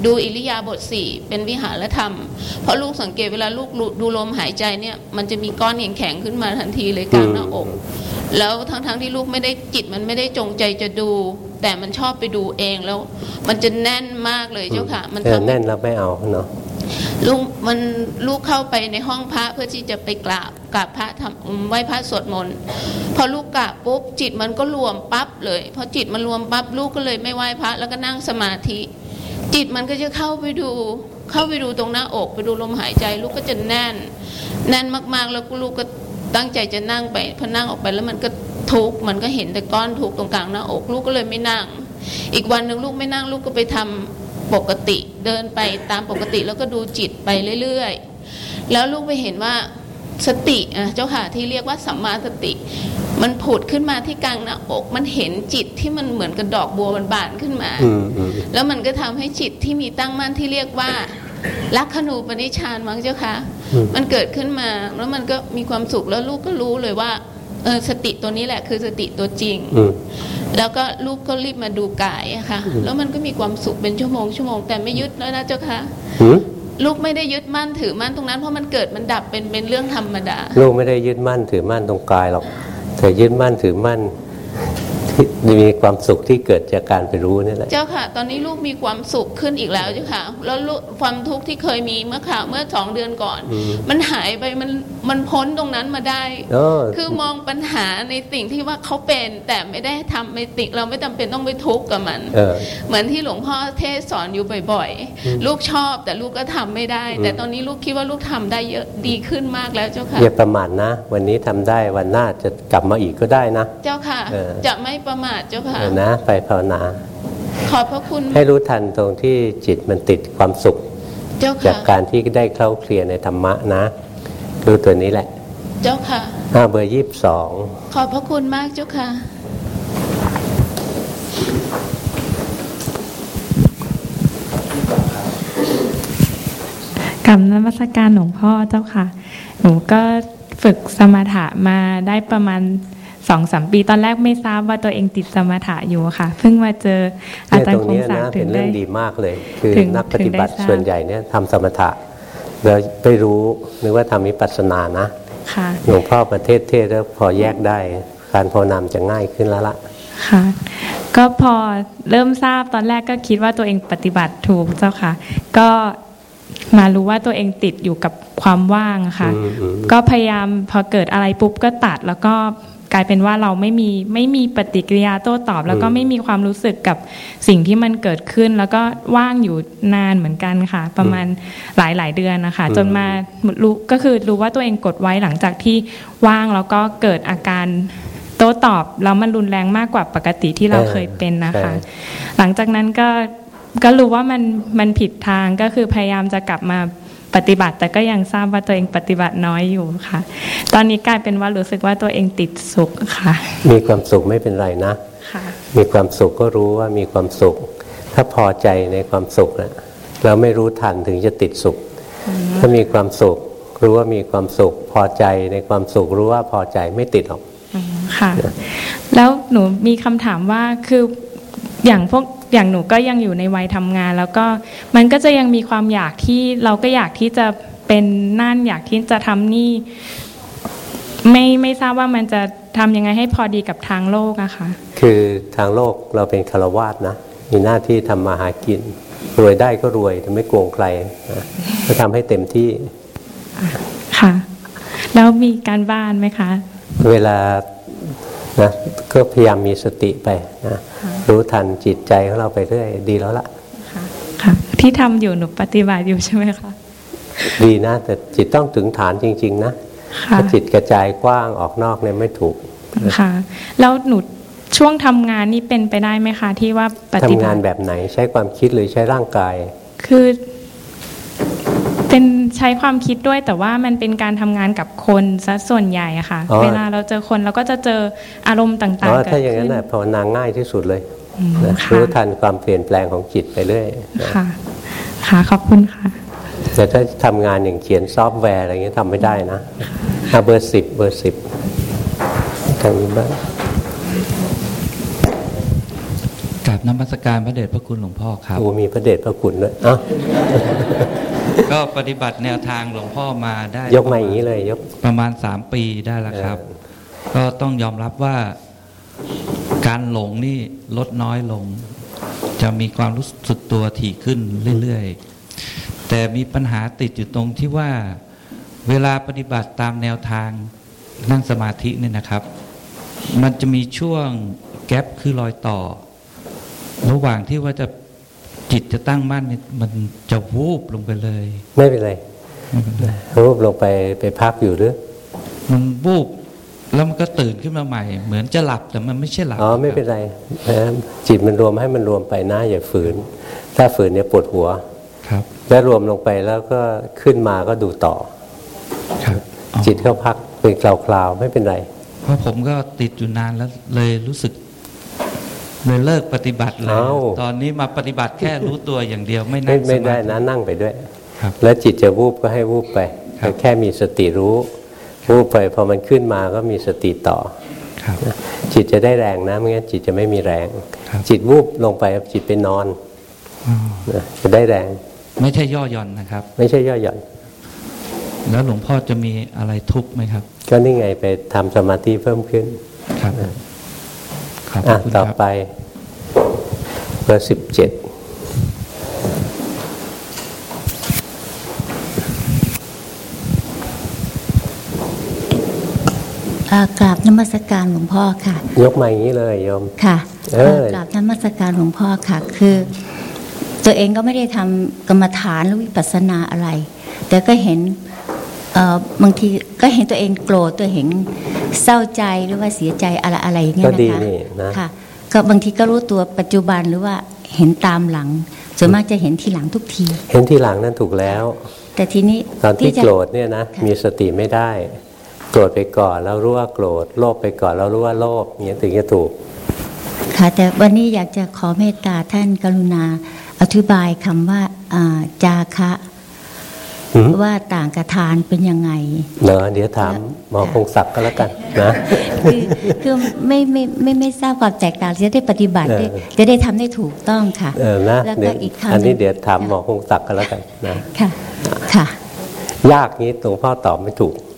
ดูอิริยาบถสี่เป็นวิหารธรรม เพราะลูกสังเกตเวลาลูกดูลมหายใจเนี่ยมันจะมีก้อนแข็งๆขึ้นมาทันทีเลยกลางหน้าอก แล้วทั้งๆที่ลูกไม่ได้จิตมันไม่ได้จงใจจะดู แต่มันชอบไปดูเองแล้ว มันจะแน่นมากเลยเจ้าค่ะ มันเออทำแน่นแล้วไม่เอาเนาะลูกมันลูกเข้าไปในห้องพระเพื่อที่จะไปกราบกราบพระทำไหว้พระสวดมนต์พอลูกกราบปุ๊บจิตมันก็รวมปั๊บเลยพอจิตมันรวมปั๊บลูกก็เลยไม่ไหว้พระ แล้วก็นั่งสมาธิ จิตมันก็จะเข้าไปดู เข้าไปดูตรงหน้าอก ไปดูลมหายใจ ลูกก็จะแน่น แน่นมากๆ แล้วก็ลูกก็ตั้งใจจะนั่งไปพอนั่งออกไปแล้วมันก็ ทุกข์มันก็เห็นแต่ก้อนทุกข์ตรงกลางหน้าอกลูกก็เลยไม่นั่ง อีกวันหนึ่งลูกไม่นั่งลูกก็ไปทำปกติเดินไปตามปกติแล้วก็ดูจิตไปเรื่อยๆ แล้วลูกไปเห็นว่าสติอะเจ้าค่ะที่เรียกว่าสัมมาสติ มันผุดขึ้นมาที่กลางหน้าอก มันเห็นจิตที่มันเหมือนกับดอกบัวบานๆขึ้นมาอืมอืมแล้วมันก็ทำให้จิตที่มีตั้งมั่นที่เรียกว่าลักขณูปนิชฌานมั้งเจ้าค่ะอืมมันเกิดขึ้นมาแล้วมันก็มีความสุขแล้วลูกก็รู้เลยว่า เออสติตัวนี้แหละคือสติตัวจริงอืมแล้วก็ลูกก็รีบมาดูกายอะค่ะ แล้วมันก็มีความสุขเป็นชั่วโมงชั่วโมงแต่ไม่ยึดแล้วนะเจ้าค่ะหืมลูกไม่ได้ยึดมั่นถือมั่นตรงนั้นเพราะมันเกิดมันดับเป็นเป็นเรื่องธรรมดา ลูกไม่ได้ยึดมั่นถือมั่นตรงกายหรอกแต่ยึดมั่นถือมั่นที่ มีความสุขที่เกิดจากการไปรู้นี่แหละ เจ้าค่ะ ตอนนี้ลูกมีความสุขขึ้นอีกแล้วเจ้าค่ะ แล้วลูกความทุกข์ที่เคยมีเมื่อข่าวเมื่อสองเดือนก่อนอืมมันหายไปมันมันพ้นตรงนั้นมาได้เออคือมองปัญหาในสิ่งที่ว่าเขาเป็นแต่ไม่ได้ทำในสิ่งเราไม่จำเป็นต้องไปทุกข์กับมันเออเหมือนที่หลวงพ่อเทศสอนอยู่บ่อยๆ ลูกชอบแต่ลูกก็ทำไม่ได้อืมแต่ตอนนี้ลูกคิดว่าลูกทำได้เยอะดีขึ้นมากแล้วเจ้าค่ะอย่าประมาทนะ วันนี้ทำได้วันหน้าจะกลับมาอีกก็ได้นะ เจ้าค่ะเออจะไม่ประมาทเจ้าค่ะเออนะไปภาวนา ขอบพระคุณ ให้รู้ทันตรงที่จิตมันติดความสุขเจ้าจากค่ะการที่ได้เข้าเคลียร์ในธรรมะนะรู้ตัวนี้แหละ เจ้าค่ะห้าเบอร์ยี่สิบสองขอบพระคุณมากเจ้าค่ะกับนมัสการหลวงพ่อเจ้าค่ะ หนูก็ฝึกสมถะมาได้ประมาณ สองสามปีตอนแรกไม่ทราบว่าตัวเองติดสมถะอยู่ค่ะ เพิ่งมาเจออาเนี่ยจารตรย์งคงเนี้ยศักนะดิ์ถึเป็นงเรื่ได้องดีมากเลย คือถึงนักปฏิบัติถึงได้ทราบส่วนใหญ่เนี่ยทำสมถะแล้วไปรู้นึกว่าทำวิปัสสนานะค่ะหลวงพ่อประเทศเทศแล้วพอแยกได้การภาวนามจะง่ายขึ้นแล้วละค่ะก็พอเริ่มทราบตอนแรกก็คิดว่าตัวเองปฏิบัติถูกเจ้าค่ะ ก็มารู้ว่าตัวเองติดอยู่กับความว่างอะค่ะอืมอืมก็พยายามพอเกิดอะไรปุ๊บก็ตัดแล้วก็ กลายเป็นว่าเราไม่มีไม่มีปฏิกิริยาโต้ตอบ แล้วก็ไม่มีความรู้สึกกับสิ่งที่มันเกิดขึ้น แล้วก็ว่างอยู่นานเหมือนกันค่ะ ประมาณหลายหลายๆเดือนนะคะ จนมารู้ก็คือรู้ว่าตัวเองกดไว้หลังจากที่ว่างแล้วก็เกิดอาการโต้ตอบแล้วมันรุนแรงมากกว่าปกติที่เราเออเคยเป็นนะคะใช่หลังจากนั้นก็ก็รู้ว่ามันมันผิดทางก็คือพยายามจะกลับมา ปฏิบัติ แต่ก็ยังทราบว่าตัวเองปฏิบัติน้อยอยู่ค่ะ ตอนนี้กลายเป็นว่ารู้สึกว่าตัวเองติดสุขค่ะ มีความสุขไม่เป็นไรนะค่ะมีความสุขก็รู้ว่ามีความสุข ถ้าพอใจในความสุขนะเราไม่รู้ทันถึงจะติดสุข ถ้ามีความสุข รู้ว่ามีความสุข พอใจในความสุข รู้ว่าพอใจไม่ติดหรอกอืมค่ะ แล้วหนูมีคำถามว่าคืออย่างพวก อย่างหนูก็ยังอยู่ในวัยทำงาน แล้วก็มันก็จะยังมีความอยากที่เราก็อยากที่จะเป็นนั่นอยากที่จะทำนี่ ไม่ไม่ทราบว่ามันจะทำยังไงให้พอดีกับทางโลกอะค่ะคือทางโลกเราเป็นคารวาสนะ มีหน้าที่ทำมาหากิน รวยได้ก็รวยแต่ไม่โกงใครนะก็ทำให้เต็มที่ค่ะ แล้วมีการบ้านไหมคะ เวลานะก็พยายามมีสติไปนะ รู้ทันจิตใจของเราไปเรื่อยดีแล้วละค่ะค่ะที่ทำอยู่หนูปฏิบัติอยู่ใช่ไหมคะดีนะ แต่จิตต้องถึงฐานจริง ๆ นะค่ะถ้าจิตกระจายกว้างออกนอกเนี่ยไม่ถูกค่ะ แล้วหนูช่วงทำงานนี่เป็นไปได้ไหมคะ ที่ว่าปทำฏิงาบันติแบบไหนใช้ความคิดหรือใช้ร่างกาย คือเป็นใช้ความคิดด้วยแต่ว่ามันเป็นการทำงานกับคนซะส่วนใหญ่อะค่ะอ๋อเวลาเราเจอคนเราก็จะเจออารมณ์ต่างอ๋อๆเกิถ้าดอย่างนั้ขึ้นนน่ะภาวนาง่ายที่สุดเลยอืมนะค่ะ รู้ทันความเปลี่ยนแปลงของจิตไปเรื่อยนะค่ะค่ะขอบคุณค่ะ แต่ถ้าทำงานอย่างเขียนซอฟต์แวร์อะไรเงี้ยทำไม่ได้นะเอาเบอร์สิบเบอร์สิบทางนี้บ้างกับนมัสการพระเดชพระคุณหลวงพ่อครับโอ้มีพระเดชพระคุณด้วยเอ้าก็ปฏิบัติแนวทางหลวงพ่อมาได้ยกมาอย่างนี้เลยยกประมาณสามปีได้แล้วครับ ก็ต้องยอมรับว่า การหลงนี่ลดน้อยลง จะมีความรู้สึกตัวถี่ขึ้นเรื่อยๆ แต่มีปัญหาติดอยู่ตรงที่ว่าเวลาปฏิบัติตามแนวทางนั่งสมาธิเนี่ยนะครับ มันจะมีช่วงแกลบคือรอยต่อ ระหว่างที่ว่าจะจิตจะตั้งมั่นเนี่ยมันจะวูบลงไปเลย ไม่เป็นไรรูปลงไปไปพักอยู่หรือมันวูบ แล้วมันก็ตื่นขึ้นมาใหม่ เหมือนจะหลับแต่มันไม่ใช่หลับอ๋อไม่เป็นไรนะจิตมันรวมให้มันรวมไปนะอย่าฝืน ถ้าฝืนเนี่ยปวดหัวครับ แล้วรวมลงไปแล้วก็ขึ้นมาก็ดูต่อครับอ๋อจิตเข้าพักเป็นคราวๆไม่เป็นไร เพราะผมก็ติดอยู่นานแล้วเลยรู้สึกเลยเลิกปฏิบัติเลยเอ้าตอนนี้มาปฏิบัติแค่รู้ตัวอย่างเดียวไม่ไม่นั่งสไม่มาได้ธินะนั่งไปด้วยครับแล้วจิตจะวูบก็ให้วูบไปครับแค่มีสติรู้ วูบไปพอมันขึ้นมาก็มีสติต่อครับจิตจะได้แรงนะไม่งั้นจิตจะไม่มีแรงครับจิตวูบลงไปจิตไปนอนอ๋อนะจะได้แรง ไม่ใช่ย่อหย่อนนะครับ ไม่ใช่ย่อหย่อน แล้วหลวงพ่อจะมีอะไรทุกข์ไหมครับ ก็นี่ไงไปทำสมาธิเพิ่มขึ้น ครับขอบอะคุณต่อครับไปเบอร์สิบเจ็ด กราบนมัสการหลวงพ่อค่ะ ยกมาอย่างนี้เลยโยมค่ะเออกราบนมัสการหลวงพ่อค่ะ คือ ตัวเองก็ไม่ได้ทำกรรมฐานหรือวิปัสสนาอะไร แต่ก็เห็นเอ่อบางทีก็เห็นตัวเองโกรธตัวเห็นเศร้าใจหรือว่าเสียใจอะไรอะไรอย่างเงี้ก็ยนะดีคะนี่นะค่ะ ก็บางทีก็รู้ตัวปัจจุบันหรือว่าเห็นตามหลังส่วนมากจะเห็นทีหลังทุกที เห็นทีหลังนั่นถูกแล้ว แต่ทีนี้ตอนที่จะโกรธเนี่ยนะค่ะมีสติไม่ได้ โกรธไปก่อนแล้วรู้ว่าโกรธโลภไปก่อนแล้วรู้ว่าโลภอย่างนี้ยถึงจะถูก ค่ะแต่วันนี้อยากจะขอเมตตาท่านกรุณา อธิบายคำว่าอ่าจาคะหืมว่าต่างกับทานเป็นยังไงเนอะเดี๋ยวถามหมอคงศักดิ์ก็แล้วกันนะคือคือไม่ไม่ไม่ไม่ทราบความแตกต่างจะได้ปฏิบัติได้เออจะได้ทำได้ถูกต้องค่ะเออนะแล้วเดี๋ก็ยวอีกคำอันนี้หงเดี๋ยวถามหมอคงศักดิ์ก็แล้วกันนะค่ะค่ะ ยากงี้หลวงพ่อตอบไม่ถูกค่ะ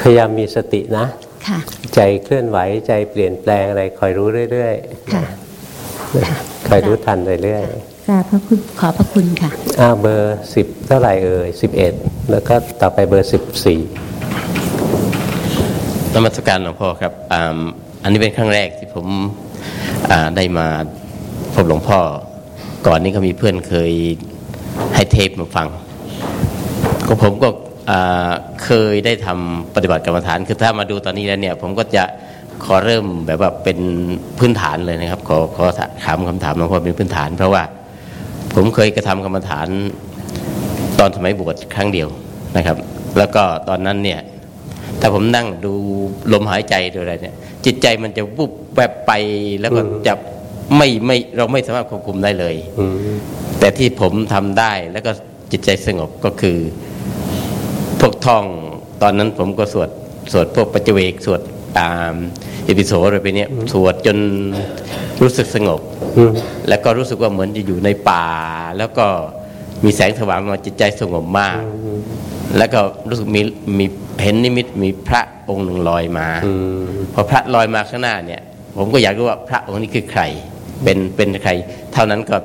พยายามมีสตินะค่ะใจเคลื่อนไหวใจเปลี่ยนแปลงอะไรคอยรู้เรื่อยค่ะๆคอยรู้ทันเรื่อยกราบพระคุณขอพระคุณค่ะๆอ้าวเบอร์สิบเท่าไหร่เอ่ยสิบเอ็ดแล้วก็ต่อไปเบอร์สิบสี่นมัสการหลวงพ่อครับอ่าอันนี้เป็นครั้งแรกที่ผมอ่าได้มาพบหลวงพ่อ ก่อนนี้ก็มีเพื่อนเคย ให้เทปมาฟังก็ผมก็อ่าเคยได้ทำปฏิบัติกรรมฐานคือถ้ามาดูตอนนี้แล้วเนี่ย ผมก็จะขอเริ่มแบบว่าเป็นพื้นฐานเลยนะครับ ขอขอถามคำถามหลวงพ่อเป็นพื้นฐาน เพราะว่าผมเคยกระทำกรรมฐานตอนสมัยบวชครั้งเดียวนะครับ แล้วก็ตอนนั้นเนี่ยถ้าผมนั่งดูลมหายใจดูอะไรเนี่ย จิตใจมันจะวุบแวบไปแล้วก็จะ ไม่ไม่เราไม่สามารถควบคุมได้เลยอืมแต่ที่ผมทำได้แล้วก็จิตใจสงบก็คือ พวกท่องตอนนั้นผมก็สวดสวดพวกปัจจเวกขณ์สวดตามอิติปิโสอะไรไปเนี้ยสวดจนรู้สึกสงบอืมแล้วก็รู้สึกว่าเหมือนจะอยู่ในป่า แล้วก็มีแสงสว่างมาจิตใจสงบมาก แล้วก็รู้สึกมีมีเห็นนิมิตมีพระองค์หนึ่งลอยมาอืมพอพระลอยมาข้างหน้าเนี่ย ผมก็อยากรู้ว่าพระองค์นี้คือใคร เป็นเป็นใคร เท่านั้นก็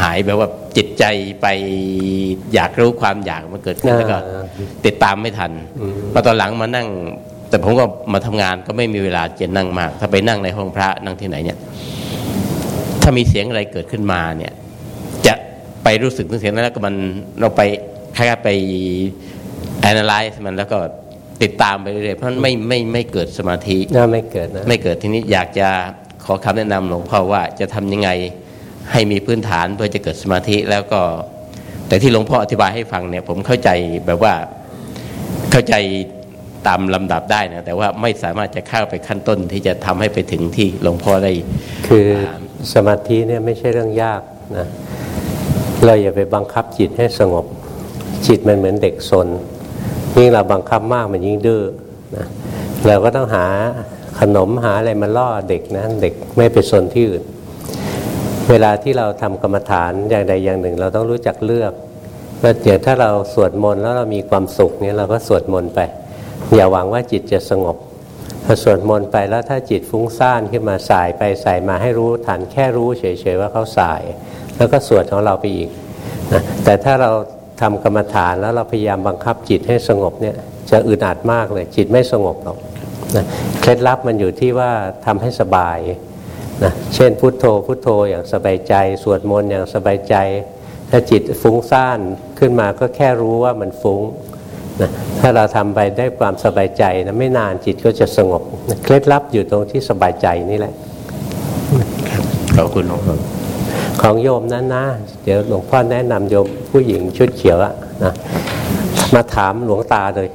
หายแบบว่าจิตใจไปอยากรู้ความอยากมันเกิดขึ้นอ่าแล้วก็ติดตามไม่ทันอืมมาตอนหลังมานั่ง แต่ผมก็มาทำงานก็ไม่มีเวลาจะนั่งมาก ถ้าไปนั่งในห้องพระนั่งที่ไหนเนี่ย ถ้ามีเสียงอะไรเกิดขึ้นมาเนี่ย จะไปรู้สึกถึงเสียงนั้นแล้วก็มันเราไปคล้ายๆไป analyze มันแล้วก็ติดตามไปเรื่อยๆเพราะมันไม่ไม่ไม่เกิดสมาธิน่าไม่เกิดนะไม่เกิดทีนี้อยากจะข อคำแนะนำหลวงพ่อว่าจะทำยังไงให้มีพื้นฐานเพื่อจะเกิดสมาธิแล้วก็ แต่ที่หลวงพ่ออธิบายให้ฟังเนี่ยผมเข้าใจแบบว่าเข้าใจตามลำดับได้นะแต่ว่าไม่สามารถจะเข้าไปขั้นต้นที่จะทำให้ไปถึงที่หลวงพ่อได้ คือสมาธิเนี่ยไม่ใช่เรื่องยากนะเราอย่าไปบังคับจิตให้สงบ จิตมันเหมือนเด็กซนยิ่งเราบังคับมากมันยิ่งดื้อนะเราก็ต้องหา ขนมหาอะไรมาล่อเด็กนะเด็กไม่ไปซนที่อื่น เวลาที่เราทำกรรมฐานอย่างใดอย่างหนึ่ง เราต้องรู้จักเลือกว่าเดี๋ยวถ้าเราสวดมนต์แล้วเรามีความสุขเนี่ยเราก็สวดมนต์ไป อย่าหวังว่าจิตจะสงบพอสวดมนต์ไปแล้วถ้าจิตฟุ้งซ่านขึ้นมาสายไปสายมาให้รู้ทันแค่รู้เฉยๆว่าเขาสาย แล้วก็สวดของเราไปอีกนะแต่ถ้าเราทำกรรมฐานแล้วเราพยายามบังคับจิตให้สงบเนี่ยจะอึดอัดมากเลย จิตไม่สงบหรอก นะเคล็ดลับมันอยู่ที่ว่าทำให้สบายนะเช่นพุทโธพุทโธอย่างสบายใจ สวดมนต์อย่างสบายใจ ถ้าจิตฟุ้งซ่านขึ้นมาก็แค่รู้ว่ามันฟุ้งนะถ้าเราทำไปได้ความสบายใจนะไม่นานจิตก็จะสงบนะเคล็ดลับอยู่ตรงที่สบายใจนี่แหละขอบคุณหลวงพ่อของโยมนั้นนะเดี๋ยวหลวงพ่อแนะนำโยมผู้หญิงชุดเขียวอะนะมาถามหลวงตาเลย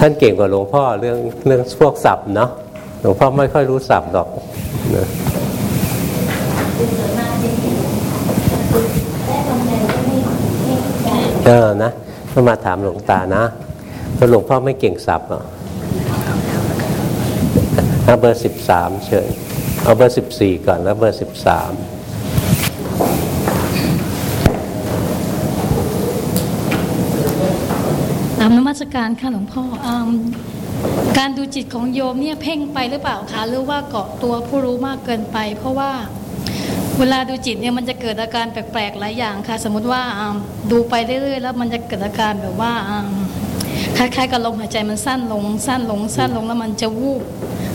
ท่านเก่งกว่าหลวงพ่อเรื่องเรื่องพวกศัพท์เนาะหลวงพ่อไม่ค่อยรู้ศัพท์หรอกนะเออนะก็มาถามหลวงตานะเพราะหลวงพ่อไม่เก่งศัพท์หรอกเอาเบอร์สิบสามเชิญเอาเบอร์สิบสี่ก่อนแล้วเบอร์สิบสาม ตามนมัส การค่ะหลวงพ่ออมการดูจิตของโยมเนี่ยเพ่งไปหรือเปล่าคะหรือว่าเกาะตัวผู้รู้มากเกินไป เพราะว่าเวลาดูจิตเนี่ยมันจะเกิดอาการแปลกๆหลายอย่างค่ะ สมมติว่าอ่าดูไปเรื่อยๆแล้วมันจะเกิดอาการแบบว่าอ่าคล้ายๆกับลมหายใจมันสั้นลงสั้นลงสั้นลงแล้วมันจะวูบ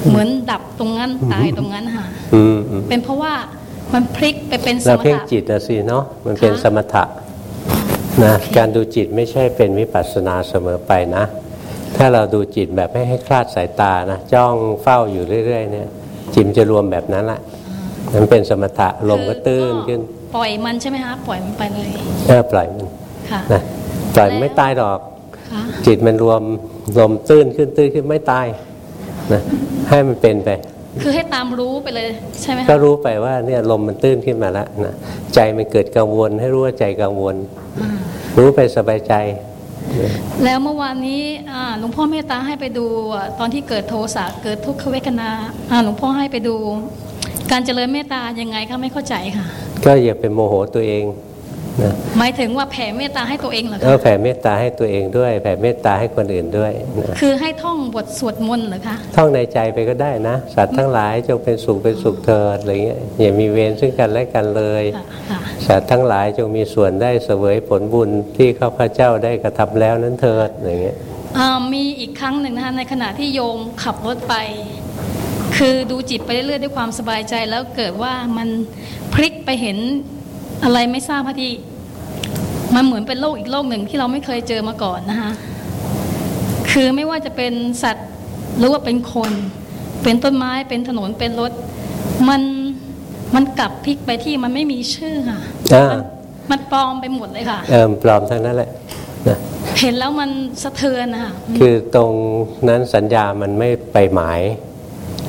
เหมือนดับตรงนั้นตายตรงนั้นค่ะอืมอืมเป็นเพราะว่ามันพลิกไปเป็นสเรามเพ่งถะจิตนะสิเนาะมันเป็นค่ะสมถะ นะการดูจิตไม่ใช่เป็นวิปัสสนาเสมอไปนะ ถ้าเราดูจิตแบบไม่ให้คลาดสายตานะจ้องเฝ้าอยู่เรื่อย ๆ เนี่ย จิตมันจะรวมแบบนั้นแหละมันเป็นสมถะลมก็ตื้นขึ้น ปล่อยมันใช่ไหมคะปล่อยมันไปเลยเออปล่อยมันค่ะนะปล่อยมันไม่ตายหรอกค่ะจิตมันรวมลมตื้นขึ้นตื้นขึ้นไม่ตายนะให้มันเป็นไป คือให้ตามรู้ไปเลยใช่ไหมก็คะรู้ไปว่าเนี่ยลมมันตื้นขึ้นมาแล้วนะใจมันเกิดกังวลให้รู้ว่าใจกังวลอ่า รู้ไปสบายใจ แล้วเมื่อวานนี้อ่าหลวงพ่อเมตตาให้ไปดูอะตอนที่เกิดโทสะเกิดทุกขเวทนาอ่าหลวงพ่อให้ไปดู การเจริญเมตตายังไงคะไม่เข้าใจค่ะ ก็อย่าไปโมโหตัวเอง นะหมายถึงว่าแผ่เมตตาให้ตัวเองเหรอเออคะแผ่เมตตาให้ตัวเองด้วยแผ่เมตตาให้คนอื่นด้วยนะคือให้ท่องบทสวดมนต์เหรอคะท่องในใจไปก็ได้นะ สัตว์ทั้งหลายจงเป็นสุขเป็นสุขเถิดอะไรเงี้ยอย่ามีเวรซึ่งกันและกันเลยค่ะค่ะสัตว์ทั้งหลายจงมีส่วนได้เสวยผลบุญที่ข้าพเจ้าได้กระทำแล้วนั้นเถิดอย่างเงี้ยอ่ามีอีกครั้งหนึ่งนะคะในขณะที่โยมขับรถไป คือดูจิตไปเรื่อยๆด้วยความสบายใจแล้วเกิดว่ามันพลิกไปเห็นอะไรไม่ทราบพอดี มันเหมือนเป็นโลกอีกโลกหนึ่งที่เราไม่เคยเจอมาก่อนนะคะคือไม่ว่าจะเป็นสัตว์หรือว่าเป็นคน เป็นต้นไม้เป็นถนนเป็นรถ มันมันกลับพลิกไปที่มันไม่มีชื่อค่ะอ่ามันมันปลอมไปหมดเลยค่ะเออปลอมทั้งนั้นแหละนะเห็นแล้วมันสะเทือนนะคะคือตรงนั้นสัญญามันไม่ไปหมาย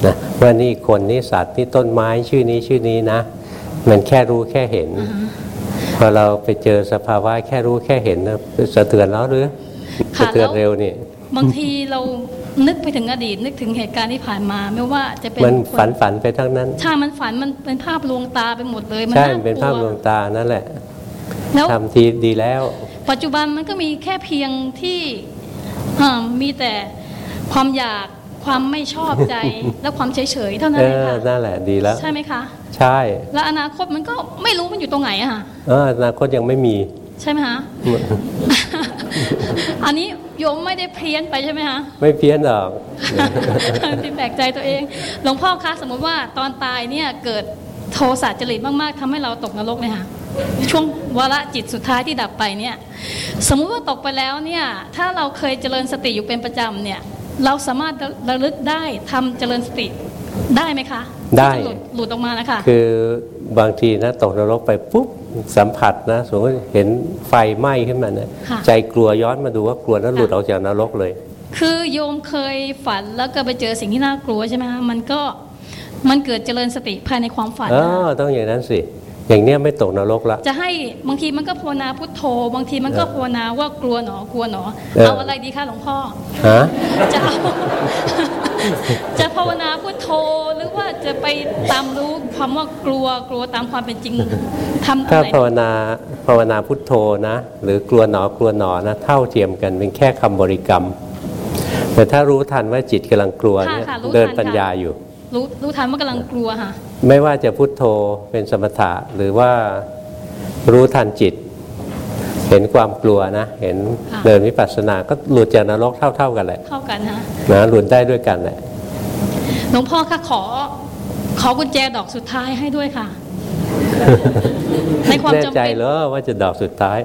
นะว่านี่คนนี่สัตว์นี่ต้นไม้ชื่อนี้ชื่อนี้นะ มันแค่รู้แค่เห็น พอเราไปเจอสภาวะแค่รู้แค่เห็นนะสะเทือนแล้วหรือค่ะสะเทือนแล้วเร็วนี่บางทีเรานึกไปถึงอดีต นึกถึงเหตุการณ์ที่ผ่านมา ไม่ว่าจะเป็นมันคฝันฝันไปทั้งนั้นใช่มันฝันมันเป็นภาพลวงตาไปหมดเลยใช่น่มันเป็นภาพลวงตานั่นแหละแล้วทำทีดีแล้ว ปัจจุบันมันก็มีแค่เพียงที่อ่ามีแต่ความอยากความไม่ชอบใจและความเฉยๆเท่านั้เอนเองอค่ะนั่นแหละดีแล้วใช่ไหมคะ ใช่ แล้วอนาคตมันก็ไม่รู้มันอยู่ตรงไหนอะค่ะเอออนาคตยังไม่มี ใช่ไหมคะอันนี้โยมไม่ได้เพี้ยนไปใช่ไหมคะไม่เพี้ยนหรอกที่แปลกใจตัวเองหลวงพ่อคะสมมติว่าตอนตายเนี่ยเกิดโทสะจริตมากๆทำให้เราตกนรกเนี่ยค่ะช่วงวาระจิตสุดท้ายที่ดับไปเนี่ย สมมุติว่าตกไปแล้วเนี่ยถ้าเราเคยเจริญสติอยู่เป็นประจำเนี่ย เราสามารถระลึกได้ทำเจริญสติได้ไหมคะ ได้ที่จะหลุดหลุดออกมานะคะคือบางทีนะตกนรกไปปุ๊บสัมผัสนะสมมติเห็นไฟไหม้ขึ้นมาเนี่ยค่ะใจกลัวย้อนมาดูว่ากลัวนั้นหลุดออกจากนรกเลย คือโยมเคยฝันแล้วก็ไปเจอสิ่งที่น่ากลัวใช่ไหมคะมันก็มันเกิดเจริญสติภายในความฝันเอนะคะอต้องอย่างนั้นสิอย่างเนี้ยไม่ตกนรกละจะให้บางทีมันก็ภาวนาพุทโธ บางทีมันก็ภาวนาว่ากลัวหนอกลัวหนอเออเอาอะไรดีคะหลวงพ่อฮะจะเอา จะภาวนาพุทโธหรือว่าจะไปตามรู้ความว่ากลัวกลัวตามความเป็นจริงทำอะถ้าไรภาวนาภาวนาพุทโธนะ หรือกลัวหนอกลัวหนอนะ เท่าเทียมกันเป็นแค่คำบริกรรม แต่ถ้ารู้ทันว่าจิตกำลังกลัวเนี่ยค่ะค่ะรู้เดินทันปัญค่ะญาอยู่ รู้รู้ทันว่ากำลังกลัวค่ะไม่ว่าจะพุทโธเป็นสมถะหรือว่ารู้ทันจิต เห็นความกลัวนะ เห็นค่ะเดินวิปัสสนาก็หลุดจากนรกเท่า ๆกันแหละเข้ากันฮะนะหลุดได้ด้วยกันแหละหลวงพ่อคะขอ ขอกุญแจดอกสุดท้ายให้ด้วยค่ะ ในความแน่จำใจเป็นเหรอว่าจะดอกสุดท้าย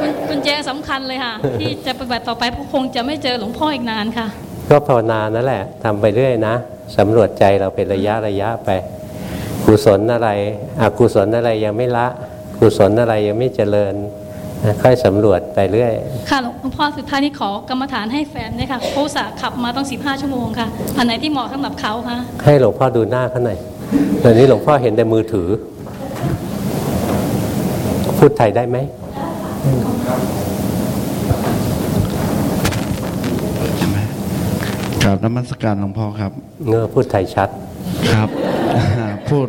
กุญกุญแจสำคัญเลยค่ะ ที่จะปฏิบัติต่อไปเพราะคงจะไม่เจอหลวงพ่ออีกนานค่ะ ก็ภาวนานั่นแหละทำไปเรื่อยนะสำรวจใจเราเป็นระยะระยะไป กุศลอะไรอกุศลอะไรยังไม่ละ กุศลอะไรยังไม่เจริญนะค่อยสำรวจไปเรื่อย ค่ะหลวงพ่อสุดท้ายนี่ขอกรรมฐานให้แฟนเนี่ยค่ะเขาอุตสาห์ขับมาต้อง 15 ชั่วโมงค่ะ อันไหนที่เหมาะสำหรับเขาคะให้หลวงพ่อดูหน้าเขาหน่อยตอนนี้หลวงพ่อเห็นแต่มือถือ พูดไทยได้ไหมใช่ไหมกราบนมัสการหลวงพ่อครับ เงอพูดไทยชัด ครับ พูด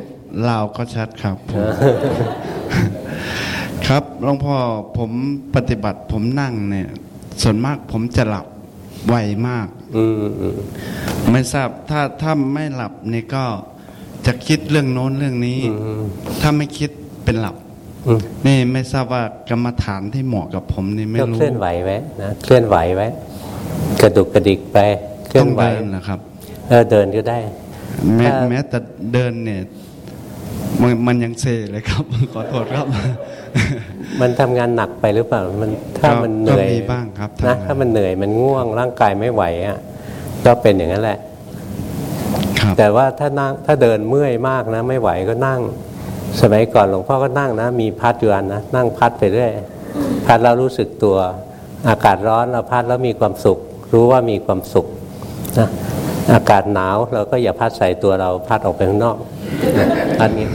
ลาวก็ชัดครับผมครับหลวงพ่อผมปฏิบัติผมนั่งเนี่ย ส่วนมากผมจะหลับไวมากอืมอืมไม่ทราบถ้าถ้าไม่หลับนี่ก็จะคิดเรื่องโน้นเรื่องนี้อืมถ้าไม่คิดเป็นหลับอืมนี่ไม่ทราบว่ากรรมฐานที่เหมาะกับผมนี่ไม่ก็รู้เคลื่อนไหวไว้นะเคลื่อนไหวไว้กระดุกกระดิกไปเคลื่ต้ออนงไหวเดินนะครับเออเดินก็ได้ แม้ถ้าแม้แต่เดินเนี่ย มันมันยังเซเลยครับ ขอโทษครับ มันทำงานหนักไปหรือเปล่ามันถ้าก็มันเหนื่อยก็มีบ้างครับทำนะงานถ้ามันเหนื่อยมันง่วงร่างกายไม่ไหวอะก็เป็นอย่างนั้นแหละครับแต่ว่าถ้านั่งถ้าเดินเมื่อยมากนะ ไม่ไหวก็นั่ง สมัยก่อนหลวงพ่อก็นั่งนะ มีพัดอยู่อันนะนั่งพัดไปเรื่อยพัดแล้วรู้สึกตัว อากาศร้อนเราพัดแล้วมีความสุข รู้ว่ามีความสุขนะอากาศหนาวเราก็อย่าพัดใส่ตัวเราพัดออกไปข้างนอก นะพัดนี้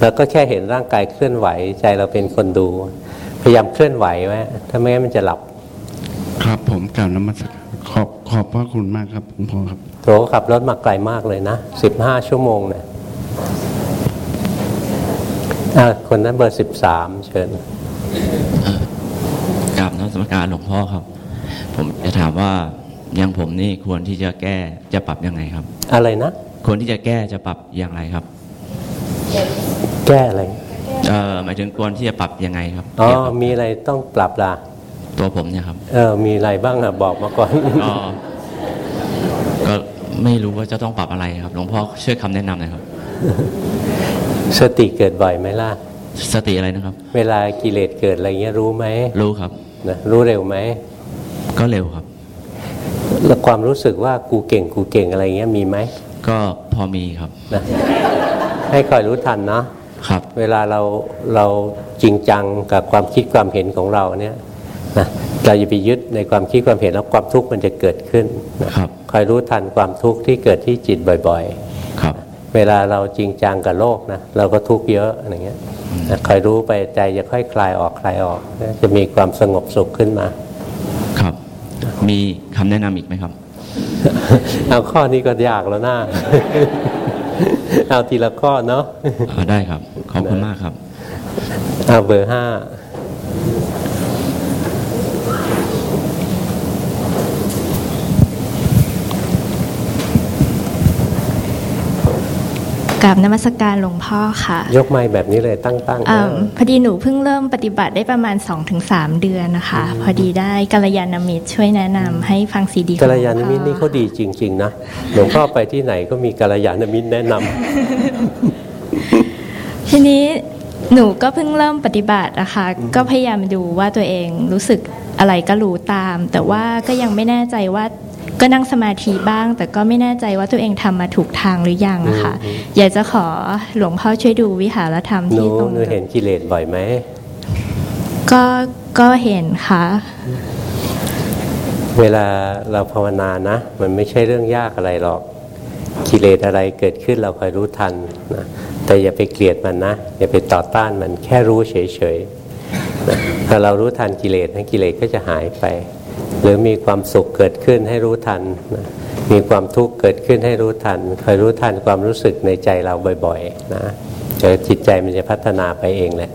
เราก็แค่เห็นร่างกายเคลื่อนไหว ใจเราเป็นคนดู พยายามเคลื่อนไหวไว้ถ้าไม่งั้นมันจะหลับ ครับผมกล่าวนมัสการขอบขอบพระคุณมากครับหลวงพ่อครับโถขับรถมาไกลมากเลยนะสิบห้าชั่วโมงเนี่ยอะคนนั้นเบอร์สิบสามเชิญกราบนมัสการหลวงพ่อครับ ผมจะถามว่าอยังผมนี่ควรที่จะแก้จะปรับยังไงครับ อะไรนะ ควรที่จะแก้จะปรับอย่างไรครับ แก้อะไรเอ่อหมายถึงควรที่จะปรับยังไงครับอ๋อเกี่ยวกับมีอะไรต้องปรับล่ะ ตัวผมเนี่ยครับ เออ มีอะไรบ้างอะบอกมาก่อนก็ก็ไม่รู้ว่าจะต้องปรับอะไรครับ หลวงพ่อช่วยคำแนะนำหน่อยครับ สติเกิดบ่อยไหมล่ะ สติอะไรนะครับ เวลากิเลสเกิดอะไรเงี้ยรู้ไหม รู้ครับนะรู้เร็วไหม ก็เร็วครับ แล้วความรู้สึกว่ากูเก่งกูเก่งอะไรเงี้ยมีไหม ก็พอมีครับนะให้คอยรู้ทันเนาะครับ เวลาเราเราจริงจังกับความคิดความเห็นของเราเนี่ยนะเราอย่าไปยึดในความคิดความเห็นแล้วความทุกข์มันจะเกิดขึ้นนะครับคอยรู้ทันความทุกข์ที่เกิดที่จิตบ่อยครับๆเวลาเราจริงจังกับโลกนะเราก็ทุกข์เยอะอะไรเงี้ยนะคอยรู้ไปใจจะค่อยคลายออกคลายออกนะจะมีความสงบสุขขึ้นมา ครับ มีคำแนะนำอีกไหมครับ เอาข้อนี้ก็ยากแล้วนะเอาทีละข้อเนาะอ่าได้ครับ ขอบคุณมากครับ เอาเบอร์ห้า กับนมัสการหลวงพ่อค่ะ ยกไม้แบบนี้เลยตั้งตั้งๆเอนะมพอดีหนูเพิ่งเริ่มปฏิบัติได้ประมาณ 2-3 เดือนนะคะ พอดีได้กัลยาณมิตรช่วยแนะนำให้ฟังซีดีของกัลหลวงพ่อยาณมิตรนี่เขาดีจริง ๆ นะหลวงพ่อไปที่ไหนก็มีกัลยาณมิตรแนะนำทีนี้หนูก็เพิ่งเริ่มปฏิบัตินะคะก็พยายามดูว่าตัวเองรู้สึกอะไรก็รู้ตาม แต่ว่าก็ยังไม่แน่ใจว่า ก็นั่งสมาธิบ้าง แต่ก็ไม่แน่ใจว่าตัวเองทำมาถูกทางหรือยังอะค่ะอยากจะขอหลวงพ่อช่วยดูวิหารธรรมหนูที่ตรงหนูเห็นกิเลสบ่อยไหมก็ก็เห็นค่ะเวลาเราภาวนานะ มันไม่ใช่เรื่องยากอะไรหรอกกิเลสอะไรเกิดขึ้นเราคอยรู้ทันนะแต่อย่าไปเกลียดมันนะ อย่าไปต่อต้านมันแค่รู้เฉยๆนะถ้าเรารู้ทันกิเลสนะกิเลสก็จะหายไป หรือมีความสุขเกิดขึ้นให้รู้ทันนะมีความทุกข์เกิดขึ้นให้รู้ทันคอยรู้ทันความรู้สึกในใจเราบ่อยๆนะเดี๋ยวจิตใจมันจะพัฒนาไปเองแหละ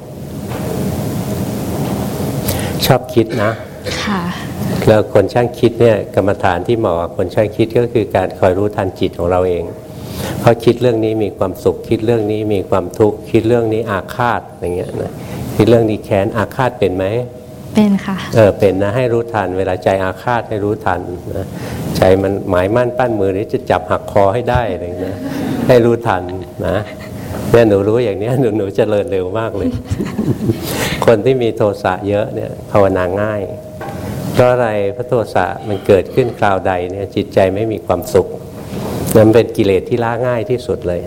ชอบคิดนะค่ะแล้วคนช่างคิดเนี่ยกรรมฐานที่เหมาะกับคนช่างคิดก็คือการคอยรู้ทันจิตของเราเองเพราะคิดเรื่องนี้มีความสุขคิดเรื่องนี้มีความทุกข์คิดเรื่องนี้อาฆาตอย่างเงี้ยนะคิดเรื่องนี้แค้นอาฆาตเป็นไหม เป็นค่ะ เออเป็นนะให้รู้ทัน เวลาใจอาฆาตให้รู้ทันนะใจมันหมายมั่นปั้นมือนี้จะจับหักคอให้ได้อะไรอย่างเงี้ยนะให้รู้ทันนะเนี่ยหนูรู้อย่างเนี้ยหนูหนูเจริญเร็วมากเลย คนที่มีโทสะเยอะเนี่ยภาวนาง่ายเพราะอะไรพระโทสะมันเกิดขึ้นคราวใดเนี่ยจิตใจไม่มีความสุขนั่นเป็นกิเลสที่ละง่ายที่สุดเลย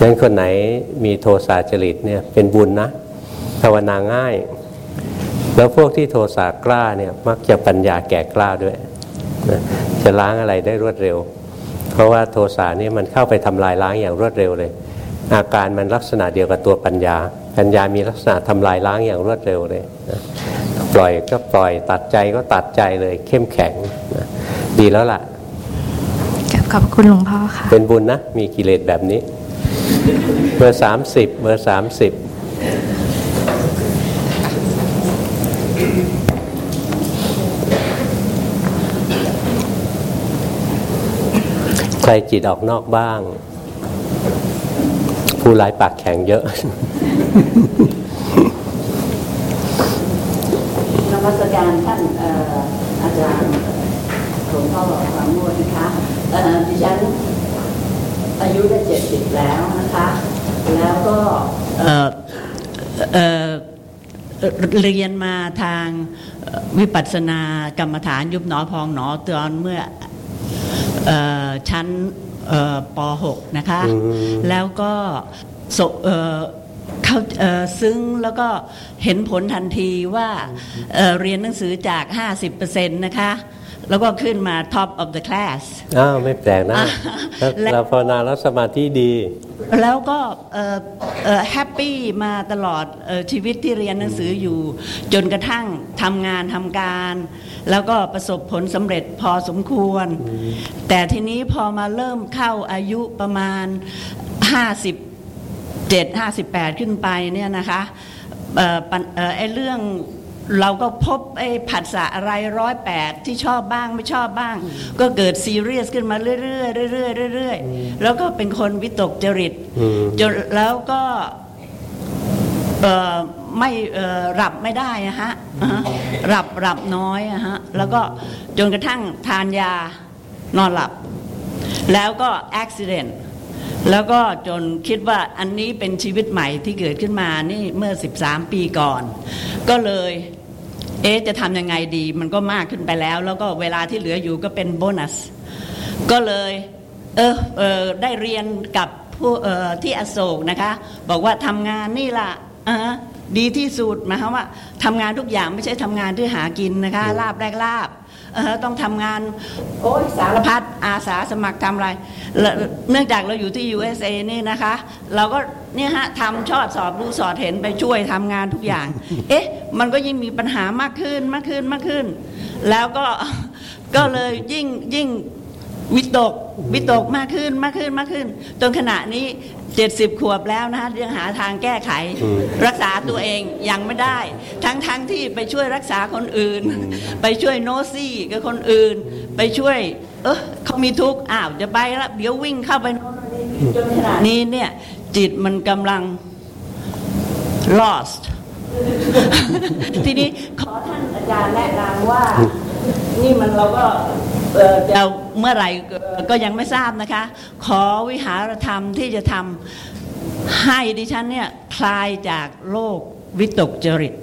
นั้นคนไหนมีโทสะจริตเนี่ยเป็นบุญนะภาวนาง่าย แล้วพวกที่โทสะกล้าเนี่ยมักจะปัญญาแก่กล้าด้วยนะจะล้างอะไรได้รวดเร็ว เพราะว่าโทสะนี่มันเข้าไปทำลายล้างอย่างรวดเร็วเลย อาการมันลักษณะเดียวกับตัวปัญญา ปัญญามีลักษณะทำลายล้างอย่างรวดเร็วเลยนะปล่อยก็ปล่อยตัดใจก็ตัดใจเลยเข้มแข็งนะดีแล้วล่ะกับขอบคุณหลวงพ่อค่ะ เป็นบุญนะ มีกิเลสแบบนี้ เบอร์สามสิบเบอร์สามสิบ ใครจิตออกนอกบ้าง ผู้ร้ายปากแข็งเยอะนมัสการท่านอาจารย์หลวงพ่อความโมนะคะดิฉันอายุได้เจ็ดสิบแล้วนะคะ แล้วก็เรียนมาทางวิปัสสนากรรมฐานยุบหนอพองหนอตอนเมื่อ ชั้นเอ่อป .6 นะคะอืมแล้วก็สเอ่อเข้าเอ่อซึ้งแล้วก็เห็นผลทันทีว่าเอ่อเรียนหนังสือจาก 50%นะคะ แล้วก็ขึ้นมา top of the class อ้าวไม่แปลกนะอ่าแล้วและเราภาวนาแล้วสมาธิดี แล้วก็แฮปปี้มาตลอดเออชีวิตที่เรียนหนังสืออยู่ จนกระทั่งทำงานทำการ แล้วก็ประสบผลสำเร็จพอสมควร แต่ทีนี้พอมาเริ่มเข้าอายุประมาณ 57 58 ขึ้นไปเนี่ยนะคะเอ่อปัญเอ่อไอ้เรื่องเราก็พบไอ้ผัสสะอะไรร้อยแปดที่ชอบบ้างไม่ชอบบ้าง ก็เกิดซีเรียสขึ้นมาเรื่อยๆเรื่อยๆเรื่อยๆแล้วก็เป็นคนวิตกจริตอืมจนแล้วก็เอ่อ ไม่เอ่อหลับไม่ได้อะฮะอ่าฮะหลับหลับน้อยอะฮะแล้วก็จนกระทั่งทานยานอนหลับ แล้วก็อุบิเหตุแล้วก็จนคิดว่าอันนี้เป็นชีวิตใหม่ที่เกิดขึ้นมานี่เมื่อ 13 ปีก่อน ก็เลยเอ๊ะจะทำยังไงดี มันก็มากขึ้นไปแล้ว แล้วก็เวลาที่เหลืออยู่ก็เป็นโบนัส ก็เลยเออเออได้เรียนกับผู้เอ่อที่อโศกนะคะ บอกว่าทำงานนี่ล่ะอ่าฮะ ดีที่สุดหมายความว่าทำงานทุกอย่างไม่ใช่ทำงานที่หากินนะคะลาบแรกลาบเออต้องทำงานโอ้ยสารพัดอาสาสมัครทำอะไรแล้วเนื่องจากเราอยู่ที่ USA นี่นะคะ เราก็เนี่ยฮะทำชอดสอบรู้สอดเห็นไปช่วยทำงานทุกอย่าง เอ๊ะ มันก็ยิ่งมีปัญหามากขึ้นมากขึ้นมากขึ้น แล้วก็ก็เลยยิ่งยิ่ง วิตกวิตกมากขึ้นมากขึ้นมากขึ้นจนขณะนี้70ขวบแล้วนะคะยังหาทางแก้ไขอืมรักษาตัวเองยังไม่ได้ ทั้งทั้งที่ไปช่วยรักษาคนอื่น ไปช่วยโนซี่กับคนอื่น ไปช่วย เออเขามีทุกข์อ้าวจะไปแล้วเดี๋ยววิ่งเข้าไปโน่นนี่จนขณะนี้เนี่ย จิตมันกำลัง lost ทีนี้ขอท่านอาจารย์แนะนำว่า นี่มันเราก็เอ่อจะ เมื่อไหร่ก็ก็ยังไม่ทราบนะคะ ขอวิหารธรรมที่จะทำให้ดิฉันเนี่ยคลายจากโรควิตกจริต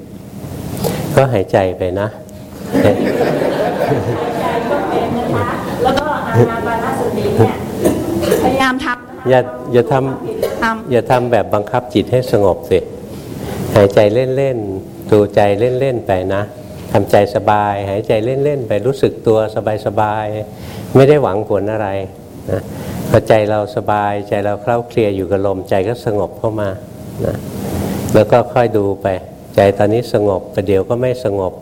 ก็หายใจไปนะแล้วก็อานาปานสติเนี่ยพยายามทำอย่าอย่าททำอย่าทำแบบบังคับจิตให้สงบสิหายใจเล่นๆดูใจเล่นๆไปนะ ทำใจสบาย หายใจเล่นๆไปรู้สึกตัวสบายๆไม่ได้หวังผลอะไรนะพอใจเราสบายใจเราเคล้าเคลียอยู่กับลมใจก็สงบเข้ามานะแล้วก็ค่อยดูไป ใจตอนนี้สงบประเดี๋ยวก็ไม่สงบ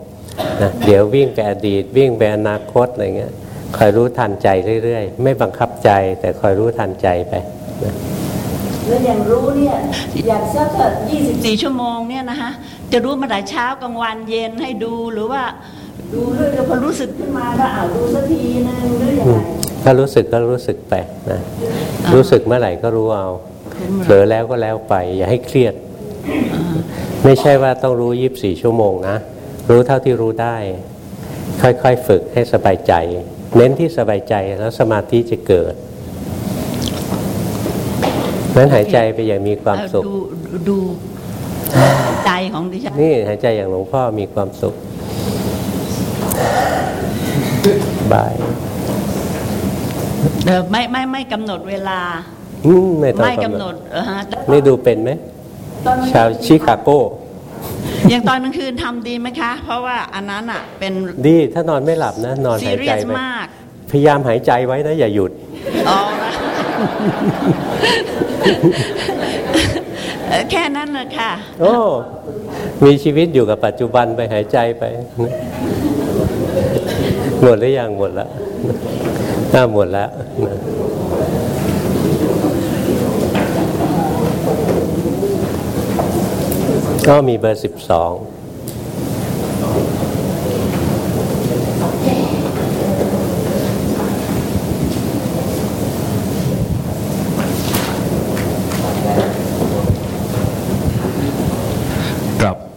นะเดี๋ยววิ่งไปอดีต วิ่งไปอนาคตอะไรเงี้ยคอยรู้ทันใจเรื่อยๆ ไม่บังคับใจแต่คอยรู้ทันใจไปนะแล้วอย่างรู้เนี่ยอยากสัก24ชั่วโมงเนี่ยนะคะ จะรู้มาแต่เช้ากลางวันเย็นให้ดูหรือว่า ดูเรื่อยๆพอรู้สึกขึ้นมาก็อ่าดูสักทีนึงหรืออย่างไรถ้ารู้สึกก็รู้สึกไปนะรู้สึกเมื่อไหร่ก็รู้เอาเผลอแล้วก็แล้วไป อย่าให้เครียด ไม่ใช่ว่าต้องรู้ยีิบสี่ชั่วโมงนะ รู้เท่าที่รู้ได้ ค่อยๆฝึกให้สบายใจ เน้นที่สบายใจแล้วสมาธิจะเกิดนั้นหายใจไปอย่างมีความสุขดูดู ใจของดิฉันนี่หายใจอย่างหลวงพ่อมีความสุขบายเออไม่ไม่ไม่กำหนดเวลาอืมไม่ต้องไม่กำกำหหนนดดเออฮะแต่นี่ดูเป็นไหมตอนกลางชาวชิคาโกอย่างตอนกลางคืนทำดีไหมคะ เพราะว่าอันนั้นอะเป็นดีถ้านอนไม่หลับนะ นอนซีหายเรีใจยสไปมากพยายามหายใจไว้นะ อย่าหยุดอ๋อนะเอ่อ แค่นั้นนะค่ะ โอ้มีชีวิตอยู่กับปัจจุบันไปหายใจไป หมดหรือยังหมดแล้วน่าหมดแล้วก็มีเบอร์สิบสอง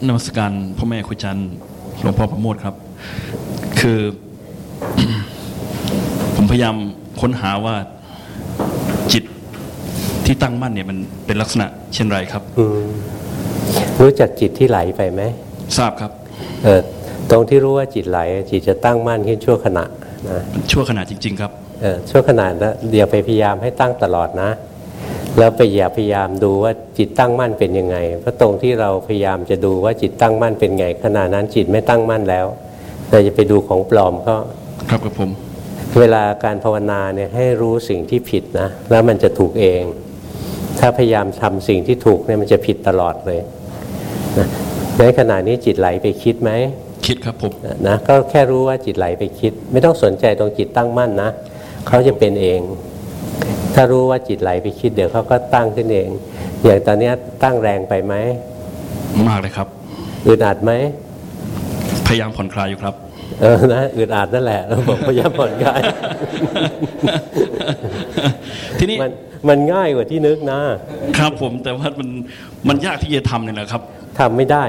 นมัสการพ่อแม่ครูจันทร์หลวงพ่อประโมทครับ คือ ผมพยายามค้นหาว่าจิตที่ตั้งมั่นเนี่ยมันเป็นลักษณะเช่นไรครับอืมรู้จักจิตที่ไหลไปไหมทราบครับเออตรงที่รู้ว่าจิตไหล จิตจะตั้งมั่นขึ้นชั่วขณะนะมันชั่วขณะจริง ๆ ครับเออชั่วขณะนะเดี๋ยวไปพยายามให้ตั้งตลอดนะ แล้วไปอย่าพยายามดูว่าจิตตั้งมั่นเป็นยังไง เพราะตรงที่เราพยายามจะดูว่าจิตตั้งมั่นเป็นไงขณะนั้นจิตไม่ตั้งมั่นแล้วเราจะไปดูของปลอมก็ครับกับผม เวลาการภาวนาเนี่ยให้รู้สิ่งที่ผิดนะ แล้วมันจะถูกเอง ถ้าพยายามทำสิ่งที่ถูกเนี่ยมันจะผิดตลอดเลยนะในขณะนี้จิตไหลไปคิดไหมคิดครับผมนะก็แค่รู้ว่าจิตไหลไปคิด ไม่ต้องสนใจตรงจิตตั้งมั่นนะเขาจะเป็นเอง ถ้ารู้ว่าจิตไหลไปคิดเดี๋ยวเขาก็ตั้งขึ้นเอง อย่างตอนเนี้ยตั้งแรงไปไหม มากเลยครับอึดอัดไหม พยายามผ่อนคลายอยู่ครับ เออนะอึดอัดนั่นแหละเราบอกพยายามผ่อนคลายทีนี้มันมันง่ายกว่าที่นึกนะ ครับผมแต่ว่ามันมันยากที่จะทำเนี่ยแหละครับทำไม่ได้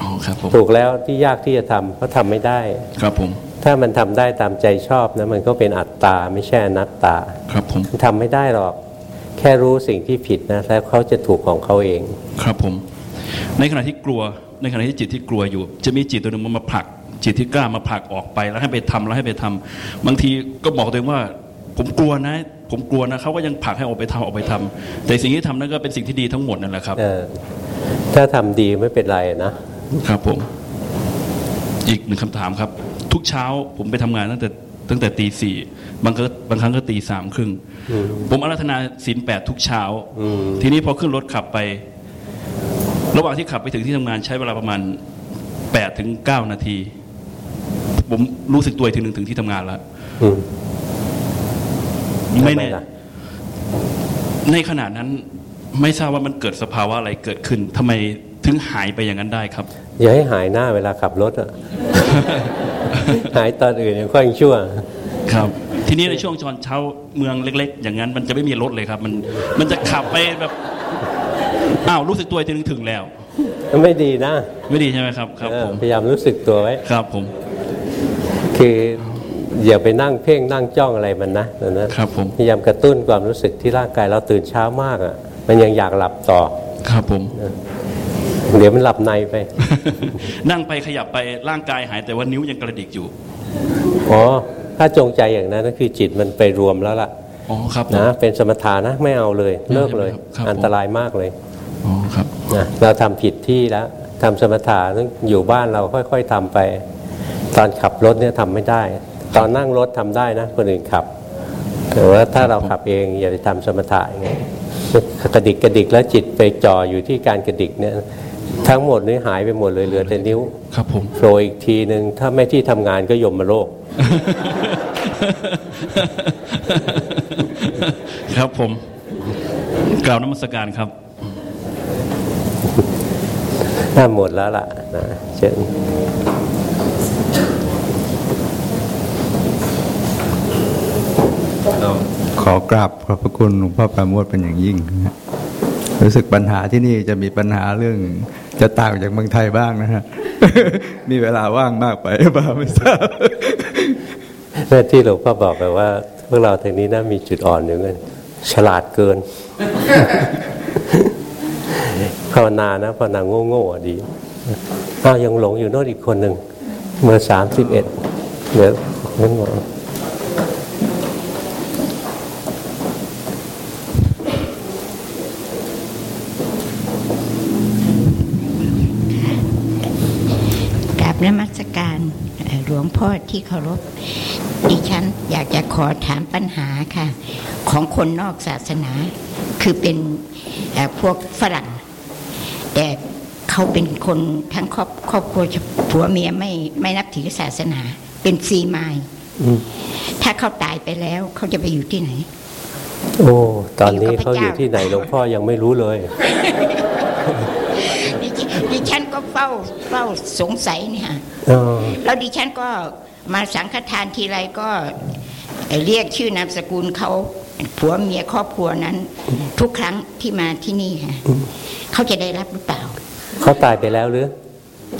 อ๋อครับผมถูกแล้วที่ยากที่จะทำเพราะทำไม่ได้ ครับผม ถ้ามันทำได้ตามใจชอบนะมันก็เป็นอัตตาไม่ใช่อนัตตา ครับผมมันทำไม่ได้หรอก แค่รู้สิ่งที่ผิดนะแล้วเขาจะถูกของเขาเอง ครับผม ในขณะที่กลัว ในขณะที่จิตที่กลัวอยู่ จะมีจิตตัวหนึ่งมันมาผลัก จิตที่กล้ามาผลักออกไปแล้วให้ไปทำแล้วให้ไปทำบางทีก็บอกตัวเองว่า ผมกลัวนะ ผมกลัวนะเขาก็ยังผลักให้ออกไปทำออกไปทำแต่สิ่งที่ทำนั่นก็เป็นสิ่งที่ดีทั้งหมดนั่นแหละครับเออถ้าทำดีไม่เป็นไรนะครับผม อีกหนึ่งคำถามครับ ทุกเช้าผมไปทำงานตั้งแต่ตั้งแต่ตีสี่บางครั้งบางครั้งก็ตีสามครึ่งอืมผมอาราธนาศีลแปดทุกเช้าอืมทีนี้พอขึ้นรถขับไป ระหว่างที่ขับไปถึงที่ทำงานใช้เวลาประมาณแปดถึงเก้านาที ผมรู้สึกตัวอีกทีหนึ่งถึงที่ทำงานแล้วอืมไม่ทำแน่ล่ะในขณะนั้นไม่ทราบว่ามันเกิดสภาวะอะไรเกิดขึ้นทำไม ถึงหายไปอย่างนั้นได้ครับ อย่าให้หายหน้าเวลาขับรถอะหายตอนอื่นยังค่อยชั่วครับ ทีนี้ในช่วงตอนเช้าเมืองเล็ก ๆ อย่างนั้น มันจะไม่มีรถเลยครับ มันมันจะขับไปแบบอ้าวรู้สึกตัวอีกทีนึงถึงแล้ว ไม่ดีนะ ไม่ดีใช่ไหมครับครับเออผมพยายามรู้สึกตัวไว้ครับผม คืออย่าไปนั่งเพ่งนั่งจ้องอะไรมันนะนะครับผมพยายามกระตุ้นความรู้สึกที่ร่างกายเราตื่นเช้ามากอะมันยังอยากหลับต่อครับผมเดี๋ยวมันหลับในไป นั่งไปขยับไปร่างกายหายแต่ว่านิ้วยังกระดิกอยู่อ๋อถ้าจงใจอย่างนั้นก็คือจิตมันไปรวมแล้วล่ะอ๋อครับผมนะเป็นสมถานะไม่เอาเลยเลิกเลยครับผมอันตรายมากเลยอ๋อครับนะเราทำผิดที่แล้วทำสมถะต้องอยู่บ้านเราค่อย ๆทำไป ตอนขับรถเนี่ยทำไม่ได้ ตอนนั่งรถทำได้นะคนอื่นขับ แต่ว่าถ้าเราขับเองอย่าไปทำสมถะอย่างเงี้ยกระดิกกระดิกแล้วจิตไปจ่ออยู่ที่การกระดิกเนี่ย ทั้งหมดนี่หายไปหมดเลยเหลือแต่นิ้ว ครับผมโผล่อีกทีหนึ่งถ้าไม่ที่ทำงานก็ยมมาโลก ครับผม กล่าวนมัสการครับน่าหมดแล้วล่ะนะเชิญขอกราบขอบพระคุณหลวงพ่อประโมทเป็นอย่างยิ่งนะฮะรู้สึกปัญหาที่นี่จะมีปัญหาเรื่อง จะต่างจากเมืองไทยบ้างนะฮะ มีเวลาว่างมากไปหรือเปล่าไม่ทราบเมื่อที่หลวงพ่อบอกไปว่า พวกเราทางนี้น่ามีจุดอ่อนอยู่เงินฉลาดเกินภาวนานะภาวนาโง่ๆอ่ดีอ้าวยังหลงอยู่โน่นอีกคนหนึ่งเมื่อสามสิบเอ็ดเดี๋ยวนั่นหมดก นมัสการเอ่อหลวงพ่อที่เคารพ ดิฉันอยากจะขอถามปัญหาค่ะ ของคนนอกศาสนา คือเป็นเอ่อพวกฝรั่ง แต่เขาเป็นคนทั้งครอบครอบครัวผัวเมียไม่ไม่นับถือศาสนา เป็นซีมายอืมถ้าเขาตายไปแล้วเขาจะไปอยู่ที่ไหน โอ้ ตอนนี้อยู่กับพระเขาอยู่เจ้าที่ไหนหลวงพ่อยังไม่รู้เลยดิฉันดิฉัน ก็เฝ้าเฝ้าสงสัยเนี่ยเออแล้วดิฉันก็มาสังฆทานทีไรก็เรียกชื่อนามสกุลเขาผัวเมียครอบครัวนั้น ทุกครั้งที่มาที่นี่ค่ะเขาจะได้รับหรือเปล่า เขาตายไปแล้วหรือ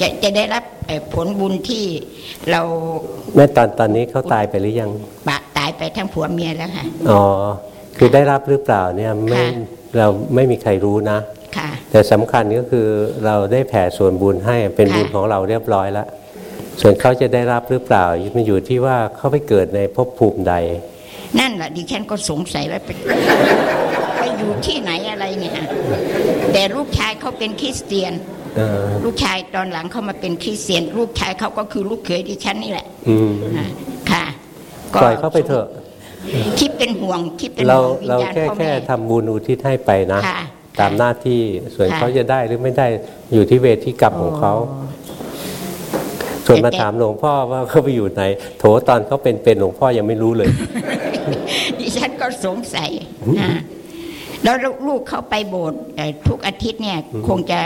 จะจะได้รับเอ่อผลบุญที่เราแม่ตอนตอนนี้เขาตายไปหรือยังบะตายไปทั้งผัวเมียแล้วค่ะอ๋อคือได้รับหรือเปล่าเนี่ยไม่ค่ะเราไม่มีใครรู้นะค่ะ แต่สำคัญก็คือเราได้แผ่ส่วนบุญให้เป็นค่ะบุญของเราเรียบร้อยแล้ว ส่วนเขาจะได้รับหรือเปล่ามันอยู่ที่ว่าเขาไปเกิดในภพภูมิใด นั่นแหละดิฉันก็สงสัยว่าไปไปอยู่ที่ไหนอะไรเนี่ยแต่ลูกชายเขาเป็นคริสเตียนเออลูกชายตอนหลังเขามาเป็นคริสเตียน ลูกชายเขาก็คือลูกเขยดิฉันนี่แหละอืมอ่าค่ะปล่อยเขาไปเถอะคิดเป็นห่วงคิดเป็นเราห่วงวิญเราญาณแค่พ่อแค่แม่ทำบุญอุทิศให้ไปนะค่ะ ตามหน้าที่ส่วนค่ะเขาจะได้หรือไม่ได้อยู่ที่เวทีกรรมของเขาส่วนมาแต่ถามหลวงพ่อว่าเขาไปอยู่ไหน โถตอนเขาเป็นเป็นหลวงพ่อยังไม่รู้เลย ดิฉันก็สงสัยนะแล้วลูกเขาไปโบสถ์เอ่อทุกอาทิตย์เนี่ย คงจะ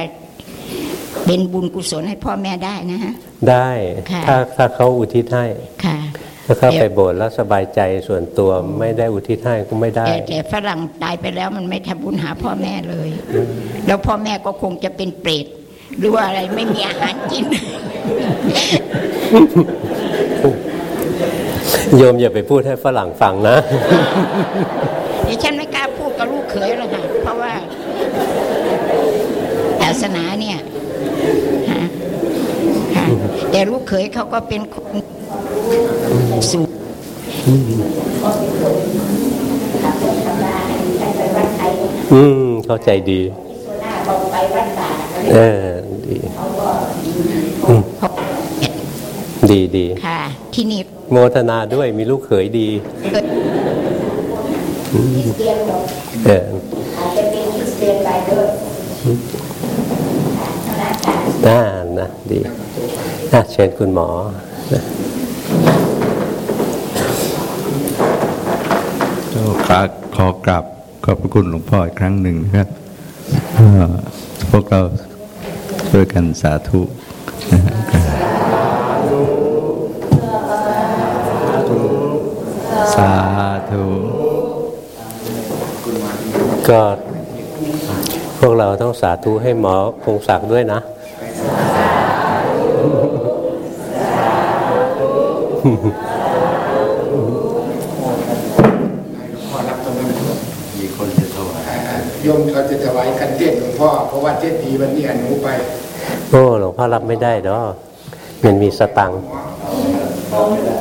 เป็นบุญกุศลให้พ่อแม่ได้นะฮะได้ค่ะถ้าถ้าเขาอุทิศให้ค่ะ ถ้าเขาไปโบสถ์แล้วสบายใจส่วนตัวไม่ได้อุทิศให้ก็ไม่ได้แต่แต่ฝรั่งตายไปแล้วมันไม่ทำบุญหาพ่อแม่เลย แล้วพ่อแม่ก็คงจะเป็นเปรตหรือว่าอะไรไม่มีอาหารกินโยมอย่าไปพูดให้ฝรั่งฟังนะดิฉันไม่กล้าพูดกับลูกเขยหรอกค่ะเพราะว่าศาสนาเนี่ยฮะฮะแต่ลูกเขยเขาก็เป็นคน สูงอืม เข้าใจดีเออดีอืมดีดีค่ะ ที่นี่โมทนาด้วยมีลูกเขยดีอืมเออน่านะดีน่าเชิญคุณหมอนะ ก็ ขอขอกราบขอบพระคุณหลวงพ่ออีกครั้งหนึ่งนะครับพวกเราช่วยกันสาธุสาธุก็พวกเราต้องสาธุให้หมอพงศักดิ์ด้วยนะมี โยมเขาจะถวายคันเทศหลวงพ่อเพราะว่าเทศดีวันนี้อนุไป โอ้หลวงพ่อรับไม่ได้ดอกมันมีสตังค์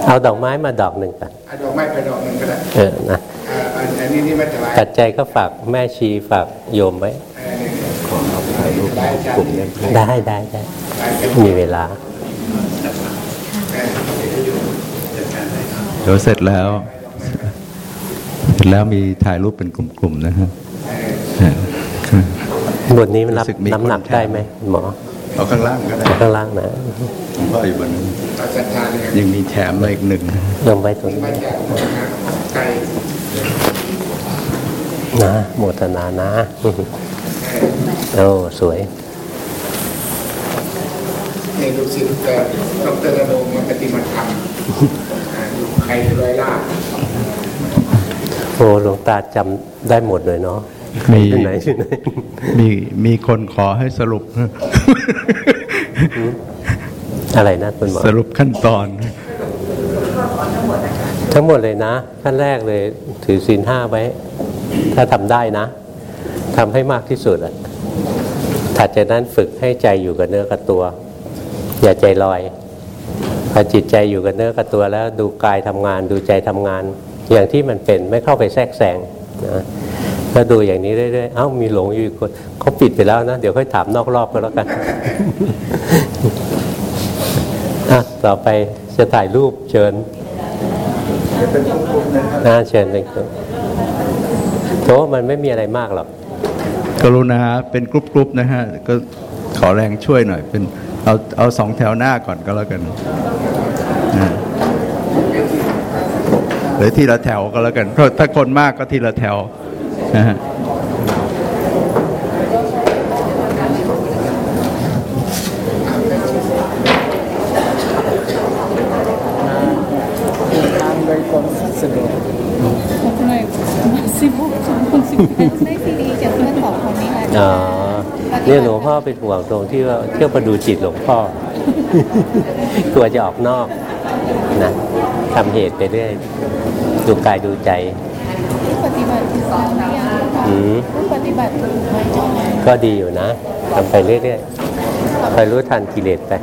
เอาดอกไม้มาดอกหนึ่งกันเอาดอกไม้ไปดอกหนึ่งก็ได้เออนะอ่าอันอันนี้นี่ไม่ถวายตัดใจก็ฝากแม่ชีฝากโยมไว้กลุ่มนี้ได้ได้ได้มีเวลาเดี๋ยวเสร็จแล้วเสร็จแล้วมีถ่ายรูปเป็นกลุ่มๆนะฮะ บทนี้มันรับรู้สึกมีน้ำหนักคนแทนได้ไหมหมอเอาข้างล่างก็ได้เอาข้างล่างนะหลวงพ่ออยู่บนนั้นเอาศรัทธาเนี่ยยังมีแถมมาอีกหนึ่งโยมไว้ตรงนี้มาจากนะไกลนะโมทนานะโอ้สวยในลูกศิษย์แต่ดรระดมมาปฏิบัติธรรมอ่าอยู่ใครร้อยล่าภโอ้หลวงตาจำได้หมดเลยเนาะ มีที่ไหนที่ไหนมีมีคนขอให้สรุป อะไรนะคุณหมอสรุปขั้นตอน ทั้งหมดเลยนะ ขั้นแรกเลยถือศีลห้าไว้ ถ้าทำได้นะทำให้มากที่สุดอะถัดจากนั้นฝึกให้ใจอยู่กับเนื้อกับตัว อย่าใจลอยพอจิตใจอยู่กับเนื้อกับตัวแล้วดูกายทำงาน ดูใจทำงาน อย่างที่มันเป็นไม่เข้าไปแทรกแซงนะ ถ้าดูอย่างนี้เรื่อยๆเอ้ามีหลงอยู่อีกคนเขาปิดไปแล้วนะเดี๋ยวค่อยถามนอกรอบก็แล้วกันอะต่อไปจะถ่ายรูปเชิญน่าเชิญเลยครับเพราะว่ามันไม่มีอะไรมากหรอกกรุณาเป็นกรุ๊ปๆนะฮะก็ขอแรงช่วยหน่อย เป็นเอาเอาสองแถวหน้าก่อนก็แล้วกันนะหรือทีละแถวก็แล้วกันเพราะถ้าคนมากก็ทีละแถว นะฮะทางโดยความสะดวกสิบหกสองคนสิบแปดได้ซีดีจากเพื่อนสองคนนี้ค่ะอ๋อเนี่ยหลวงพ่อเป็นห่วงตรงที่ว่าเที่ยวมาดูจิตหลวงพ่อกลัวจะออกนอกนะทำเหตุไปเรื่อยดูกายดูใจที่ปฏิบัติ ปฏิบัติไหมเจ้าก็ดีอยู่นะทำไปเรื่อยๆคอยรู้ทันกิเลสไป